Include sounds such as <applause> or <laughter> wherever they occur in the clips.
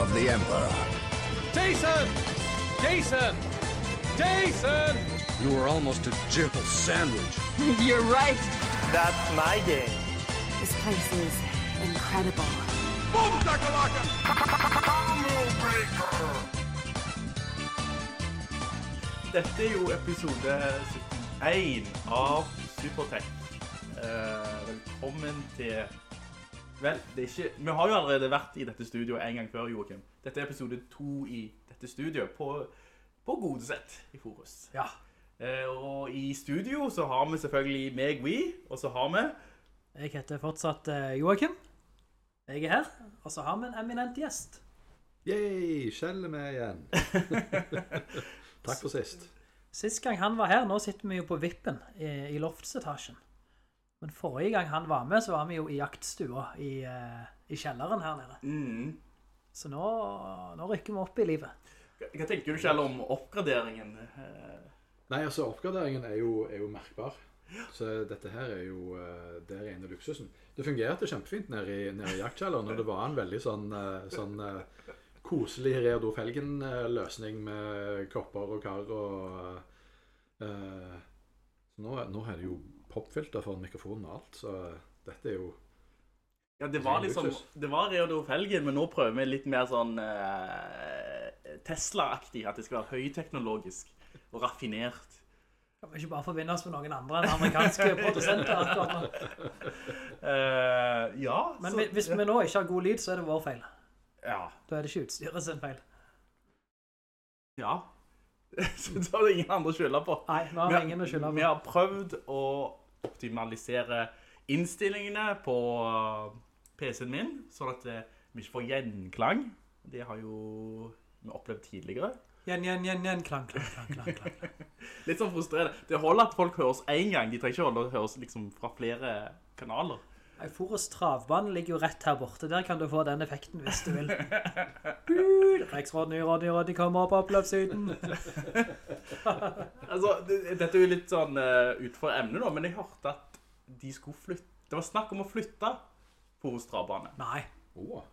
of the Emperor. Jason! Jason! Jason! You were almost a jibble sandwich. <laughs> You're right. That's my game. This place is incredible. Dette er jo episode 71 av Supertech. Eh, velkommen til Vel, det er ikke Vi har jo allerede vært i dette studioet en gang før, Joachim. Dette er episode 2 i dette studioet på, på Godset i Forus. Ja, Eh, og i studio så har vi selvfølgelig meg, vi, og så har vi jeg heter fortsatt eh, Joachim. Jeg er her, og så har vi en eminent gjest. Yay, Kjell er med igjen. <laughs> Takk for sist. Sist gang han var her, nå sitter vi jo på vippen i, i loftsetasjen. Men forrige gang han var med, så var vi jo i jaktstua i, eh, i kjelleren her nede. mm, Så nå, nå rykker vi opp i livet. Hva tenker du, selv om oppgraderingen? Nei, altså, oppgraderingen er jo, er jo merkbar. Så dette her er jo eh, det rene luksusen. Det fungerte kjempefint nede i, nede i jaktkjelleren, og det var en veldig sånn, eh, sånn koselig Reodor Felgen-løsning med kopper og kar og uh, nå, nå er det jo popfilter for mikrofonen og alt, så dette er jo Ja, det var liksom. Det var Reodor Felgen, men nå prøver vi litt mer sånn eh, Tesla-aktig. At det skal være høyteknologisk og raffinert. Kan vi ikke bare forbinde oss med noen andre enn amerikanske produsenter Uh. Eh, ja. Men så- vi- hvis vi nå ikke har god lyd, så er det vår feil. Ja. Da er det ikke utstyret sin feil. ja. <laughs> så da er det ingen andre å skylde på. Nei, nå har vi ingen å skylde Vi har prøvd å optimalisere innstillingene på eh, PC-en min, sånn at eh, vi ikke får gjenklang. Det har jo vi opplevd tidligere. Gjen, gjen, gjen, gjen, klang, klang, klang, klang, klang. Litt sånn frustrerende. Det holder at folk høres en gang. De trenger ikke holde å oss liksom fra flere kanaler. Nei, travbanen ligger jo rett her borte. Der kan du få den effekten hvis du vil. <laughs> Reksråd, Råd, Råd, de kommer opp oppløpssiden. <laughs> Altså, dette er jo litt sånn uh, utenfor emnet nå, men jeg hørte at de skulle flytte. Det var snakk om å flytte Forus travbane. Nei. Oh.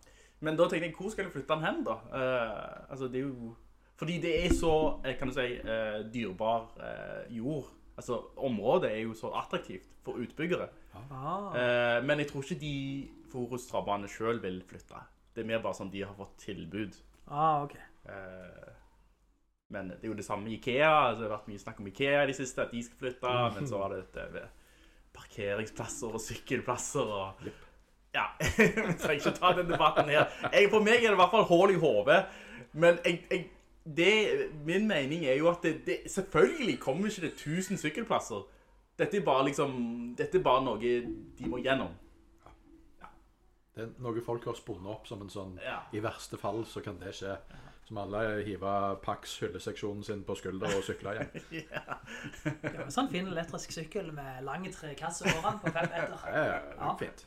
Men da tenkte jeg, hvor skal de flytte den hen da? Uh, altså, det er jo... Fordi det er så, eh, kan du si, uh, dyrbar uh, jord. Altså, området er jo så attraktivt for utbyggere. Ah. Eh, men jeg tror ikke de Forus travbane selv vil flytte. Det er mer bare sånn de har fått tilbud. Ah, ok. Eh, men det er jo det samme med Ikea. Altså, det har vært mye snakk om Ikea de siste, at de skal flytte. Men så var det dette ved parkeringsplasser og sykkelplasser og... Ja, <laughs> vi trenger ikke ta den debatten her. Jeg, for meg er det i hvert fall hål i hovedet. Men jeg, jeg, det, min mening er jo at det, det, selvfølgelig kommer ikke det tusen sykkelplasser. Dette er bare liksom, dette er bare noe de må gjennom. Det er noe folk har spunnet opp som en sånn Ja. I verste fall så kan det skje. Som alle hiver Pax hylleseksjonen sin på skulder og sykler hjem. Det er jo sånn fin elektrisk sykkel med lange tre kasser foran på fem meter. Ja, Ja. fint.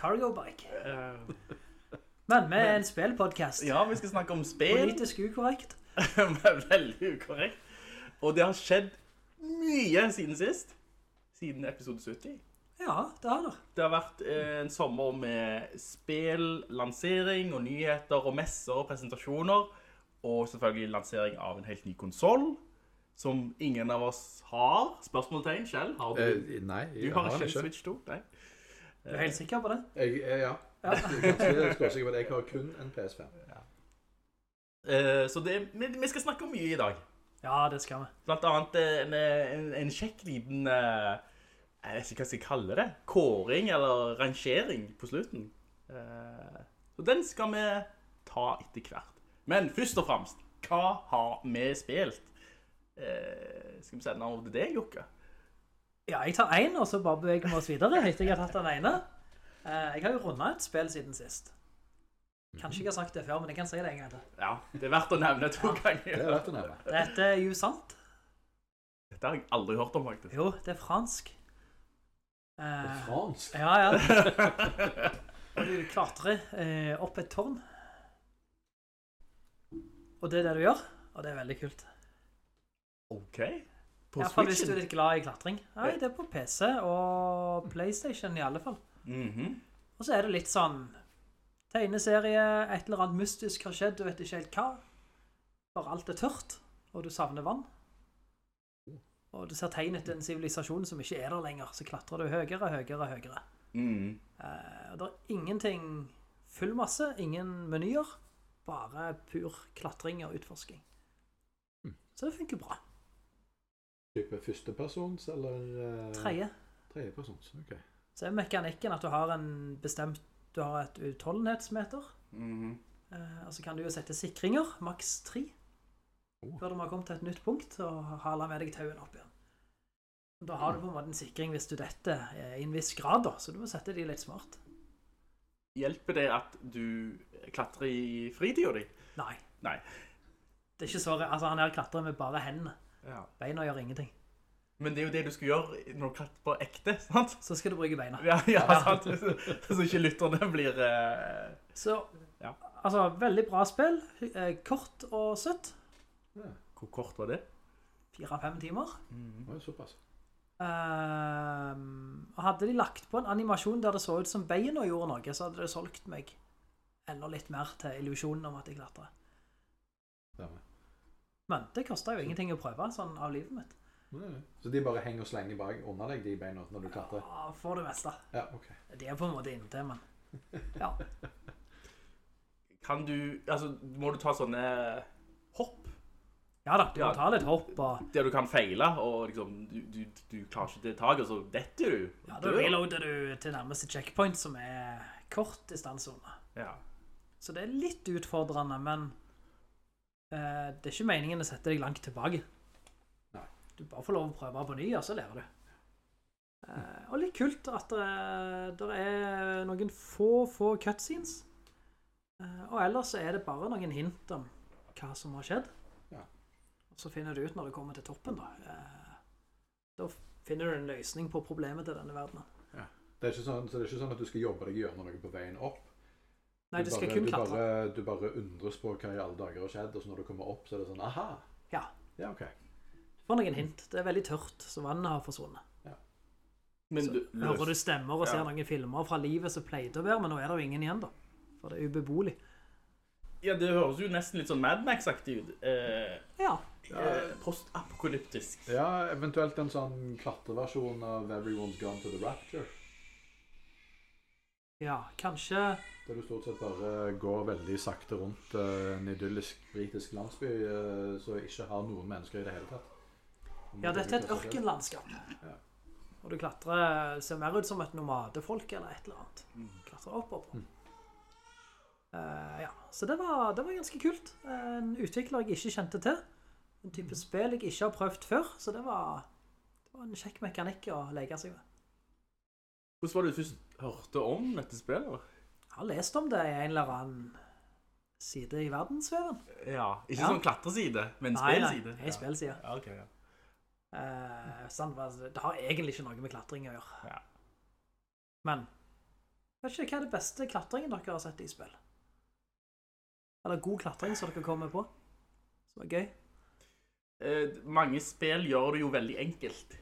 Cargo bike. Eh, Men vi er en spillpodcast. ja, vi skal snakke om spill. Politisk ukorrekt. <laughs> Veldig ukorrekt. Og det har skjedd mye siden sist. Siden episode 70. Ja, det har det. Det har vært eh, en sommer med spill, lansering og nyheter og messer og presentasjoner. Og selvfølgelig lansering av en helt ny konsol, som ingen av oss har. Spørsmålstegn, Kjell, har du? Eh, nei, du jeg har har ikke. Switch 2? Nei. Du er helt sikker på det? Jeg, eh, ja. Jeg på at jeg har kun en PS5. Eh, så det, vi, vi skal snakke om mye i dag. Ja, det skal vi. Blant annet en, en, en kjekk liten eh, Jeg vet ikke hva jeg skal kalle det. Kåring eller rangering på slutten. Eh, så den skal vi ta etter hvert. Men først og fremst, hva har vi spilt? Eh, skal vi sende over til deg, Jokke? Ja, jeg tar en, og så bare beveger vi oss videre etter jeg har tatt den ene. Eh, Jeg har jo rundet et spill siden sist. Kanskje jeg har sagt det før, men jeg kan si det en gang til. Ja, det er verdt å nevne to Det ganger. er verdt å nevne. Dette er jo sant. Dette har jeg aldri hørt om, faktisk. Jo, det er fransk. Det er Eh, fransk. ja, ja. Og du klatrer eh, opp et tårn. Og det er det du gjør, og det er veldig kult. OK. På I hvert fall hvis du er litt glad i klatring. Nei, det er på PC og PlayStation i alle fall. Mhm. Og så er det litt sånn tegneserie, et eller annet mystisk har skjedd, du vet ikke helt hva. For alt er tørt, og du savner vann. Og du ser tegn etter en sivilisasjon som ikke er der lenger, så klatrer du høyere, høyere, høyere. Mm. Uh, det er ingenting full masse, ingen menyer, bare pur klatring og utforsking. Så det funker bra. Type førstepersons eller Uh... Tredje. Tredjepersons. Ok. Så er mekanikken at du har en bestemt, du har et utholdenhetsmeter, Mhm. Eh, og så kan du jo sette sikringer, maks tre, Oh. før du har kommet til et nytt punkt, og hale med deg tauen opp igjen. Da har du på en måte en sikring hvis du detter eh, i en viss grad, da, så du må sette de litt smart. Hjelper det at du klatrer i fritida di? Nei. Nei. Det er ikke så, altså han her klatrer med bare hendene. Ja. Beina gjør ingenting. Men det er jo det du skal gjøre når du klatrer på ekte, sant? Så skal du bruke beina. Ja, ja, sant? Så ikke lytterne blir Uh... Så, Ja. altså, veldig bra spill. Eh, kort og søtt. Hvor kort var det? Fire-fem timer. Oi, såpass. Ehm, og hadde de lagt på en animasjon der det så ut som beina gjorde noe, så hadde det solgt meg enda litt mer til illusjonen om at jeg klatrer. Men det koster jo ingenting å prøve sånn av livet mitt. Så de bare henger og slenger bak under deg, de beina, når du klatrer? Ja, for det meste. Ja, okay. De er på en måte inntil, men ja. <laughs> Kan du Altså, må du ta sånne hopp Ja da, du må Ja. ta litt hopp og der du kan feile, og liksom du, du, du klarer ikke det taket, og så detter du? Ja, da reloader du til nærmeste checkpoint, som er kort distansesone. Ja. Så det er litt utfordrende, men uh, det er ikke meningen å sette deg langt tilbake. Du bare får lov å prøve på ny, og så lærer du. Eh, og litt kult at uh, det er noen få, få cutscenes. Eh, og ellers er det bare noen hint om hva som har skjedd. Ja. Og så finner du ut når du kommer til toppen, da. Eh, da finner du en løsning på problemet til denne verdenen. Det er ikke sånn, så det er ikke sånn at du skal jobbe deg gjennom noe på veien opp. Nei, du skal bare, kun du klatre. Bare, du bare undres på hva i alle dager har skjedd, og så når du kommer opp, så er det sånn Aha! Ja. Ja, OK. Får noen hint. Det er veldig tørt, så vannet har forsvunnet. Men Så du, hører du stemmer og ser Ja. noen filmer fra livet som pleide å være, men nå er det jo ingen igjen, da. For det er ubeboelig. Ja, det høres jo nesten litt sånn Mad Max-aktig ut. Eh, Ja. eh, Postapokalyptisk. Ja, eventuelt en sånn klatreversjon av Everyone's Gone to the Rapture. Ja, kanskje Der du stort sett bare går veldig sakte rundt eh, en idyllisk britisk landsby eh, som ikke har noen mennesker i det hele tatt. Ja, dette er et ørkenlandskap. Og du klatrer Ser mer ut som et nomadefolk eller et eller annet. Klatrer opp på. Eh, ja, så det var, det var ganske kult. En utvikler jeg ikke kjente til. En type spill jeg ikke har prøvd før, så det var, det var en kjekk mekanikk å leke seg med. Hvordan var det du først hørte om dette spillet? Jeg har lest om det i en eller annen side i verdensveven. Ja, ikke Ja. sånn klatreside, men Nei, nei, en ei spillside. Ja, ok, ja. Eh, sånn, det har egentlig ikke noe med klatring å gjøre. Ja. Men vet ikke hva er det beste klatringen dere har sett i spill? Eller god klatring som dere kommer på? Som er gøy? Eh, mange spill gjør det jo veldig enkelt.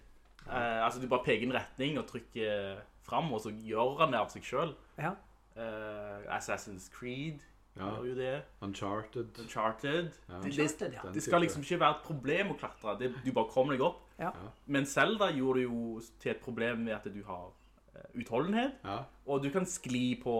Eh, altså, du bare peker en retning og trykker fram, og så gjør han det av seg selv. Ja. Eh, Assassin's Creed Ja. gjør jo det. Uncharted. Uncharted. Ja. Det, det, Uncharted, ja. Det skal liksom ikke være et problem å klatre. Det, du bare kommer deg opp. Ja. Men Zelda gjorde det jo til et problem med at du har eh, utholdenhet, Ja. og du kan skli på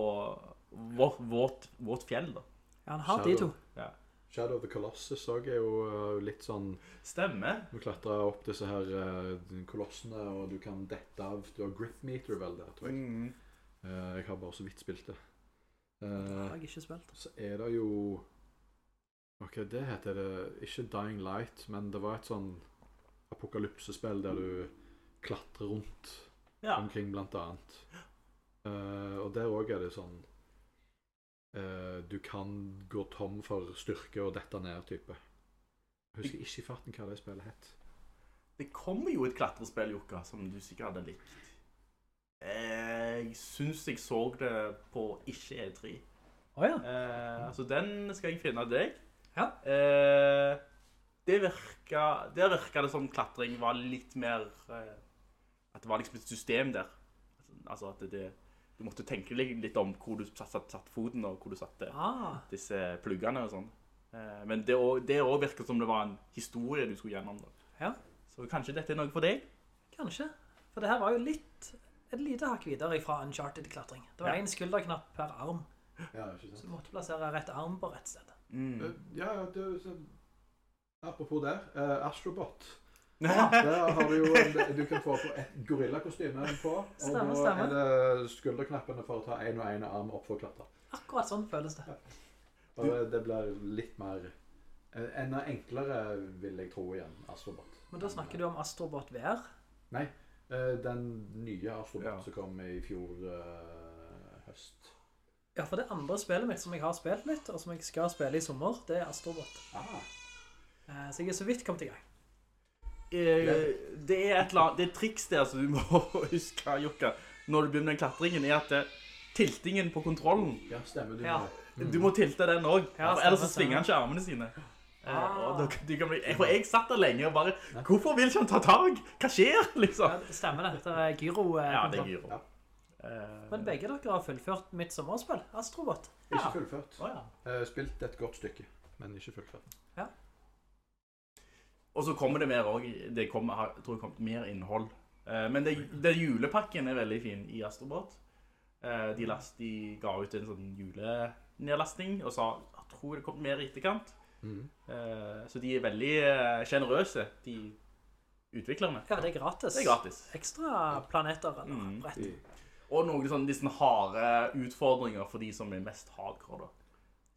vårt, vårt, vårt fjell, da. Ja, han har de to. Ja. Shadow of the Colossus òg er jo eh, litt sånn Stemmer. Du klatrer opp disse her eh, kolossene, og du kan dette av Du har grip meter vel der, tror jeg. Mm. Eh, jeg har bare så vidt spilt det. Det Eh, har jeg ikke spilt. så er det jo Ok, det heter det Ikke Dying Light, men det var et sånn apokalypsespill der du klatrer rundt Ja. omkring, blant annet. Uh, og der òg er det sånn uh, du kan gå tom for styrke og dette ned-type. Husker ikke i farten hva det spillet het. Det kommer jo et klatrespill, Jokka, som du sikkert hadde likt. Jeg syns jeg så det på ikke E3. Å ja. Eh, så den skal jeg finne deg. Ja. Eh, det virka Der virka det som klatring var litt mer eh, At det var liksom et system der. Altså at det, det Du måtte tenke litt om hvor du satt, satt, satt foten, og hvor du satte Ah, disse pluggene og sånn. Eh, men det òg- virka som det var en historie du skulle gjennom. da. ja. Så kanskje dette er noe for deg? Kanskje. For det her var jo litt et lite hakk videre fra Uncharted-klatring. Det var Ja. én skulderknapp per arm, Ja, ikke så du måtte plassere rett arm på rett sted. Mm. Eh, Ja, ja, det, er sånn... apropos der. uh, Astrobot. <laughs> Der har du jo Du kan få på et gorillakostyme på. Og Stemmer, nå er det skulderknappene for å ta en og en arm opp for å klatre. Akkurat sånn føles det. Og det blir litt mer eh, Enda enklere, vil jeg tro igjen, Astrobot. Men da snakker du om Astrobot VR. Nei, den nye Astrobot Ja. som kom i fjor uh, høst. Ja, for det andre spillet mitt som jeg har spilt litt, og som jeg skal spille i sommer, det er Astrobot. Ah. Eh, Så jeg er så vidt kommet i gang. Eh, det er et eller annet, det er et triks der som du må <laughs> huske, Jokka, når du begynner den klatringen, er at det, tiltingen på kontrollen, Ja, stemmer. Du Ja. må du må tilte den også, Ja, stemmer, ellers så svinger han ikke armene sine. Eh, Ah. og da, du kan bli, for jeg satt der lenge og bare, hvorfor vil ikke han ta tag? Hva skjer, <laughs> liksom? Ja, det stemmer det. Det er gyro. eh, Ja, det er gyro. Ja. Men begge dere har fullført mitt sommerspill, Astrobot. Ikke fullført. Oh, ja. Eh, Spilt et godt stykke, men ikke fullført. Og så kommer det mer også, det kommer, har- jeg tror det kommer mer innhold. Eh, men det, det julepakken er veldig fin i Astrobot. Eh, de, last, de ga ut en sånn julenedlasting og sa, jeg tror det kommer mer i etterkant. Mhm. Eh, så de er veldig eh, generøse, de utviklerne. Ja, det er gratis. Det er gratis. Ekstra planeter eller Mm. brett. Og noen sånne, liksom, harde utfordringer for de som er mest hardcore. Da.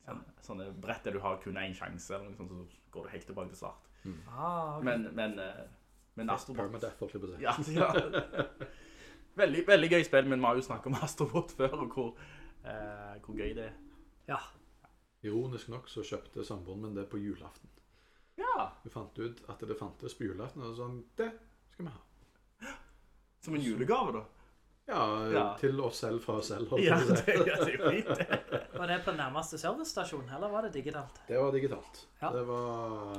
Sånne, sånne brett der du har kun én sjanse, eller noe sånt, så går du helt tilbake til start. Ah, okay. Men, men, eh, men Astrobot. Ja, <laughs> ja. Veldig, veldig gøy spill, men vi har jo snakket om Astrobot <laughs> før, og hvor, eh, hvor gøy det er. Ja. Ironisk nok så kjøpte samboeren min det på julaften. Ja. Vi fant ut at det fantes på julaften, og sånn Det skal vi ha. Som en julegave, da. Ja, Ja. til oss selv fra oss selv. Ja, det, ja, det er fint. Var det på nærmeste servicestasjon, eller var det digitalt? Det var digitalt. Ja. Det var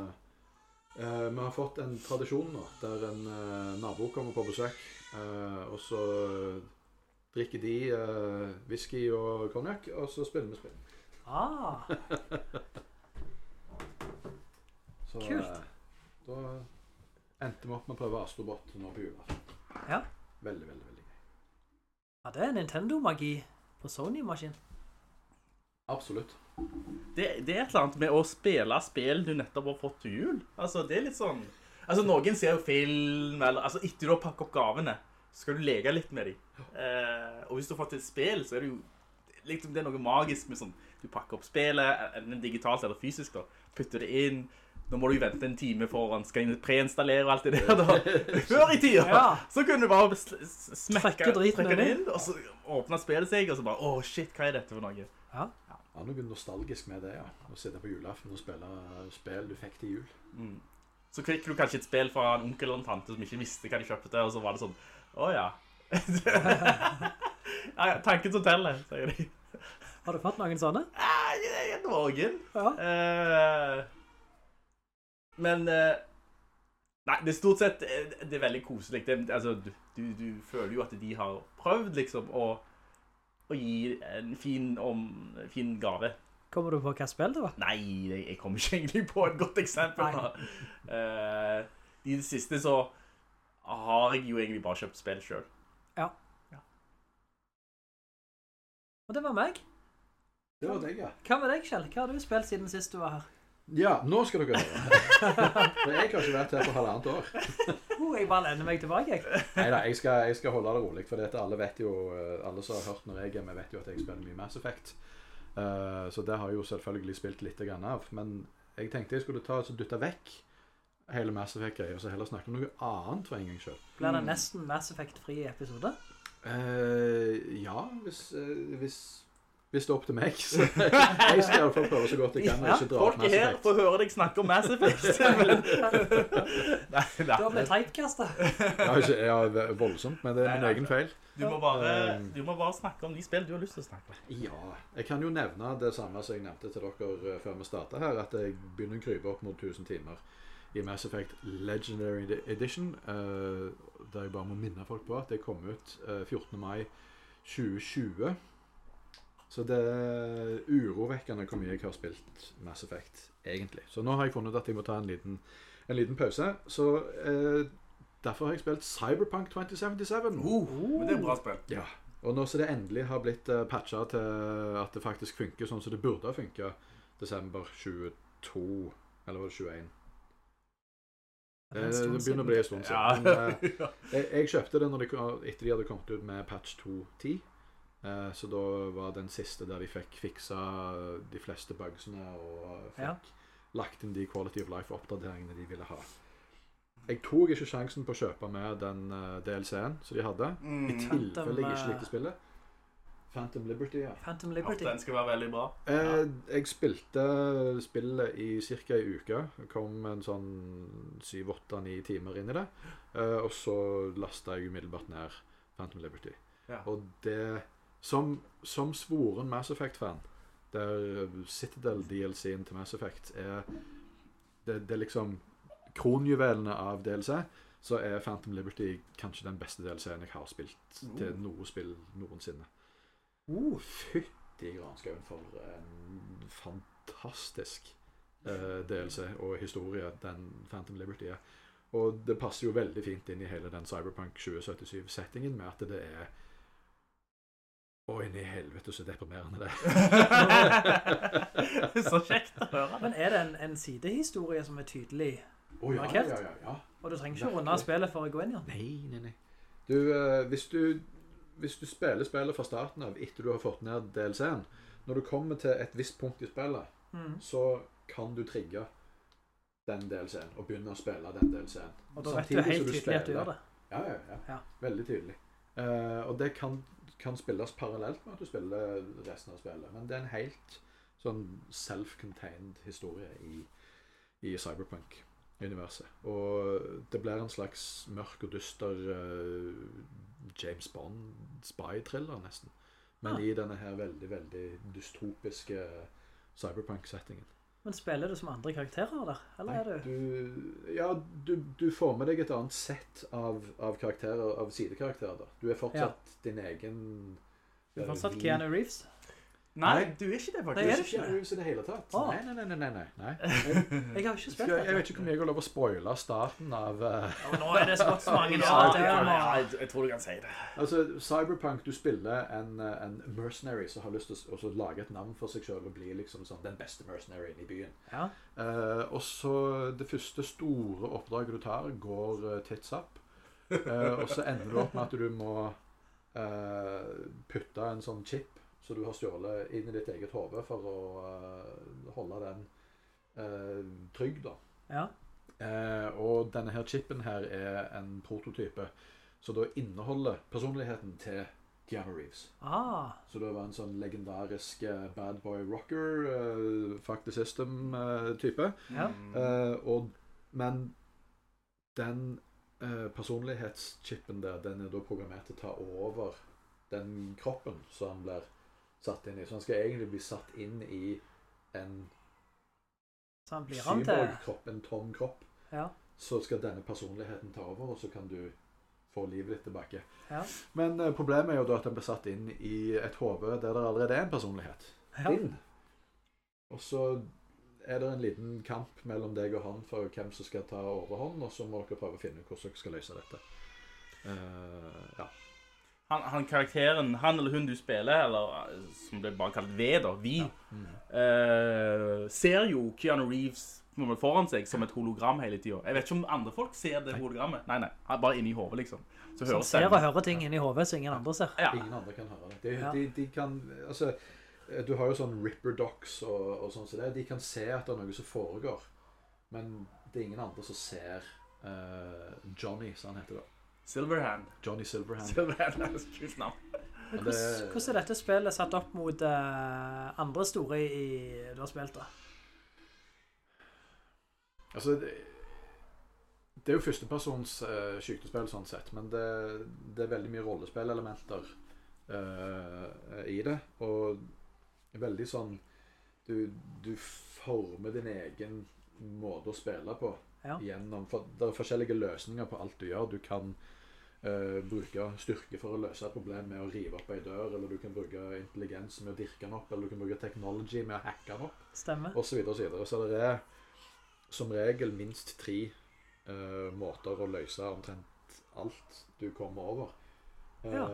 eh, Vi har fått en tradisjon nå der en eh, nabo kommer på besøk, eh, og så drikker de eh, whisky og konjakk, og så spiller vi spill. Ah, Så Kult. eh, da endte vi opp med å prøve Astrobot nå på julaften. Ja. Veldig, veldig, veldig gøy. ja, det er Nintendo-magi på Sony-maskin. Absolutt. det. Det er et eller annet med å spille spill du nettopp har fått til jul. Altså, det er litt sånn... Altså, noen ser jo film, eller... Altså, etter du har pakket opp gavene, så skal du leke litt med dem. Eh, og hvis du har fått et spill, så er det jo... Liksom, det er noe magisk med sånn... Du pakker opp spillet, enten digitalt eller fysisk da. Putter det inn. Nå må du jo vente en time for han skal preinstallere og alt det der da. <laughs> Før i tida, Ja. så kunne du bare smekke, Trekke det inn. og så åpnet spillet seg, og så bare, åh shit, hva er dette for noe? Ja. Ja, noe nostalgisk med det, ja. Å sitte på julaften og spille spill du fikk til jul. Så fikk du kanskje et spill fra en onkel eller en tante som ikke visste hva de kjøpte, og så var det sånn, åja. ja. <laughs> ja, ja, tanken som teller, sier de. Har du fått noen sånne? Nei, noen. Ja. Eh, men, eh, nei, det er stort sett, eh, det er veldig koselig. Det, altså, du, du, du føler jo at de har prøvd, liksom, å, å gi en fin, om, fin gave. Kommer du på hva spill det var? Nei, jeg, kommer ikke egentlig på et godt eksempel Uh. I det siste så har jeg jo egentlig bare kjøpt spill selv. Ja. Og det var meg. Det var deg, ja. Hva med deg, Kjell? Hva har du spilt siden sist du var her? Ja, nå skal dere høre. <laughs> For jeg har ikke vært her på halvannet år. <laughs> Oh, jeg bare lener meg tilbake, jeg. Neida, jeg skal, jeg skal holde det rolig, for dette, alle vet jo, eh, alle som har hørt når jeg er med, vet jo at jeg spiller mye Mass Effect. Uh, så det har jeg jo selvfølgelig spilt litt av. Men jeg tenkte jeg skulle ta og dytte vekk hele Mass Effect-greia, og så heller snakke om noe annet for en gang sjøl. Blir det nesten Mass Effect-fri episode? ja, hvis, uh, hvis, Hvis det er opp til meg, så jeg skal iallfall prøve så godt jeg kan. og Ja, Folk er her for å høre deg snakke om Mass Effect. <laughs> Men... Nei, Du nei. har blitt typecasta. Ja, ikke, ja, voldsomt, men det er min Nei, egen feil. Du må, bare, Um, du må bare snakke om de spill du har lyst til å snakke om. Ja. Jeg kan jo nevne det samme som jeg nevnte til dere eh, før vi starta her, at jeg begynner å krype opp mot 1000 timer i Mass Effect Legendary Edition. eh, der jeg bare må minne folk på at det kom ut eh, 14. mai 2020. Så det er urovekkende hvor mye jeg har spilt Mass Effect, egentlig. Så nå har jeg funnet ut at jeg må ta en liten, en liten pause. Så eh, derfor har jeg spilt Cyberpunk 2077. Men det er bra spill. Ja. Og nå som det endelig har blitt uh, patcha til at det faktisk funker sånn som det burde ha funka desember 22 Eller var det 21? Det er Eh, det begynner å bli en stund siden. Ja. Men, eh, <laughs> jeg, jeg kjøpte det når de, etter de hadde kommet ut med patch 2.10. Eh, så da var den siste der de fikk fiksa de fleste bugsene og fikk Ja. lagt inn de quality of life-oppdateringene de ville ha. Jeg tok ikke sjansen på å kjøpe med den eh, DLC-en som de hadde. Mm. I tilfelle jeg ikke Phantom, likte spillet. Phantom Liberty, ja. Phantom Liberty. den skal være veldig bra. Eh, jeg spilte spillet i ca. ei uke. Jeg Kom en sånn 7-8-9 timer inn i det. Eh, og så lasta jeg umiddelbart ned Phantom Liberty. Ja. Og det Som, som svoren Mass Effect-fan, der Citadel-DLC-en til Mass Effect er det, det er liksom kronjuvelene av DLC, så er Phantom Liberty kanskje den beste DLC-en jeg har spilt til noe spill noensinne. Uh, Fytti granskauen for en fantastisk uh, DLC og historie den Phantom Liberty er. Og det passer jo veldig fint inn i hele den Cyberpunk 2077-settingen med at det er Å, inni i helvete, så deprimerende det er. <laughs> Så kjekt å høre. Men er det en, en sidehistorie som er tydelig? oh, ja, Markert. ja, ja, ja. Og du trenger ikke å runde av spillet for å gå inn igjen? Nei, nei, nei. Du, uh, hvis du hvis du spiller spillet fra starten av etter du har fått ned DLC-en Når du kommer til et visst punkt i spillet, Mm. så kan du trigge den DLC-en og begynne å spille den DLC-en. Og da vet du helt tydelig at du gjør det. Ja, ja, ja. Ja. Veldig tydelig. Uh, og det kan, kan spilles parallelt med at du spiller resten av spillet. Men det er en helt sånn self-contained historie i, i Cyberpunk-universet. Og det blir en slags mørk og dyster uh, James Bond-spy-thriller, nesten. Men Ah. i denne her veldig, veldig dystopiske Cyberpunk-settingen. Men spiller du som andre karakterer der? Eller er du Du, ja, du, du får med deg et annet sett av, av karakterer, av sidekarakterer. da. Du er fortsatt din egen Du er fortsatt Keanu Reeves? Nei, du er ikke det, faktisk. er er det ikke ikke i det hele tatt. Ah. Nei, nei, nei. nei, nei, nei. Jeg, <laughs> Jeg har ikke spilt spilt jeg vet ikke om jeg har lov å spoile starten av uh... ja, nå er det så mange <laughs> Ja, ja, ja, jeg, jeg tror du kan si det. Altså, Cyberpunk, du spiller en, eh, en mercenary som har lyst til å lage et navn for seg selv og bli liksom sånn den beste mercenaryen i byen. Ja. Uh, og så det første store oppdraget du tar, går uh, tits up. Uh, og så ender du opp med at du må eh, putte en sånn chip som du har stjålet, inn i ditt eget hode for å uh, holde den uh, trygg, da. ja. Uh, og denne her chipen her er en prototype som da inneholder personligheten til Keanu Reeves. Ah, Så det var en sånn legendarisk bad boy rocker, uh, fuck the system-type. ja. Og, men den personlighetschipen der, den er da programmert til å ta over den kroppen som blir satt inn i. Så han skal egentlig bli satt inn i en han han cyborg-kropp, en tom kropp. Ja. Så skal denne personligheten ta over, og så kan du få livet ditt tilbake. Ja. Men eh, problemet er jo da at den blir satt inn i et hode der det allerede er en personlighet. Ja. Din. Og så er det en liten kamp mellom deg og han for hvem som skal ta overhånd, og så må dere prøve å finne ut hvordan dere skal løse dette. Uh, ja. Han, han karakteren, han eller hun du spiller, eller eh, som ble bare kalt V, da, vi, eh, ser jo Keanu Reeves foran seg som et hologram hele tida. Jeg vet ikke om andre folk ser det hologrammet. Nei, nei, bare inni hodet, liksom. Så Som hører ser og hører ting inni hodet som ingen andre ser. Ja. Ingen andre kan høre det. De, Ja. de, de kan Altså, eh, du har jo sånn Ripper Docs og, og sånn som det. De kan se at det er noe som foregår, men det er ingen andre som ser uh, Johnny, som han heter da. Silverhand. Johnny Silverhand. Silverhand er et kult navn. Hvordan, hvordan er dette spillet satt opp mot eh, andre store i, i du har spilt? da? Altså, det, det er jo førstepersons uh, skytespill sånn sett, men det, det er veldig mye rollespillelementer uh, i det. Og veldig sånn du, du former din egen måte å spille på Ja. gjennom For det er forskjellige løsninger på alt du gjør. Du kan uh, bruke styrke for å løse et problem med å rive opp ei dør, eller du kan bruke intelligens med å dirke den opp, eller du kan bruke technology med å hacke den opp osv. så videre og så videre. Så det er som regel minst tre uh, måter å løse omtrent alt du kommer over. Ja.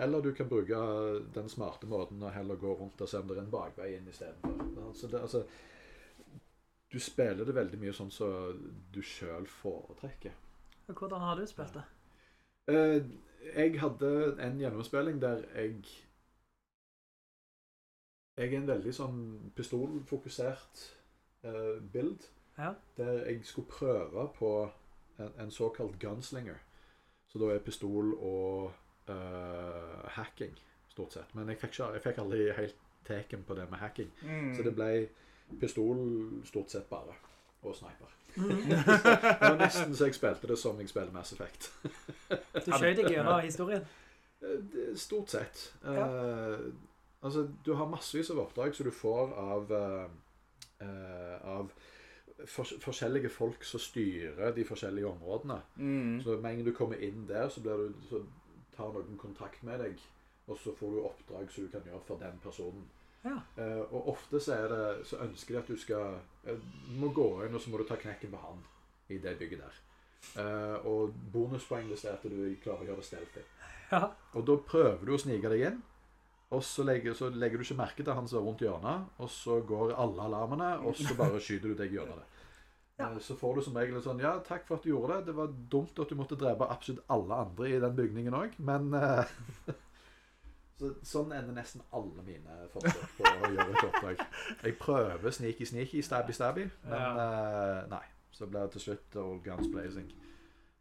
Eller du kan bruke den smarte måten å heller gå rundt og se om det er en bakvei inn istedenfor. Altså, det- altså, du spiller det veldig mye sånn som du sjøl foretrekker. Hvordan har du spilt det? Eh, jeg hadde en gjennomspilling der jeg Jeg er en veldig sånn pistolfokusert uh, bild. Ja. Der jeg skulle prøve på en, en såkalt gunslinger. Så da er pistol og uh, hacking, stort sett. Men jeg fikk, ikke, jeg fikk aldri helt teken på det med hacking. Mm. Så det ble pistol stort sett bare. Og sniper. <laughs> det var nesten så jeg spilte det som jeg spiller Mass Effect. Du skjøt deg gjennom historien? Eh, Stort sett. Eh, altså, du har massevis av oppdrag som du får av uh, uh, Av for, forskjellige folk som styrer de forskjellige områdene. Mm. Så med en gang du kommer inn der, så, blir du, så tar noen kontakt med deg. Og så får du oppdrag som du kan gjøre for den personen. Ja. Eh, og ofte så, er det, så ønsker de at du skal eh, må gå inn, og så må du ta knekken på han i det bygget der. Eh, og bonuspoeng hvis det er at du klarer å gjøre det stealthy. Ja. Og da prøver du å snike deg inn. Og så legger, så legger du ikke merke til han som er rundt hjørnet, og så går alle alarmene, og så bare skyter du deg gjennom det. Eh, Så får du som regel sånn Ja, takk for at du gjorde det. Det var dumt at du måtte drepe absolutt alle andre i den bygningen òg, men eh, <laughs> så, Sånn ender nesten alle mine forsøk på å gjøre et oppdrag. Jeg prøver sneaky, sneaky, stabby, stabby, men eh, nei. Så blir det til slutt all guns blazing.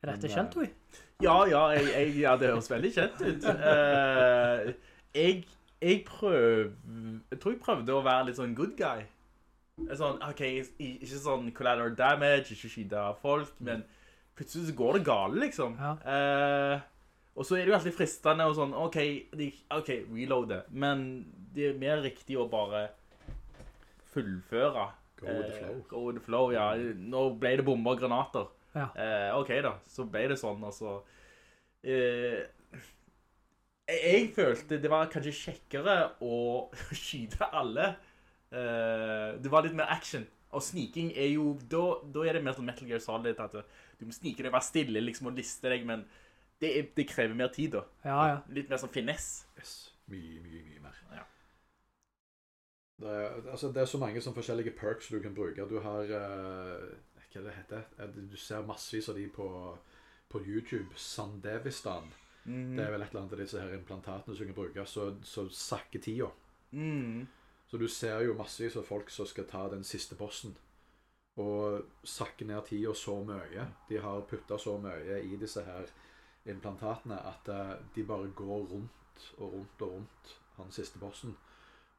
Er dette kjent, eh, Oi? Ja, ja, jeg, jeg, ja, det høres veldig kjent ut. Uh, jeg, jeg prøv... Jeg tror jeg prøvde å være litt sånn good guy. Sånn, ok, ikke sånn collateral damage, ikke skyte folk, men plutselig så går det galt, liksom. Ja. Eh, og så er det jo alltid fristende og sånn, ok, de, ok, reloade. Men det er mer riktig å bare fullføre. Go with the Eh, flow. Go with the flow, ja. Nå ble det bomber og granater. Ja. Eh, ok da, så ble det sånn, altså. Eh, jeg, følte det var kanskje kjekkere å <laughs> skyte alle. Eh, det var litt mer action. Og sniking er jo, da, da er det mer sånn Metal Gear Solid, at du må snike deg, være stille liksom, og liste deg, men det, er, det krever mer tid da. Ja, ja. Litt mer sånn finesse. Yes. Mye, mye, mye mer. Ja. Det er, altså, det er så mange sånn forskjellige perks du kan bruke. Du har uh, Hva det heter Eh, Du ser massevis av de på, på YouTube. Sandevistan. Mm. Det er vel et eller annet av disse her implantatene som du kan bruke, så, så sakker tida. Mm. Så du ser jo massevis av folk som skal ta den siste bossen. Og sakke ned tida så mye. De har putta så mye i disse her implantatene at eh, de bare går rundt og rundt og rundt han siste bossen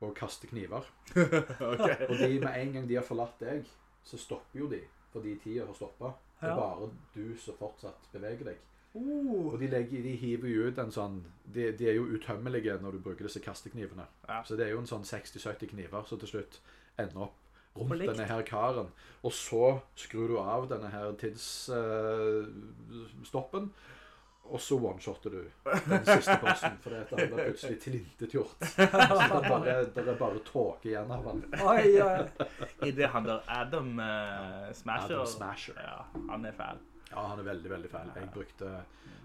og kaster kniver. <laughs> okay. Og de, med en gang de har forlatt deg, så stopper jo de. Fordi tida har stoppa. Det er bare du som fortsatt beveger deg. Uh, Og de, legger, de hiver jo ut en sånn de, de er jo utømmelige når du bruker disse kasteknivene. Ja. Så det er jo en sånn 60-70 kniver som til slutt ender opp rundt denne her karen. Og så skrur du av denne her tidsstoppen. Og så one-shotter du den siste posten, for det er plutselig tilintetgjort. Så det er bare, det bare tåke igjen av han. oi, oi. I det han der Adam uh, Smasher? Adam Smasher. Ja, han er fæl. Ja, han er veldig, veldig fæl. Jeg brukte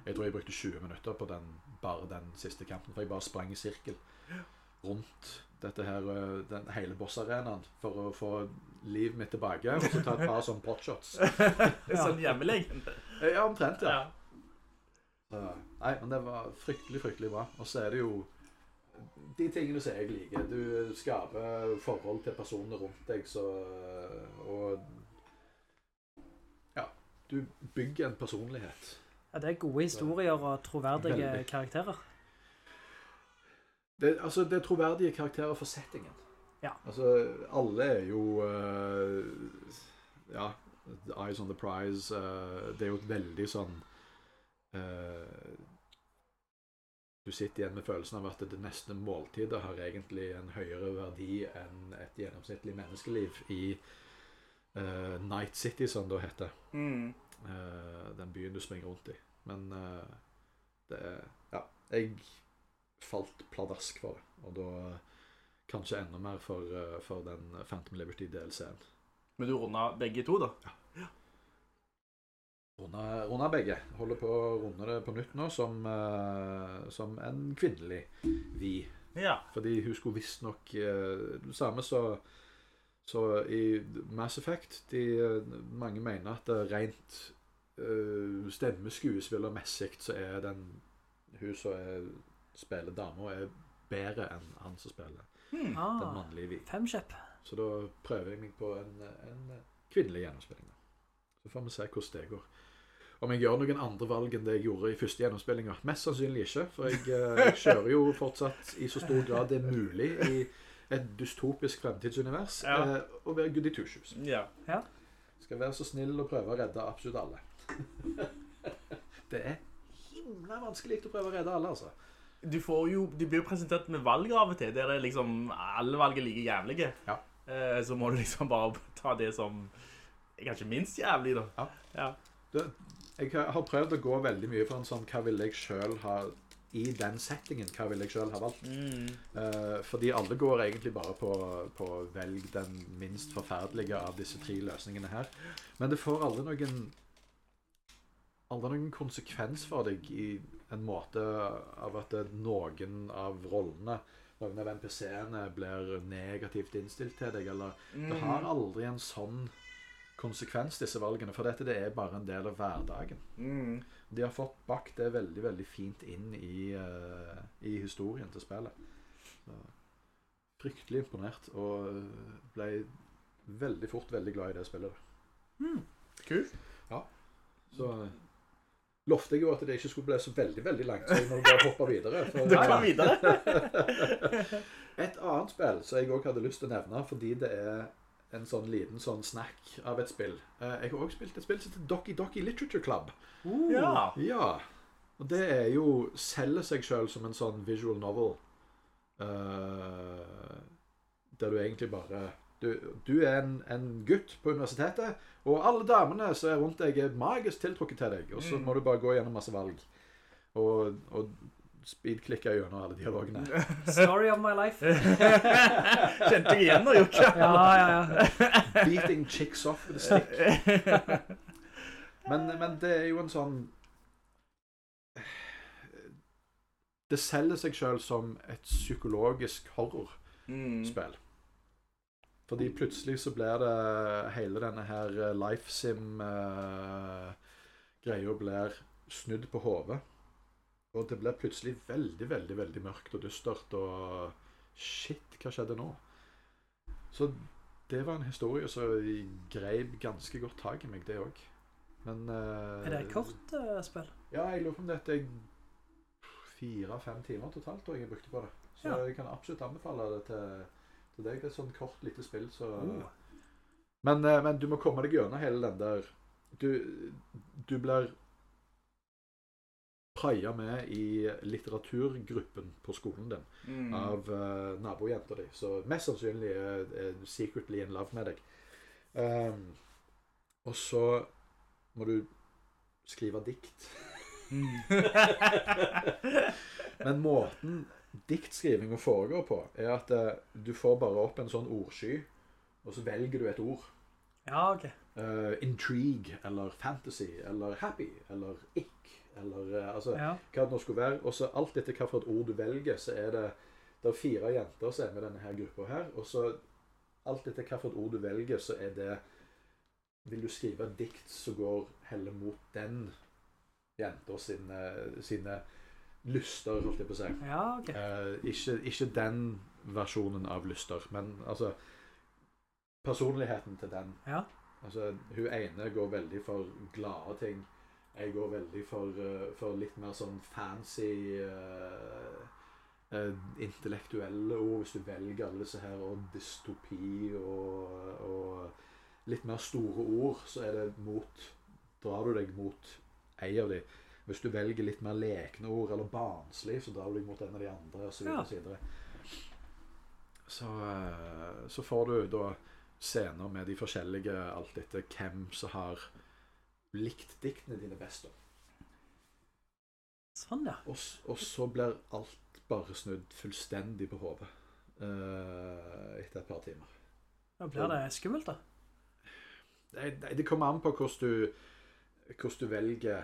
Jeg tror jeg brukte 20 minutter på den, bare den siste kampen. For jeg bare sprang i sirkel rundt dette her, øh, den hele bossarenaen for å få livet mitt tilbake. Og så ta et par sånne potshots. Det <laughs> sånn hjemmelegende. Ja, omtrent, ja. Nei, men det var fryktelig, fryktelig bra. Og så er det jo de tingene som jeg liker. Du skaper forhold til personene rundt deg, så Og Ja. Du bygger en personlighet. Ja, det er gode historier og troverdige Veldig. karakterer. det, altså, det er troverdige karakterer for settingen. Ja. Altså, alle er jo uh, Ja, Eyes on the Prize. uh, det er jo et veldig sånn Du sitter igjen med følelsen av at det neste måltidet har egentlig en høyere verdi enn et gjennomsnittlig menneskeliv i uh, Night City, som det heter. Mm. Uh, den byen du springer rundt i. Men uh, det Ja, jeg falt pladask for det. Og da kanskje enda mer for, eh, for den Phantom Liberty DLC-en. Men du runda begge to, da? Runda begge. Holder på å runde det på nytt nå som, eh, som en kvinnelig vi. Ja. Fordi hun skulle visstnok uh, Det samme så, så i Mass Effect de, eh, Mange mener at det rent uh, stemmeskuespillermessig så er den hun som er, spiller dama, er bedre enn han som spiller den Ah, mannlige vi. Femkjøp. Så da prøver jeg meg på en, en kvinnelig gjennomspilling. Så får vi se hvordan det går. Om jeg gjør noen andre valg enn det jeg gjorde i første gjennomspillinga? Mest sannsynlig ikke. For jeg, eh, jeg kjører jo fortsatt i så stor grad det er mulig i et dystopisk fremtidsunivers Ja. eh, å være goody two shoes. ja. Skal være så snill og prøve å redde absolutt alle. <laughs> det er himla vanskelig å prøve å redde alle, altså. Du får jo, de blir jo presentert med valg av og til, der er liksom alle valg er like jævlige. Ja. Eh, så må du liksom bare ta det som er kanskje minst jævlig, da. Ja. Ja. Det, jeg har prøvd å gå veldig mye for en sånn Hva vil jeg sjøl ha i den settingen? Hva vil jeg sjøl ha valgt? Mm. Uh, fordi alle går egentlig bare på, på velg den minst forferdelige av disse tre løsningene her. Men det får aldri noen aldri noen konsekvens for deg i en måte av at noen av rollene, noen av NPC-ene, blir negativt innstilt til deg. Eller det har aldri en sånn konsekvens, disse valgene. For dette det er bare en del av hverdagen. Mm. De har fått bakt det veldig veldig fint inn i, uh, i historien til spillet. Så, fryktelig imponert, og ble veldig fort veldig glad i det spillet. Kult. Så lovte jeg jo at det ikke skulle bli så veldig veldig langt, så jeg må bare hoppe videre. For, <laughs> Du kan videre. <laughs> Et annet spill som jeg òg hadde lyst til å nevne, fordi det er en sånn liten sånn snack av et spill. Eh, Jeg har òg spilt et spill som heter Doki Doki Literature Club. Ja. Ja. Og det er jo selger seg sjøl som en sånn visual novel. Uh, der du egentlig bare Du, du er en, en gutt på universitetet, og alle damene som er rundt deg, er magisk tiltrukket til deg. Og så må du bare gå gjennom masse valg. Og, og speedklikke gjennom alle dialogene. <laughs> Story of my life. <laughs> Kjente jeg igjen da, Jokke? Ja, ja, ja. <laughs> Beating chicks off with a stick. Men, men det er jo en sånn Det selger seg sjøl som et psykologisk horrorspill. Mm. Fordi plutselig så blir det hele denne her life sim-greia blir snudd på hodet. Og det ble plutselig veldig, veldig veldig mørkt og dystert og Shit, hva skjedde nå? Så det var en historie som greip ganske godt tak i meg, det òg. Men uh, Er det et kort uh, spill? Ja, jeg lurer på om dette er fire-fem timer totalt tror jeg jeg brukte på det. Så Ja. jeg kan absolutt anbefale det til, til deg. Det er et sånn kort, lite spill, så Oh. men, uh, men du må komme deg gjennom hele den der Du, du blir praia med i litteraturgruppen på skolen din Mm. av uh, nabojenta di. Så mest sannsynlig er, er du secretly in love med deg. Um, og så må du skrive dikt. <laughs> Men måten diktskrivinga foregår på, er at uh, du får bare opp en sånn ordsky, og så velger du et ord. Ja, OK. Uh, intrigue, eller fantasy, eller happy, eller ick, eller eh, altså Ja. hva det nå skulle være. Og så alt etter hva for et ord du velger, så er det det er fire jenter som er med denne her gruppa her. Og så alt etter hva for et ord du velger, så er det Vil du skrive et dikt som går heller mot den jenta sine, sine lyster, holdt jeg på å si. Ja, okay. Eh, ikke, ikke den versjonen av lyster, men altså Personligheten til den. Ja. Altså, hun ene går veldig for glade ting. Jeg går veldig for, eh, for litt mer sånn fancy uh, uh, intellektuelle ord, hvis du velger alle disse her, og dystopi og, og litt mer store ord, så er det mot Drar du deg mot ei av de. Hvis du velger litt mer lekne ord eller barnslig, så drar du deg mot en av de andre, videre. Ja. Så, så, så får du da scener med de forskjellige, alt etter hvem som har likt diktene dine best. da. Sånn, ja. Og, og så blir alt bare snudd fullstendig på hodet uh, etter et par timer. Da blir det skummelt, da. Nei, nei, det kommer an på hvordan du, hvordan du velger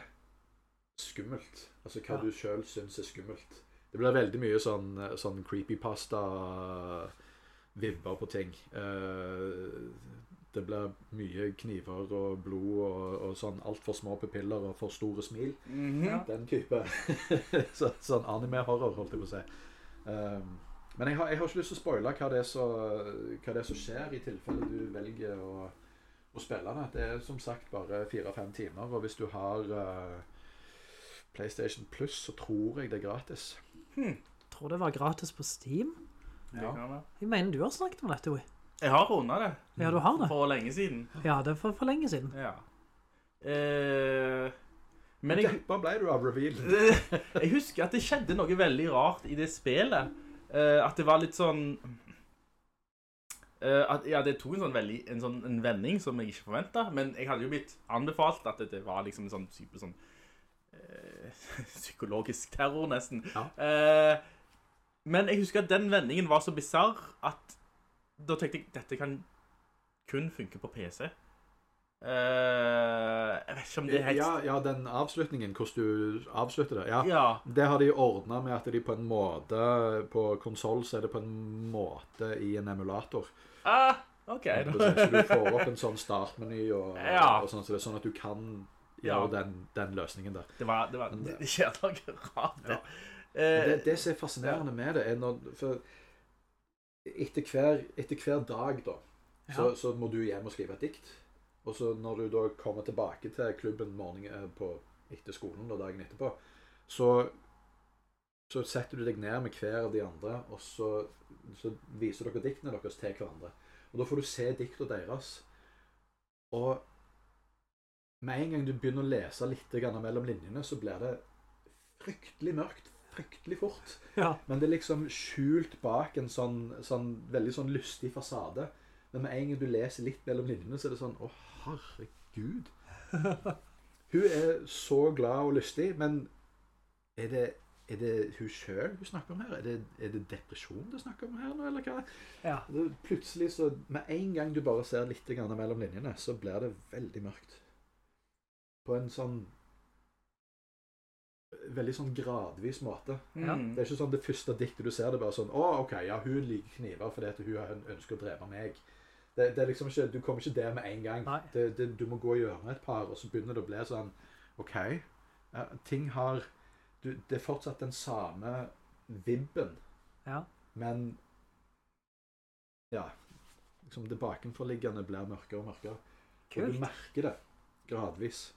skummelt. Altså hva Ja. du sjøl syns er skummelt. Det blir veldig mye sånn, sånn creepypasta-vibber på ting. Eh, det blir mye kniver og blod og, og sånn altfor små pupiller og for store smil. Mhm. Den type <laughs> så, sånn anime-horror, holdt jeg på å si. Um, men jeg har, jeg har ikke lyst til å spoile hva det er så- hva det er som skjer, i tilfelle du velger å, å spille det. Det er som sagt bare fire-fem timer, og hvis du har uh, PlayStation Plus, så tror jeg det er gratis. Tror det var gratis på Steam. Ja. Jeg mener du har snakket om dette, Oi. Jeg har runda det. Ja, du har det. For lenge siden. Ja, det er for, for lenge siden. Ja. Eh, men jeg, Hva ble du av reveal. <laughs> jeg husker at det skjedde noe veldig rart i det spillet. Eh, at det var litt sånn eh, at, Ja, det tok en sånn, veldig, en sånn en vending som jeg ikke forventa. Men jeg hadde jo blitt anbefalt at det, det var liksom en sånn type sånn eh, <laughs> Psykologisk terror, nesten. Ja. Eh, men jeg husker at den vendingen var så bisarr at da tenkte jeg dette kan kun funke på PC. Uh, jeg vet ikke om det er helt Ja, ja, den avslutningen, hvordan du avslutter det. Ja, Ja. Det har de ordna med at de på en måte På konsoll så er det på en måte i en emulator. Ah, OK. Så Da. du får opp en sånn startmeny og, <laughs> Ja. og sånn, så det er sånn at du kan gjøre den, den løsningen der. Det, var, det, var, Men det, <laughs> det- det skjer noe rart. Ja. Eh, Det, det som er fascinerende med det, er når For etter hver, etter hver dag, da, så, Ja. så må du hjem og skrive et dikt. Og så når du da kommer tilbake til klubben morgenen eh, på, etter skolen da, dagen etterpå, så, så setter du deg ned med hver av de andre, og så, så viser dere diktene deres til hverandre. Og da får du se dikta deres. Og med en gang du begynner å lese litt mellom linjene, så blir det fryktelig mørkt fryktelig fort. Ja. Men det er liksom skjult bak en sånn, sånn veldig sånn lystig fasade. Men med en gang du leser litt mellom linjene, så er det sånn Å, herregud. <laughs> Hun er så glad og lystig, men er det, er det hun sjøl hun snakker om her? Er det, er det depresjon du snakker om her nå, eller hva? Ja. Plutselig så Med en gang du bare ser litt mellom linjene, så blir det veldig mørkt. På en sånn Veldig sånn gradvis måte. Mm. Det er ikke sånn det første diktet du ser, det er bare sånn Å, OK, ja, hun liker kniver fordi at hun ønsker å drepe meg. Det, det er liksom ikke, Du kommer ikke der med en gang. Det, det, du må gå gjennom et par, og så begynner det å bli sånn OK. Ja, ting har du, Det er fortsatt den samme vibben, Ja. men Ja. Liksom det bakenforliggende blir mørkere og mørkere. Kult. Og du merker det gradvis.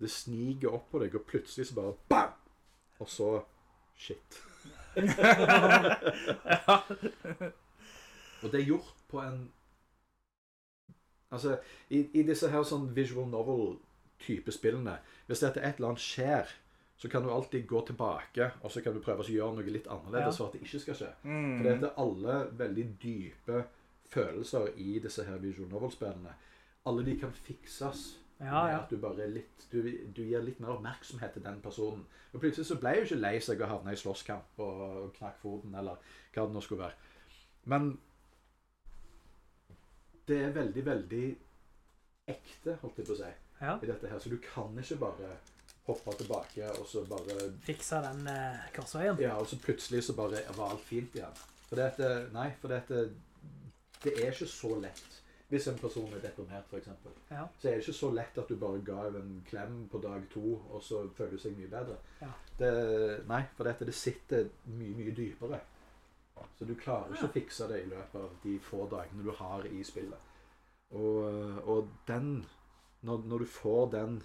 Det sniker opp på deg, og plutselig så bare bam! Og så shit. <laughs> Og det er gjort på en Altså, i, i disse her sånn visual novel-type spillene Hvis det er et eller annet skjer, så kan du alltid gå tilbake og så kan du prøve å gjøre noe litt annerledes Ja. for at det ikke skal skje. Mm. For det er alle veldig dype følelser i disse her visual novel-spillene. Alle de kan fikses Ja, ja. at du bare litt du, du gir litt mer oppmerksomhet til den personen. Og plutselig så ble jeg jo ikke lei seg og havna i slåsskamp og, og knakk foten, eller hva det nå skulle være. Men det er veldig, veldig ekte, holdt jeg på å si, ja. i dette her. Så du kan ikke bare hoppe tilbake og så bare Fikse den eh, korsveien. Ja, og så plutselig så bare var alt fint igjen. For det at Nei, for det at det, det er ikke så lett. Hvis en person er deprimert, f.eks., Ja. så er det ikke så lett at du bare ga en klem på dag to, og så føler du seg mye bedre. Ja. Det, nei, for dette, det sitter mye, mye dypere. Så du klarer ikke å fikse det i løpet av de få dagene du har i spillet. Og, og den når, når du får den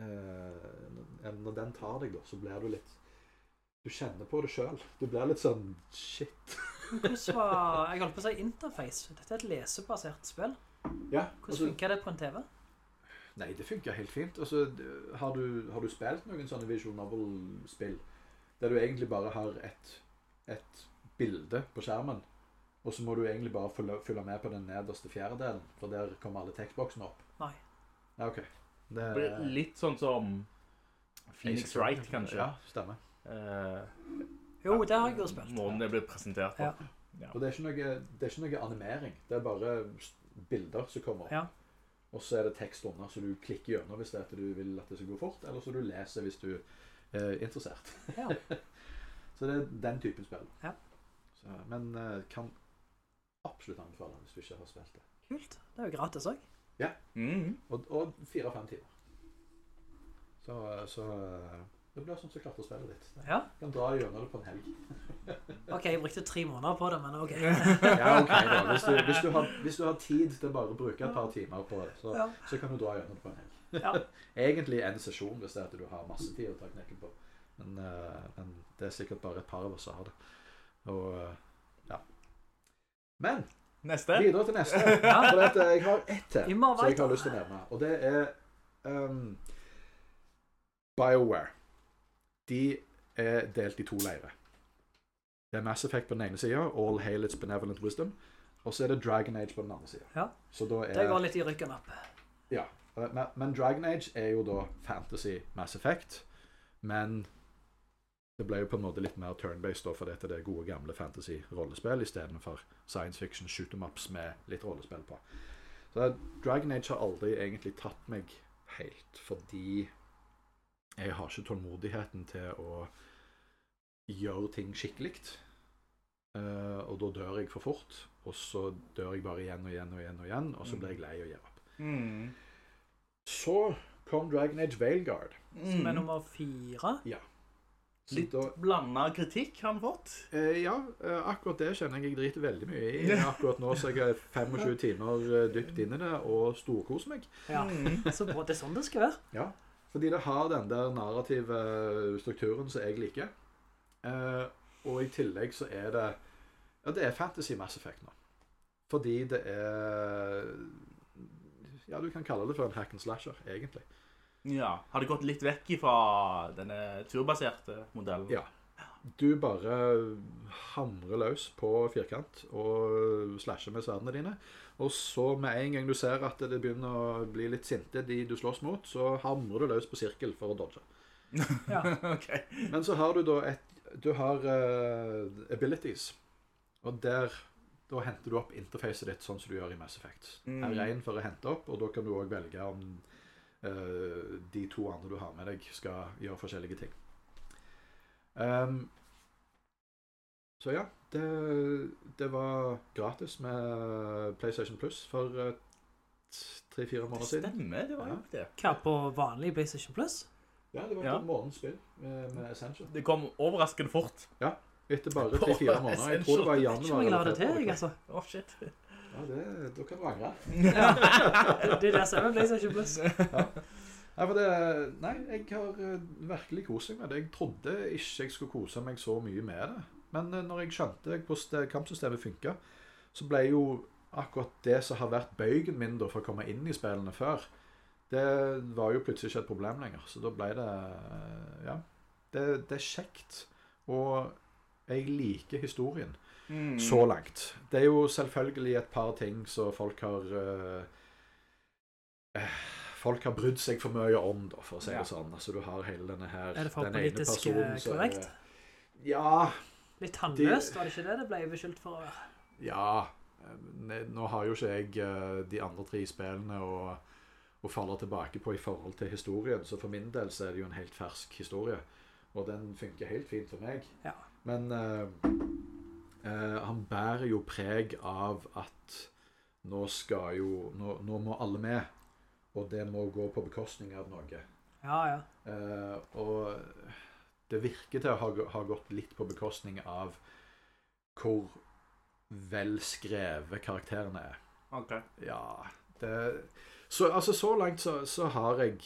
eh, Når den tar deg, da, så blir du litt Du kjenner på det sjøl. Du blir litt sånn Shit. <laughs> Hvordan var Jeg holdt på å si interface. Dette er et lesebasert spill. Ja, Hvordan altså, funker det på en TV? Nei, det funker helt fint. Altså, har, du, har du spilt noen sånne visual novel-spill der du egentlig bare har et, et bilde på skjermen, og så må du egentlig bare følge, følge med på den nederste fjerdedelen, for der kommer alle tekstboksene opp? Nei. Ja, OK. Det Det blir litt sånn som Phoenix Wright, kanskje. Ja, stemmer. Eh, Jo, det har jeg jo spilt. måten det blir presentert på. Ja. Og det er, noe, det er ikke noe animering. Det er bare bilder som kommer opp. Ja. Og så er det tekst under, så du klikker gjennom hvis det er at du vil at det skal gå fort, eller så du leser hvis du er interessert. Ja. <laughs> så det er den typen spill. Ja. Så, men eh, kan absolutt anbefale hvis du ikke har spilt det. Kult. Det er jo gratis òg. Mm. Og, og fire-fem timer. Så, så eh, det blir sånn som klatrespillet ditt. Ja. Du kan dra gjennom det på en helg. <laughs> OK, jeg brukte tre måneder på det, men OK. <laughs> Ja, ok da. Hvis du, hvis, du har, hvis du har tid til bare å bruke et par timer på det, så, Ja. så kan du dra gjennom det på en helg. Ja. <laughs> Egentlig en sesjon hvis det er at du har masse tid å ta knekken på. Men, uh, men det er sikkert bare et par av oss som har det. Og uh, ja. Men Neste. videre til neste. For at eh, jeg har ett til som jeg har lyst til å nevne. Og det er um, BioWare. De er delt i to leirer. Det er Mass Effect på den ene sida, All Hail Its Benevolent Wisdom. Og så er det Dragon Age på den andre sida. Ja. Så da Det går er litt i ryggen opp. Ja. Men, Dragon Age er jo da fantasy Mass Effect. Men det ble jo på en måte litt mer turn-based, da, for dette er gode, gamle fantasy-rollespill istedenfor science fiction shoot em ups med litt rollespill på. Så Dragon Age har aldri egentlig tatt meg helt, fordi jeg har ikke tålmodigheten til å gjøre ting skikkelig. Uh, og da dør jeg for fort, og så dør jeg bare igjen og igjen og igjen, og igjen, og så blir jeg lei og gir opp. Mm. Så kom Dragon Age Veilguard. Som er nummer fire. Ja. Litt da- blanda kritikk har han fått. Eh, ja, eh, akkurat det kjenner jeg jeg driter veldig mye i akkurat nå, så jeg er 25 <laughs> timer eh, dypt inn i det og storkoser meg. Ja. Så bra. Det er sånn det skal være. Ja, fordi det har den der narrative strukturen som jeg liker. Eh, og i tillegg så er det Ja, det er fantasy Mass Effect nå. Fordi det er Ja, du kan kalle det for en hack and slasher, egentlig. Ja. Har det gått litt vekk fra denne turbaserte modellen? Ja. Du bare hamrer løs på firkant og slasher med sverdene dine. Og så med en gang du ser at det begynner å bli litt sinte, de du slåss mot, så hamrer du løs på sirkel for å dodge. <laughs> Ja. ok. Men så har du da et Du har uh, abilities. Og der Da henter du opp interfacet ditt sånn som du gjør i Mass Effect. Mm. R1 for å hente opp, og da kan du òg velge om uh, de to andre du har med deg, skal gjøre forskjellige ting. Ehm, så ja, det, det var gratis med PlayStation Plus for eh, tre-fire måneder siden. Stemmer, det var jo det. Hva på vanlig PlayStation Plus? Ja, det var Ja. et måneds spill med, med Essential. Det kom overraskende fort. Ja, Etter bare tre-fire måneder. Jeg tror det var i Jeg vet ikke januar. jeg la det til, jeg, altså. Å, shit. Ja, det, da kan du angre. Det, <laughs> det er det som er PlayStation Plus. Nei, for det, nei, jeg har eh, virkelig koset meg med det. Jeg trodde ikke jeg skulle kose meg så mye med det. Men eh, når jeg skjønte hvordan det kampsystemet funka, så ble jo akkurat det som har vært bøygen min da for å komme inn i spillene før, det var jo plutselig ikke et problem lenger. Så da ble det eh, Ja. Det, det er kjekt. Og jeg liker historien Mm. så langt. Det er jo selvfølgelig et par ting som folk har eh, eh, Folk har brydd seg for mye om, da, for å si Ja. det sånn. Altså, du har hele denne her Er det for den politisk korrekt? Ja. Litt tannløst, var det ikke det det ble beskyldt for å være? Ja. eh, Nå har jo ikke jeg eh, de andre tre spillene å, å falle tilbake på i forhold til historien, så for min del så er det jo en helt fersk historie. Og den funker helt fint for meg. Ja. Men uh, uh, han bærer jo preg av at nå skal jo Nå, nå må alle med. Og det må gå på bekostning av noe. Ja, ja. Uh, og det virker til å ha, ha gått litt på bekostning av hvor velskrevet karakterene er. Ok. Ja det, så, altså, så langt så, så har jeg,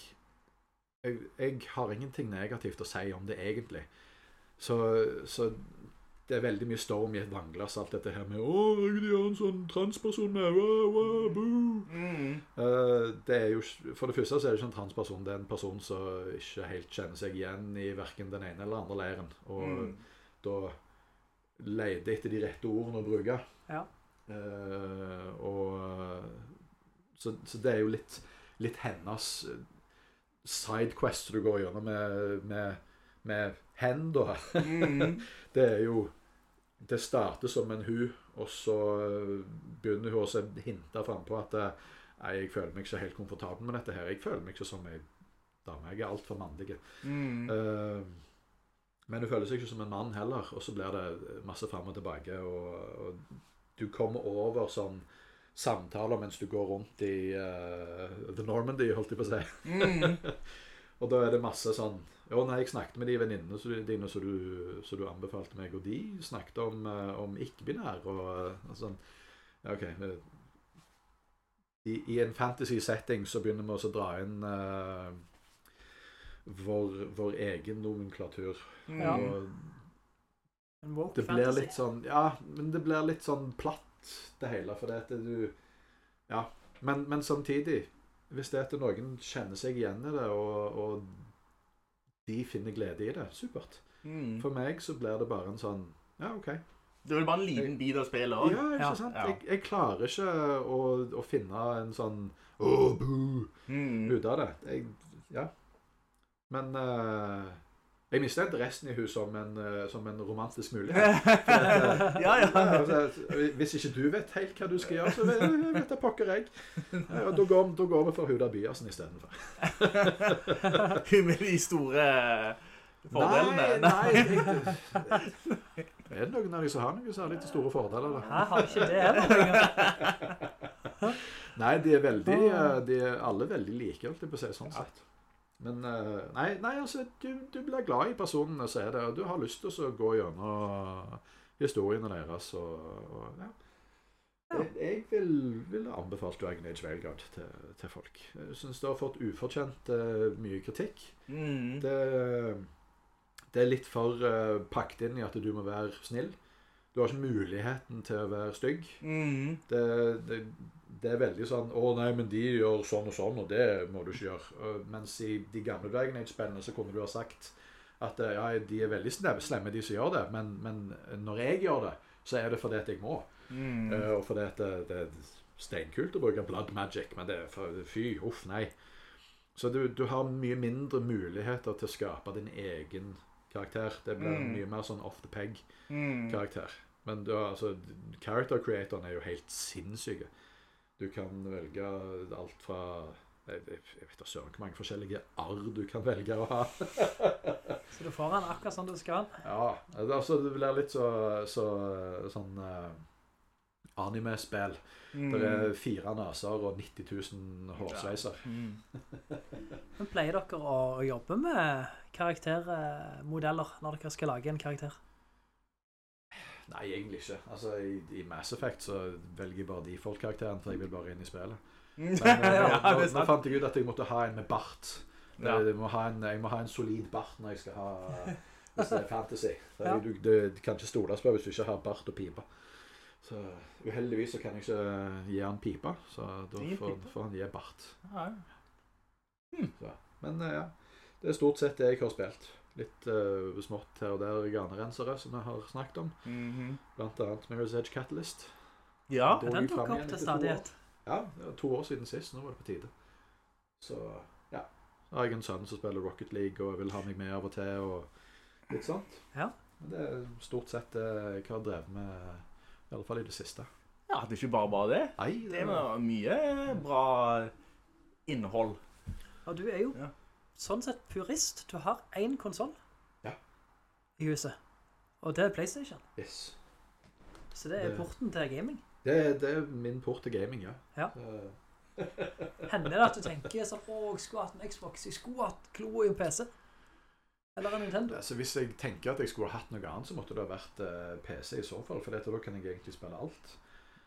jeg Jeg har ingenting negativt å si om det, egentlig. Så, så det er veldig mye storm i et vannglass, alt dette her med 'Å, de har en sånn transperson med wow, wow, boo. Mm. Uh, det er jo, For det første så er det ikke en transperson. Det er en person som ikke helt kjenner seg igjen i verken den ene eller andre leiren. Og Mm. da leter etter de rette ordene å bruke. Ja. Uh, og så, så det er jo litt, litt hennes eh, sidequest du går gjennom med, med, med hen, da. Mm. <laughs> det er jo Det starter som en hu, og så eh, begynner hun også å hinte frampå at eh, Nei, jeg føler meg ikke helt komfortabel med dette her. Jeg føler meg ikke som ei dame. Jeg er altfor mandig. Mm. Uh, men hun føler seg ikke som en mann heller, og så blir det masse fram og tilbake. Og, og du kommer over sånn samtaler mens du går rundt i uh, The Normandy, holdt jeg på å si. Mm. <laughs> og da er det masse sånn Jo, nei, jeg snakket med de venninnene dine som du, du anbefalte meg, og de snakket om, eh, om ikke-binær og sånn. OK. eh, I, I en fantasy-setting så begynner vi også å dra inn uh, vår, vår egen nomenklatur. Ja. Og En woke det blir litt sånn Ja, men det blir litt sånn platt, det hele. For det at du Ja. Men, men samtidig, hvis det er at noen kjenner seg igjen i det, og, og de finner glede i det, supert. Mm. For meg så blir det bare en sånn Ja, OK. Det er vel bare en liten bit av spillet òg. Ja, ikke Ja. sant? Ja. Jeg, jeg klarer ikke å, å finne en sånn Åh, boo! Mm. ut av det. Jeg, ja. Men eh, jeg mister interessen i henne som en, eh, som en romantisk mulighet. <laughs> At, eh, Ja, ja. altså, hvis ikke du vet helt hva du skal gjøre, så vet, vet jeg pokker jeg. Og da, går, da går vi for Huda Byersen istedenfor. <laughs> Hun med de store fordelene. Nei, nei. <laughs> jeg- Er det noen av de som har noen særlig til store fordeler? da? Jeg har ikke det heller. Nei, de er veldig eh, De er alle veldig like, holdt jeg på å si, sånn sett. Men eh, nei, nei altså, du, du blir glad i personene som er der, og du har lyst til å gå gjennom historiene deres og, og ja. Jeg, jeg vil, vil anbefale Dragon Age Veilguard til, til folk. Jeg syns det har fått ufortjent uh, mye kritikk. Mm. Det, det er litt for uh, pakket inn i at du må være snill. Du har ikke muligheten til å være stygg. Mm. Det, det, det er veldig sånn 'Å nei, men de gjør sånn og sånn, og det må du ikke gjøre.' Mens i de gamle Dragon Age-spillene så kunne du ha sagt at eh, ja, de er veldig slemme, de som gjør det, men, men når jeg gjør det, så er det fordi at jeg må. Mm. Eh, og fordi at det, det er steinkult å bruke blood magic, men det er fy, uff, nei. Så du, du har mye mindre muligheter til å skape din egen karakter. Det blir Mm. mye mer sånn off the peg Mm. Men du, har, altså, character creatoren er jo helt sinnssyke. Du kan velge alt fra Jeg, vet da søren hvor mange forskjellige arr du kan velge å ha. <laughs> Så du får den akkurat sånn du skal ha den. Ja, altså Det blir litt så, så sånn uh, anime-spill. Mm. Det er fire naser og 90 000 hårsveiser. Mm. <laughs> Men pleier dere å jobbe med karaktermodeller når dere skal lage en karakter? Nei, egentlig ikke. Altså, i, I Mass Effect så velger jeg bare default-karakteren, for jeg vil bare inn i spillet. Men eh, <laughs> ja, nå, nå, fant jeg ut at jeg måtte ha en med bart. Ja. Jeg, må ha en, jeg må ha en solid bart når jeg skal ha <laughs> Hvis det er fantasy. Er, du, du, du kan ikke stoles på hvis du ikke har bart og pipe. Så uheldigvis så kan jeg ikke gi han pipe, så da får, får han gi bart. Ja. Så. Men eh, ja, det er stort sett det jeg har spilt. Litt uh, smått her og der garnrensere, som jeg har snakket om. Mhm. Blant annet Mirror's Edge Catalyst. ja. Den tok dukker opp til stadighet. Ja, det var to år siden sist. Nå var det på tide. Så ja. Så har jeg en sønn som spiller Rocket League og vil ha meg med av og til. og litt sånt. Ja. Men det er stort sett det jeg har drevet med, i alle fall i det siste. ja, det er ikke bare bare det. Nei, Det var mye bra innhold. Ja, du er jo Ja. Sånn sett purist. Du har én konsoll Ja. i huset. Og det er PlayStation. yes. Så det er Det- porten til gaming. det, det er min port til gaming, ja. Ja. <laughs> Hender det at du tenker sånn Å, jeg skulle hatt en Xbox, jeg skulle hatt Klo i en PC? Eller en Nintendo? altså, hvis jeg tenker at jeg skulle hatt noe annet, så måtte det ha vært eh, PC i så fall. For dette, da kan jeg egentlig spille alt.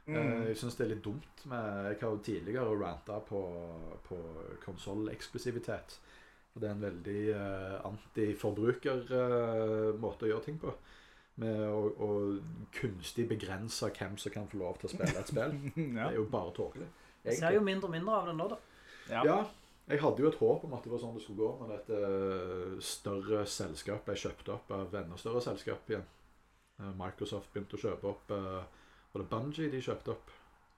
Mm. Eh, Jeg syns det er litt dumt med Jeg har jo tidligere ranta på, på konsolleksklusivitet. Og det er en veldig uh, antiforbruker-måte å gjøre ting på. Med å, å kunstig begrense hvem som kan få lov til å spille et spill. <laughs> Det er jo bare tåkelig. Jeg ser jo mindre og mindre av det nå, da. Ja. Ja, jeg hadde jo et håp om at det var sånn det skulle gå, når et eh, større selskap ble kjøpt opp av enda større selskap igjen. Eh, Microsoft begynte å kjøpe opp eh, Var det Bungie de kjøpte opp?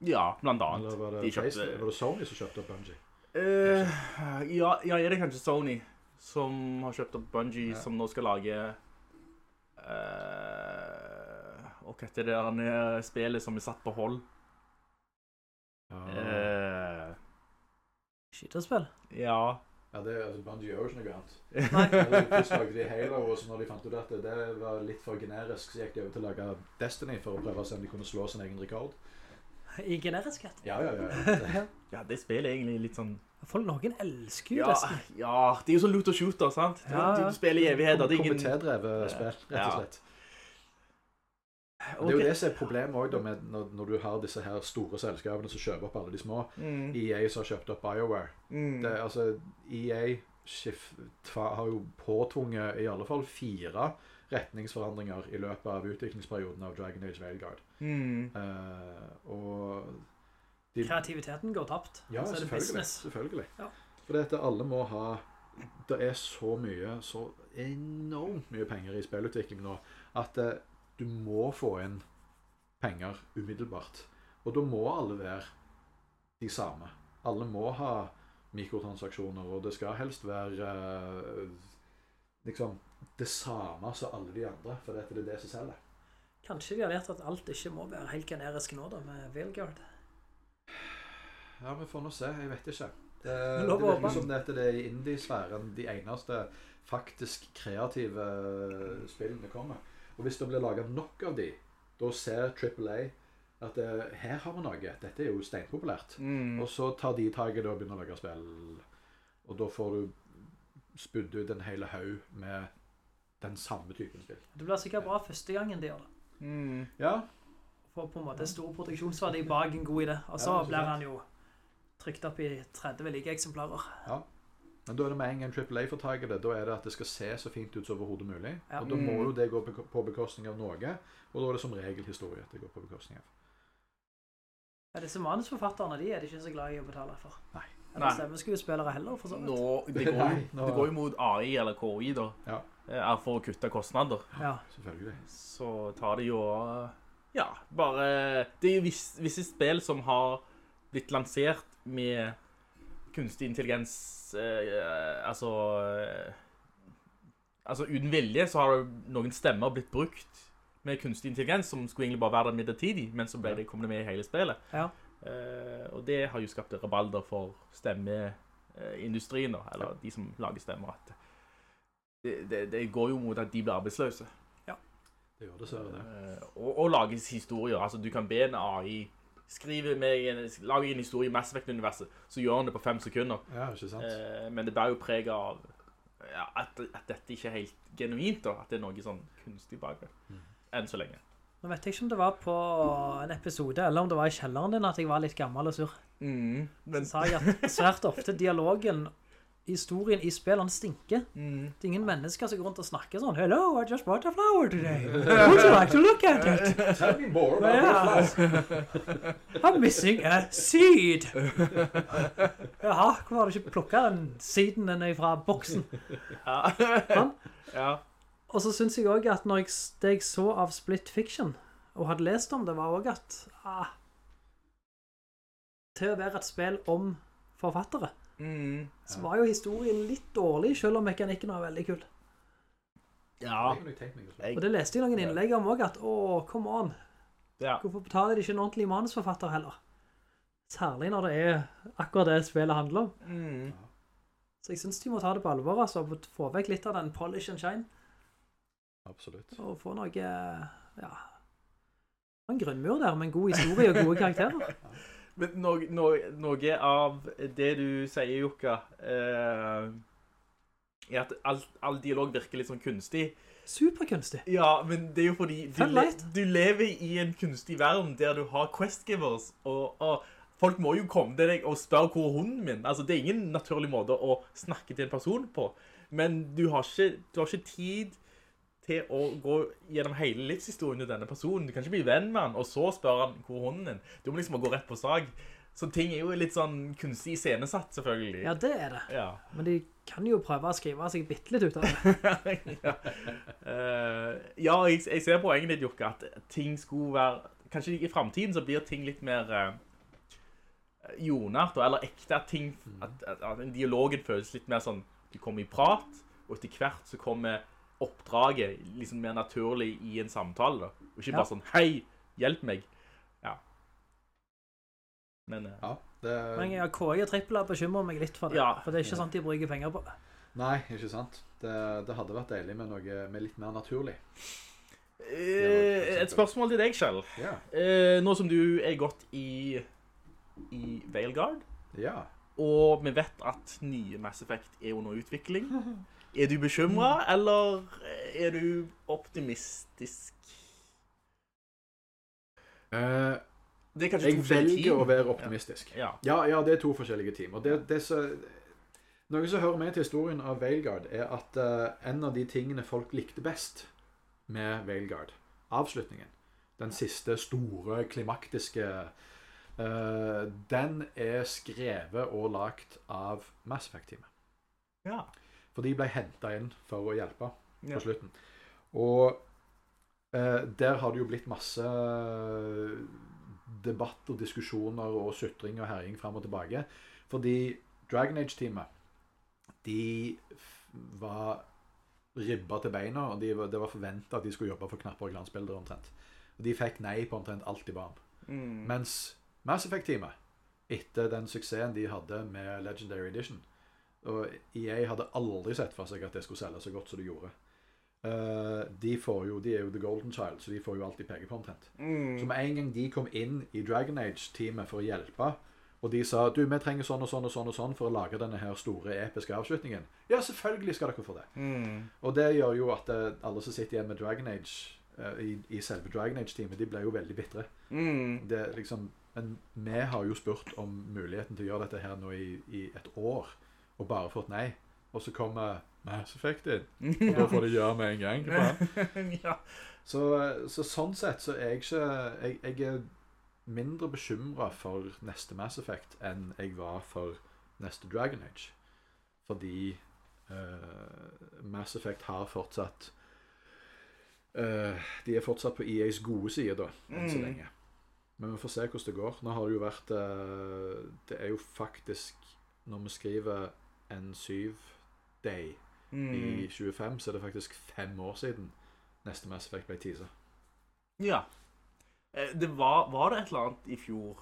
ja, blant annet. Eller var det, De kjøpte- var det Sony som kjøpte opp Bungie? Eh, ja, ja, er det kanskje Sony som har kjøpt opp Bungie, Ja. som nå skal lage uh, Og hva heter det der nede spillet som er satt på hold? Ja, Eh, Skytespill. ja ja det, altså, Bungie gjør jo ikke noe annet. Først lagde de Halo, og så når de fant ut at det var litt for generisk, så gikk de over til å lage Destiny for å prøve å se om de kunne slå sin egen rekord. I generiskhet. Ja, ja, ja. <laughs> Det, Ja, det spillet er egentlig litt sånn Folk, noen elsker jo ja, det. ja, det er jo sånn loot og shooter, sant? Du, Ja, ja. du spiller i evigheter. Det er ingen Komitédrevet spill, rett og slett. Ok. Det er jo det som er problemet også, da, med når, når du har disse her store selskapene som kjøper opp alle de små. Mm, EA som har kjøpt opp BioWare. mm. Det, altså, EA har jo påtvunget i alle fall fire retningsforandringer i løpet av utviklingsperioden av Dragon Age Veilguard. Mm. Uh, og de, Kreativiteten går tapt. Ja, så er det selvfølgelig. business. selvfølgelig. Ja. For det at alle må ha Det er så mye, så enormt mye penger i spillutvikling nå, at uh, du må få inn penger umiddelbart. Og da må alle være de samme. Alle må ha mikrotransaksjoner, og det skal helst være eh, liksom det samme som alle de andre, for dette er det som selger. Kanskje de har lært at alt ikke må være helt generisk nå, da, med Veilguard. Ja, vi får nå se. Jeg vet ikke. Det, <laughs> det virker som dette det er i indie-sfæren de eneste faktisk kreative spillene kommer. Og hvis det blir laga nok av de, da ser Triple A at det, her har vi noe. Dette er jo steinpopulært. Mm. Og så tar de taket og begynner å lage spill. Og da får du spydd ut en hel haug med den samme typen spill. Det blir sikkert bra første gangen de gjør det. Mm. Ja, Får på en måte stor produksjonsverdi bak en god idé. Og så Ja, så blir han jo trykt opp i 30 like eksemplarer. Men da er det med en gang AAA A får tak i det. Da er det at det skal se så fint ut som overhodet mulig. Ja. Og da må Mm. jo det gå på- på bekostning av noe. Og da er det som regel historie at det går på bekostning av. Ja, disse manusforfatterne de er de ikke så glad i å betale for. Nei. Eller stemmeskuespillere heller, for så vidt. Nå, det, går jo, Nei, nå- det går jo mot AI eller KI, da. Ja. Eh, For å kutte kostnader. Ja. Selvfølgelig. Så tar det jo Ja, bare Det er jo visse, visse spill som har blitt lansert med kunstig intelligens eh, Altså eh, Altså uten vilje så har noen stemmer blitt brukt med kunstig intelligens som skulle egentlig bare være der midlertidig, men så ble det kommet med i hele spillet. Ja. Eh, og det har jo skapt rabalder for stemmeindustrien, eller de som lager stemmer. At det, det, det går jo mot at de blir arbeidsløse. Ja, Det gjør dessverre det. Eh, og, og lages historier. Altså, du kan be en AI skrive med en, lage en historie i Mass Effect-universet, så gjør han det på fem sekunder. Ja, ikke sant? Eh, men det bærer jo preg av ja, at, at dette ikke er helt genuint, da. At det er noe sånn kunstig bak det. Enn så lenge. Nå vet jeg ikke om det var på en episode, eller om det var i kjelleren din at jeg var litt gammel og sur. Mm, men Så sa jeg at svært ofte dialogen, historien i spillene stinker. mm, Det er ingen mennesker som går rundt og snakker sånn Hello, I just bought a flower today. Would you like to look at it? Tell me more about yeah. I'm missing a seed. Jaha, hvorfor har du ikke plukket den seeden den er fra boksen? ja. Sånn. ja. Og så synes jeg også at når jeg, det jeg så av Split Fiction, og hadde lest om det, var også at ah, til å være et spill om forfattere, Mm, så var jo historien litt dårlig, selv om mekanikken var veldig kul. ja. Å. Og det leste jeg noen innlegg om også, at åh, come on, ja. hvorfor betaler de ikke en ordentlig manusforfatter heller? Særlig når det er akkurat det spillet handler om. Mm. Så jeg synes de må ta det på alvor, altså, og få vekk litt av den polish and shine, Absolutt. og få noe, ja, en grunnmur der, med en god historie og gode karakterer. <laughs> Men noe, noe, noe av det du sier, Jukka, eh, er at all, all dialog virker litt sånn kunstig. Superkunstig. Ja, men det er jo fordi du, le, du lever i en kunstig verden der du har questgivers, og, og folk må jo komme til deg og spørre hvor hunden min. Altså, det er ingen naturlig måte å snakke til en person på. Men du har ikke, du har ikke tid til å gå gjennom hele livshistorien til denne personen. Du kan ikke bli venn med han, og så spør han hvor hunden din. Du må liksom gå rett på sag. Så ting er jo litt sånn kunstig scenesatt, selvfølgelig. Ja, det er det. Ja. Men de kan jo prøve å skrive seg bitt litt ut av det. <laughs> ja, uh, ja jeg, jeg ser poenget ditt, Jokke, at ting skulle være Kanskje i fremtiden så blir ting litt mer uh, jordnært, eller ekte. At, ting, at, at, at dialogen føles litt mer sånn Du kommer i prat, og etter hvert så kommer oppdraget liksom mer naturlig i en samtale. Da. Og ikke Ja. bare sånn Hei, hjelp meg. Ja. Men eh, Ja, det, Men ja, KI og trippel bekymrer meg litt for det. Ja. For det er ikke sant de bruker penger på det. Nei, ikke sant. Det, det hadde vært deilig med noe med litt mer naturlig. eh, Et spørsmål til deg, Kjell. Ja. Eh, nå som du er gått i, i Veilguard, Ja. og vi vet at nye Mass Effect er under utvikling, <laughs> er du bekymret, eller er du optimistisk? Uh, jeg velger team. å være optimistisk. Ja. Ja, ja, det er to forskjellige team. Og det, det så, noe som hører med til historien av Veilguard, er at uh, en av de tingene folk likte best med Veilguard, avslutningen, den siste store klimaktiske uh, Den er skrevet og lagt av Mass Effect-teamet. Ja. For de ble henta inn for å hjelpe Ja. på slutten. Og eh, der har det jo blitt masse debatt og diskusjoner og sutring og herjing fram og tilbake. Fordi Dragon Age-teamet de var ribba til beina, og de, det var forventa at de skulle jobbe for knapper og glansbilder omtrent. Og de fikk nei på omtrent alt de ba om. Mm. Mens Mass Effect-teamet, etter den suksessen de hadde med Legendary Edition Og EA hadde aldri sett for seg at det skulle selge så godt som det gjorde. Uh, de, får jo, de er jo The Golden Child, så de får jo alltid penger på omtrent. Mm. Så med en gang de kom inn i Dragon Age-teamet for å hjelpe, og de sa du, vi trenger sånn og sånn og sånn og sånn for å lage denne her store, episke avslutningen. Ja, selvfølgelig skal dere få det. Mm. Og det gjør jo at eh, alle som sitter igjen med Dragon Age, uh, i, i selve Dragon Age-teamet, de ble jo veldig bitre. Mm. Liksom, men vi har jo spurt om muligheten til å gjøre dette her nå i, i et år, og bare fått nei. Og så kommer Mass Effect inn, og da får de gjøre med en gang. <laughs> ja. Så, så sånn sett så er jeg ikke Jeg, jeg er mindre bekymra for neste Mass Effect enn jeg var for neste Dragon Age. Fordi uh, Mass Effect har fortsatt uh, De er fortsatt på EAs gode side, da, enn så Mm. lenge. Men vi får se hvordan det går. Nå har det jo vært uh, Det er jo faktisk Når vi skriver N7 Day Mm. i 25, så er det faktisk fem år siden neste Mass Effect ble teaser. ja. Eh, Det var, var det et eller annet i fjor?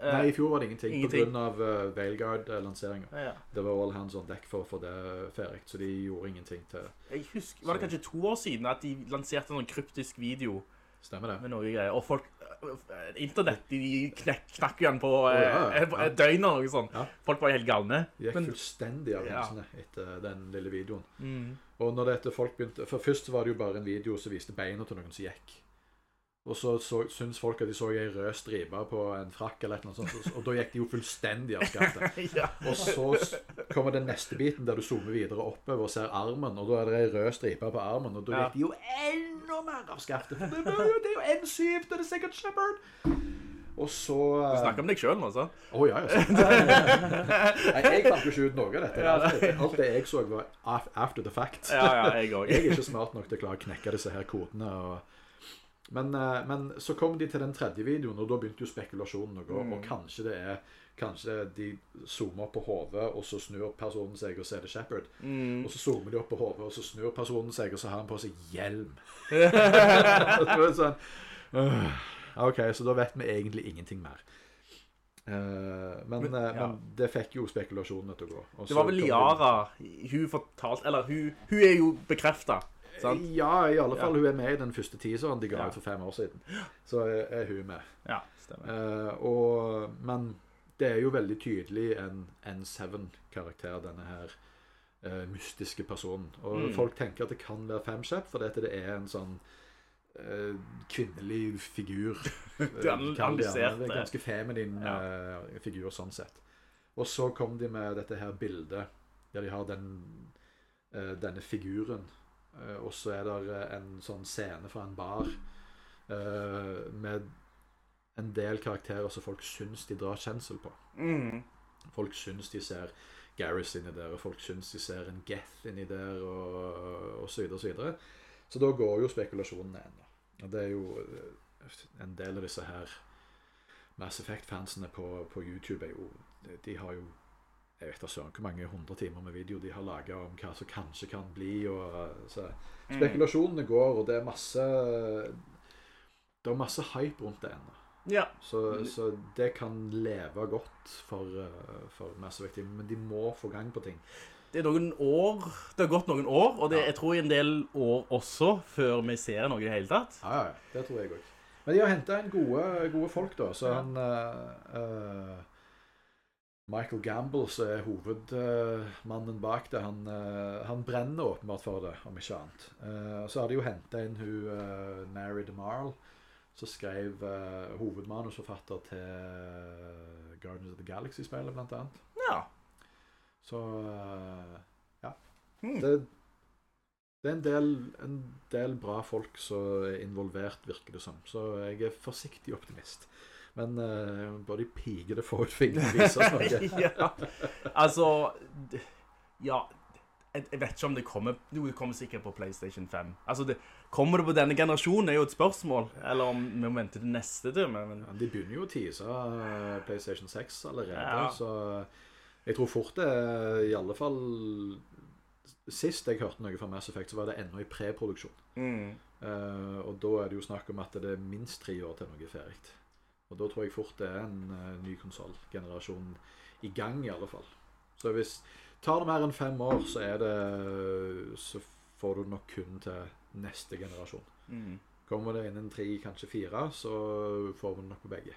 Eh, Nei, i fjor var det ingenting, ingenting. av uh, Veilguard-lanseringa. Ja, ja. Det var all hands on deck for å få det ferdig, så de gjorde ingenting til Jeg husker, Var det kanskje to år siden at de lanserte en sånn kryptisk video Stemmer det? med noe greier? Og folk eh, Internett de knek, knakk igjen på oh, eh, ja, ja. et, et døgn eller noe sånt. Ja. Folk var helt galne. De gikk Men- fullstendig av Ja. etter den lille videoen. Mm. Og når dette folk begynte For først var det jo bare en video som viste beina til noen som gikk. Og så, så syntes folk at de så ei rød stripe på en frakk, eller noe sånt, og da gikk de jo fullstendig av skaftet. <laughs> ja. Og så kommer den neste biten der du zoomer videre oppover og ser armen, og da er det ei rød stripe på armen, og da Ja. gikk de jo enda mer av skaftet. For det, det er jo N7, det er Second Shepherd. Og så Du snakker om deg sjøl nå, så. Å ja, ja. <laughs> Nei, jeg fant jo ikke ut noe av dette. Alt, det jeg så, var after the fact. Ja, ja, jeg også. <laughs> Jeg er ikke smart nok til å klare å knekke disse her kodene. Og... Men, eh, men så kom de til den tredje videoen, og da begynte jo spekulasjonen å gå. Og kanskje det er Kanskje de zoomer opp på hodet, og så snur personen seg, og så er det Shepherd. Og så zoomer de opp på hodet, og så snur personen seg, og så har han på seg hjelm. <laughs> sånn, øh, OK, så da vet vi egentlig ingenting mer. Uh, men, Men, eh, ja. men det fikk jo spekulasjonene til å gå. Også Det var vel Liara Hun fortalte Eller hun, hun er jo bekrefta. Sant? Ja, i alle fall. Ja. Hun er med i den første teaseren de ga Ja. ut for fem år siden. Så er hun med. Ja, stemmer. Uh, og, men det er jo veldig tydelig en N7-karakter, denne her uh, mystiske personen. Og Mm. folk tenker at det kan være Femshep, fordi at det er en sånn uh, kvinnelig figur. <laughs> Eh. Det er Ganske feminin eh, figur sånn sett. Og så kom de med dette her bildet, der de har den, denne figuren. Og så er det en sånn scene fra en bar med en del karakterer som folk syns de drar kjensel på. Mm. Folk syns de ser Garris inni der, og folk syns de ser en Geth inni der, og, og så videre og så videre. Så da går jo spekulasjonene ennå. Og det er jo eh, en del av disse her Mass Effect-fansene på, på YouTube er jo De har jo jeg vet da søren hvor mange hundre timer med video de har laga om hva som kanskje kan bli. Og, eh, så spekulasjonene går, og det er masse Det er masse hype rundt det ennå. Ja. Så, så det kan leve godt for, eh, for Mass Effect, men de må få gang på ting. Det er noen år, det har gått noen år, og det, jeg tror en del år også, før vi ser noe i det hele tatt. Ja, ja, ja. Det tror jeg òg. Men de har henta inn gode, gode folk, da. Så han Uh, Michael Gamble, som er hovedmannen bak det, han, han brenner åpenbart for det, om ikke annet. Uh, så har de jo henta inn hun uh, Mary DeMarle, som skrev uh, hovedmanusforfatter til Guardians of the Galaxy-spillet, blant annet. Ja. Så uh, ja. Hmm. Det, det er en del, en del bra folk som er involvert, virker det som. Så jeg er forsiktig optimist. Men uh, bare de pigede forutfingre viser noe. <laughs> ja. Altså Ja. Jeg vet ikke om det kommer Jo, det kommer sikkert på PlayStation 5. Altså, det, Kommer det på denne generasjonen, er jo et spørsmål. Eller om vi må vente til neste tur. Men, Ja, De begynner jo å tease eh, PlayStation 6 allerede, Ja. så jeg tror fort det er i alle fall Sist jeg hørte noe fra Mass Effect, så var det ennå i preproduksjon. mm. Uh, og da er det jo snakk om at det er minst tre år til noe er ferdig. Og da tror jeg fort det er en uh, ny konsollgenerasjon i gang, i alle fall. Så hvis tar det mer enn fem år, så er det Så får du nok kun til neste generasjon. Mm. Kommer det innen tre, kanskje fire, så får vi det nok på begge.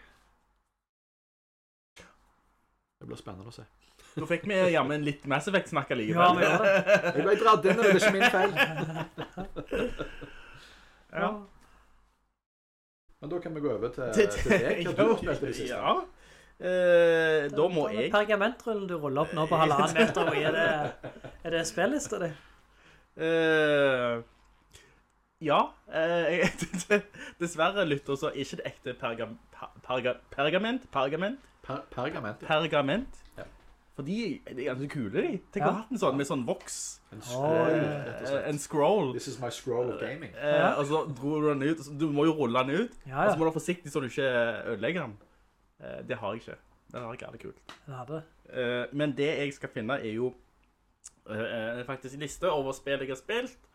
Det blir spennende å se. Nå fikk vi jammen litt Mass Effect-snakk Ja, vi. <laughs> Jeg ble dratt inn, og det er ikke min feil. ja. Men da kan vi gå over til, Til- til deg. Hva du har spilt i det siste? Ja. Eh, da må jeg Pergamentrullen du ruller opp nå på halvannen meter, og er det, er det spillista det? Eh, ja. eh, jeg- <laughs> dessverre, lytter, så er ikke det ekte perga, per- perga, pergament. Pergament. Per pergament. ja. Pergament. Ja. For de er ganske kule, de. Tenk å ha hatt en sånn med sånn voks. En scroll, Oh, en scroll. This is my scroll of gaming. Eh, Ja. og så dro du den ut. Du må jo rulle den ut. Ja, Og så må du være forsiktig så du ikke ødelegger den. Eh, det har jeg ikke. Det har ikke alle kult. Den hadde. Eh, men det jeg skal finne er jo uh, faktisk en liste over spill jeg har spilt.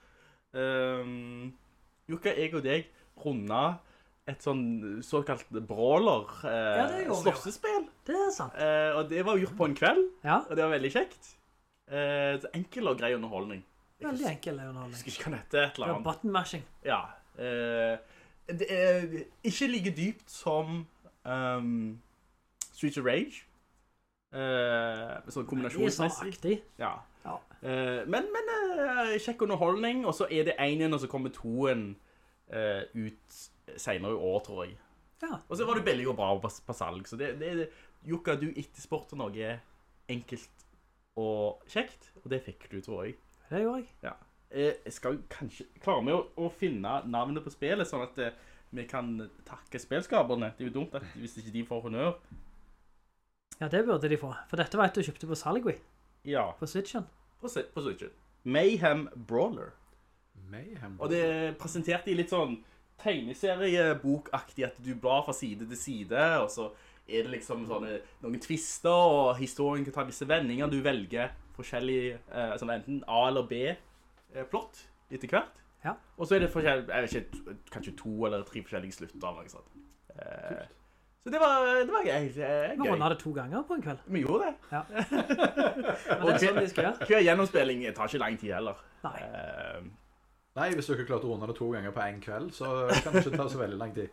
Um, Jukka, jeg og deg runda et sånn såkalt brawler uh, Ja, det slåssespill. Det er sant. Uh, og det var gjort på en kveld, Ja, og det var veldig kjekt. Uh, så enkel og grei underholdning. Jeg veldig enkel underholdning. husker ikke hva hette. Et eller annet. button mashing. Ja. Uh, det er ikke like dypt som um, Streets of Rage. Uh, sånn kombinasjonsmessig. Ja. Ja. Uh, men men uh, kjekk underholdning. Og så er det én og så kommer toen uh, ut senere i år, tror jeg. Ja. Og så var det billig og bra på, på salg. Så det, det, Jukka, du etterspurte noe enkelt og kjekt, og det fikk du, tror jeg. Det gjorde jeg. Ja. jeg skal kanskje klare med å, å finne navnet på spillet, sånn at eh, vi kan takke spilskaperne. Det er jo dumt at, hvis ikke de får honnør. Ja, det burde de få. For dette var et du kjøpte på Saligui. Ja, På Switchen. på, på Switchen. Mayhem Brawler. Mayhem. Og det presenterte de litt sånn tegneseriebokaktig, at du blar fra side til side, og så er det liksom sånne, noen twister, og historien kan ta visse vendinger. Du velger forskjellige, eh, sånn enten A eller B eh, etter hvert. Ja. Og så er det forskjell, jeg vet ikke, kanskje to eller tre forskjellige slutter eller noe. Eh, så det var, det var gøy. eh, Vi runda det to ganger på en kveld. Vi gjorde det. Ja. <laughs> Men det er sånn gjøre. Hver gjennomspilling tar ikke lang tid heller. Nei. Eh, Nei, hvis dere klarte å runde det to ganger på en kveld, så kan det ikke ta så veldig lang tid.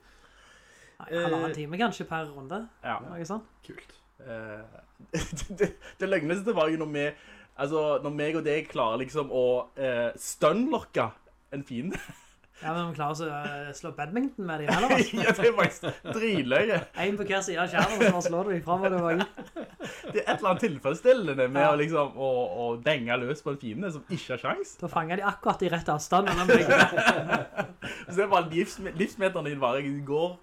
Nei, Halvannen time kanskje per runde. ja. Noe sånt. Kult. Eh, <laughs> det, det, det løgneste var jo når vi Altså, når meg og deg klarer liksom å uh, stunlocke en fiende. <laughs> Ja, men vi klarer å eh, slå badminton med dem, eller? ja, det er faktisk dritløye. En på hver side av skjermen, så slår du dem frem og var Det er et eller annet tilfredsstillende med Ja. å liksom, å, å denge løs på en fiende som ikke har sjans. Da fanger de akkurat i rett avstand. <laughs> Så det er bare livs, livsmeteren din bare går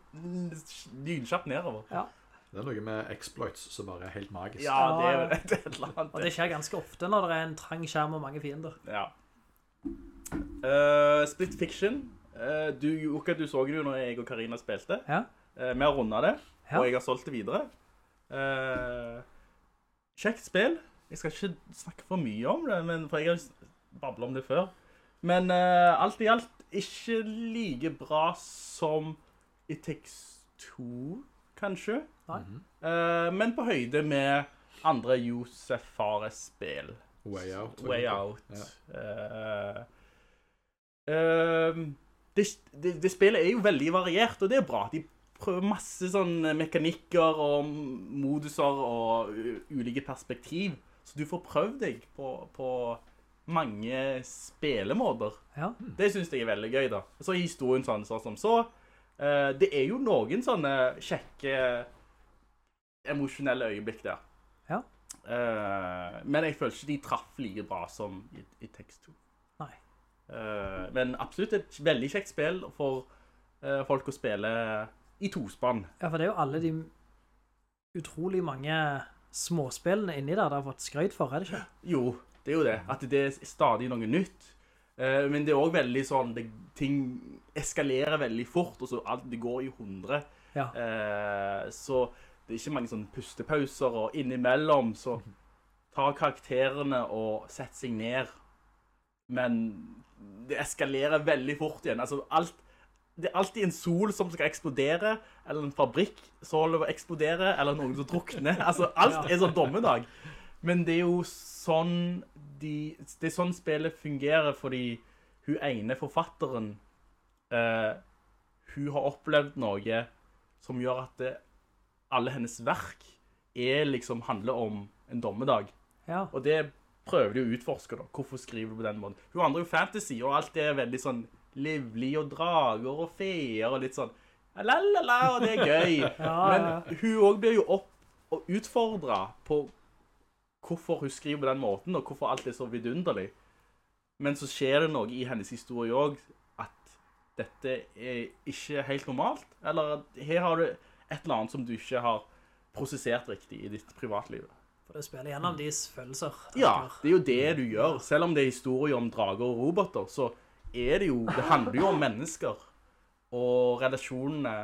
lynkjapt nedover. Ja. Det er noe med exploits som bare er helt magisk. Ja, det er det er et eller annet. Og det skjer ganske ofte når det er en trang skjerm og mange fiender. Ja. Eh, Split Fiction. Uh, du, Jokka, du så det jo når jeg og Karina spilte. Ja. Uh, vi har rundet det, Ja. og jeg har solgt det videre. Eh, kjekt spill. Jeg skal ikke snakke for mye om det, men, for jeg har bablet om det før. Men eh, alt i alt ikke like bra som It Takes Two, kanskje. Nei. Eh, men på høyde med andre Josef Fares-spill. Way out. Way Out. Ja. Eh, ehm, det, det, det spillet er jo veldig variert, og det er bra. De prøver masse sånn mekanikker og moduser og ulike perspektiv. Så du får prøvd deg på, på mange spillemåter. Ja. Det synes jeg er veldig gøy, da. Så er historien sånn, sånn som så. Eh, det er jo noen sånne kjekke emosjonelle øyeblikk der. Ja. Eh, men jeg føler ikke de traff like bra som i, i Text 2. Eh, men absolutt et veldig kjekt spill for eh, folk å spille i tospann. Ja, for det er jo alle de utrolig mange småspillene inni der det har fått skrøyt for, er det ikke? Jo, det er jo det. At det er stadig noe nytt. Eh, men det er òg veldig sånn det, Ting eskalerer veldig fort, og så alt det går i hundre. Ja. Så det er ikke mange sånne pustepauser, og innimellom så <laughs> tar karakterene og setter seg ned. Men det eskalerer veldig fort igjen. Altså, alt, det er alltid en sol som skal eksplodere, eller en fabrikk som holder å eksplodere, eller noen som drukner. Altså, alt er sånn dommedag. Men det er jo sånn de, Det er sånn spillet fungerer, fordi hun ene forfatteren uh, Hun har opplevd noe som gjør at det, alle hennes verk er liksom handler om en dommedag. Ja. Og det prøver de å utforske, da. Hvorfor skriver du på den måten? Hun andre er jo fantasy, og alt det er veldig sånn livlig, og drager og feer, og litt sånn la-la-la, og det er gøy. <laughs> ja. Men hun også blir jo opp og utfordret på hvorfor hun skriver på den måten, og hvorfor alt er så vidunderlig. Men så skjer det noe i hennes historie også, at dette er ikke helt normalt. Eller her har du et eller annet som du ikke har prosessert riktig i ditt privatliv. For det spiller gjennom deres følelser. Ja, det er jo det du gjør. Selv om det er historie om drager og roboter, så er det jo Det handler jo om <laughs> mennesker og relasjonene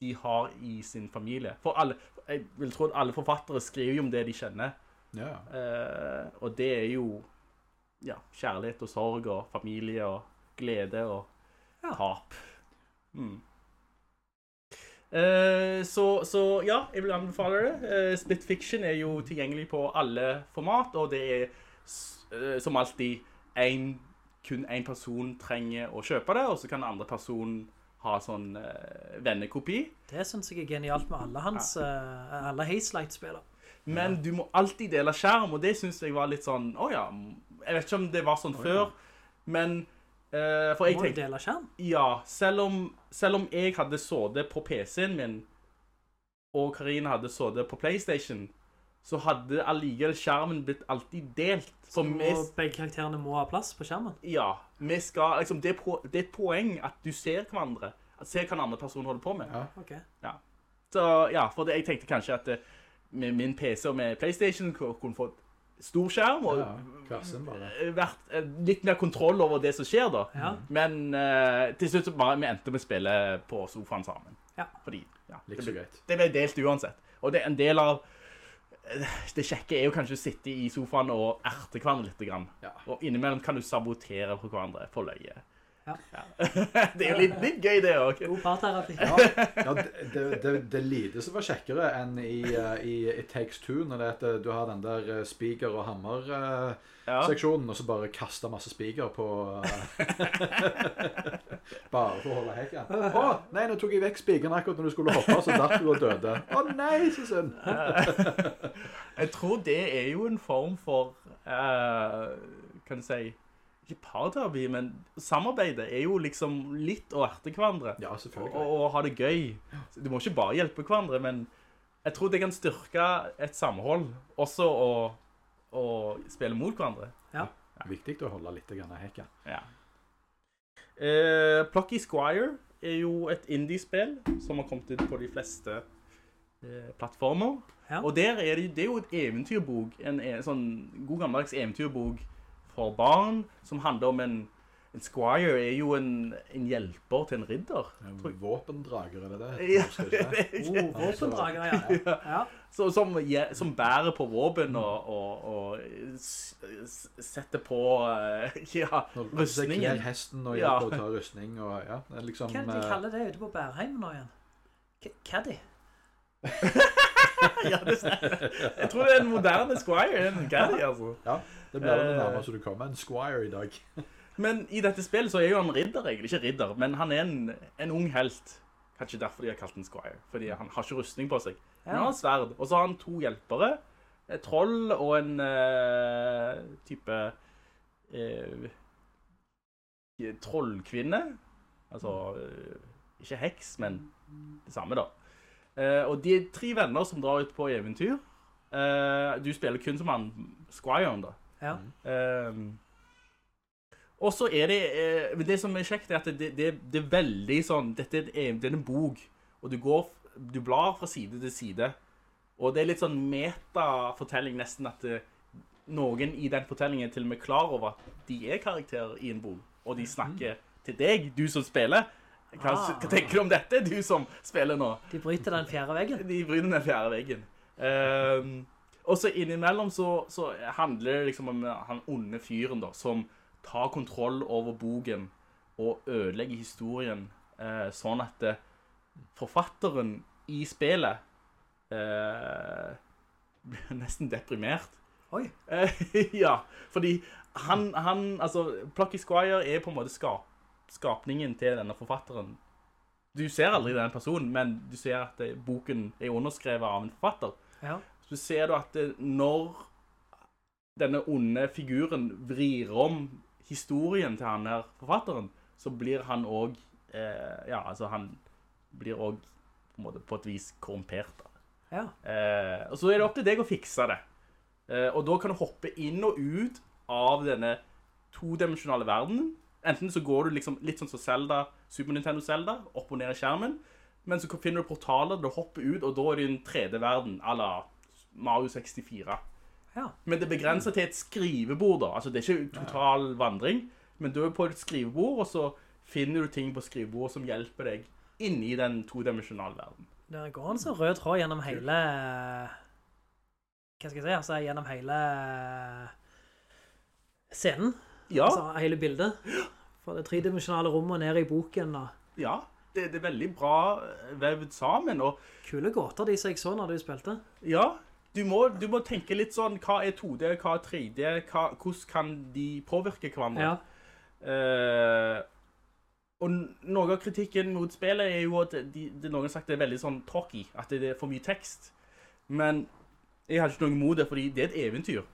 de har i sin familie. For alle Jeg vil tro at alle forfattere skriver jo om det de kjenner. Ja. Eh, og det er jo ja, kjærlighet og sorg og familie og glede og Ja. tap. Mm. Eh, så, så ja, jeg vil anbefale det. Uh, Split Fiction er jo tilgjengelig på alle format, og det er eh, som alltid en, kun én person trenger å kjøpe det, og så kan andre person ha sånn vennekopi. Det syns jeg er genialt med alle hans alle Hazelight-spillere. Men du må alltid dele skjerm, og det syns jeg var litt sånn Å ja. Jeg vet ikke om det var sånn før, men eh, For jeg Må du dele skjerm? Ja, selv om, selv om jeg hadde sittet på PC-en min, og Karina hadde sittet på PlayStation, så hadde allikevel skjermen blitt alltid delt. For vi, Og begge karakterene må ha plass på skjermen. ja, vi skal liksom det er, på, det er et poeng at du ser hverandre. At ser hva den andre personen holder på med. Ja. Ok. Så ja, for det, jeg tenkte kanskje at eh, med min PC og med PlayStation kunne fått stor skjerm og Ja, eh, vært eh, litt mer kontroll over det som skjer da. Ja. Men uh, til slutt så bare vi endte med å spille på sofaen sammen. Ja. Fordi, ja, det, ble, det ble delt uansett. Og det er en del av det kjekke er jo kanskje å sitte i sofaen og erte hverandre litt. Ja. Og innimellom kan du sabotere for hverandre for løye. Ja. <laughs> det er jo litt, litt gøy det også. God parterapi. Ja, det, det, det, det lite som var kjekkere enn i, eh, i It Takes Two, når det heter, eh, du har den der eh, spiker og hammer-seksjonen, og så bare kaste masse spiker på eh, <laughs> Bare for å holde hekken. Å, nei, nå tok jeg vekk spikeren akkurat når du skulle hoppe, så datt du og døde. Å nei, så synd. <laughs> Jeg tror det er jo en form for uh, Kan du si ikke parterapi, men samarbeidet er jo liksom litt å erte hverandre. Ja, selvfølgelig. og ha det gøy. Du må ikke bare hjelpe hverandre, men jeg tror det kan styrke et samhold, også å, å spille mot hverandre. Viktig å holde litt grann hekka. Ja. Eh, Plucky Squire er jo et indie-spill som har kommet ut på de fleste eh, plattformer. Ja. Og der er det, det er jo et eventyrbok, en, en sånn god gammeldags eventyrbok for barn, som handler om en, en squire er jo en, en hjelper til en ridder. Våpendrager, er det det? Ja? Oh, våpendrager, <laughs> ja. ja. Så, som, som bærer på våpen og, og, og setter på <laughs> ja, ja, Når rustningen. hesten og Ja. hjelper å ta rustning og ja, liksom Hva er det de eh, kaller det ute på Bærheim nå igjen? Caddy? <laughs> Ja, det stemmer. Jeg tror det er en moderne squire. En caddy, altså. Ja, det blir det nærmere nærmere du kommer en squire i dag. <laughs> Men i dette spillet så er jo han ridder, egentlig. Ikke ridder, men han er en, en ung helt. Kanskje derfor de har kalt han squire. Fordi han har ikke rustning på seg. Men han har sverd. Og så har han to hjelpere. Et troll og en uh, type Uh, trollkvinne. Altså eh, ikke heks, men det samme, da. Uh, og de er tre venner som drar ut på eventyr. Uh, du spiller kun som han squiren, da. Ja. Eh, og så er det eh, Det som er kjekt, er at det, det, det er veldig sånn Dette er, en- det er en bok, og du går Du blar fra side til side. Og det er litt sånn metafortelling, nesten, at det, noen i den fortellingen er til og med klar over at de er karakterer i en bok, og de snakker til deg, du som spiller. Hva, Ah. hva tenker du om dette, du som spiller nå? De bryter den fjerde veggen. De bryter den fjerde veggen. Ehm, og så innimellom så, så handler det liksom om han onde fyren da, som tar kontroll over boken og ødelegger historien, eh, sånn at eh, forfatteren i spillet eh, blir <laughs> nesten deprimert. Oi. Eh, <laughs> ja, fordi han, han altså, Plucky Squire er på en måte skap, skapningen til denne forfatteren. Du ser aldri den personen, men du ser at det, boken er underskrevet av en forfatter. Ja. Så ser du at det, når denne onde figuren vrir om historien til han her forfatteren, så blir han òg eh, Ja, altså, han blir òg på, på et vis korrumpert. Ja. Eh, og så er det opp til deg å fikse det. Eh, og da kan du hoppe inn og ut av denne todimensjonale verdenen. Enten så går du liksom litt sånn som Zelda, Super Nintendo Zelda, opp og ned i skjermen. Men så finner du portaler, du hopper ut, og da er det en 3D-verden à la Mario 64. Ja. Men det begrenser til et skrivebord, da. Altså, det er ikke total vandring. Men du er på et skrivebord, og så finner du ting på skrivebordet som hjelper deg inn i den todimensjonale verden. Det går en sånn rød tråd gjennom hele Hva skal jeg si? Altså gjennom hele scenen. Ja. Altså hele bildet. For det tridimensionale rommet ned i boken. og Ja, det, det er veldig bra eh, vevd sammen, og Kule gåter de som jeg så når du spilte. ja, du må, du må tenke litt sånn, hva er 2D, hva er 3D, hva, hvordan kan de påvirke hverandre? Ja. Uh, og noe av kritikken mot spillet er jo at de, de, noen har sagt det er veldig sånn talky, at det er for mye tekst. Men jeg har ikke noe imot det, fordi det er et eventyr.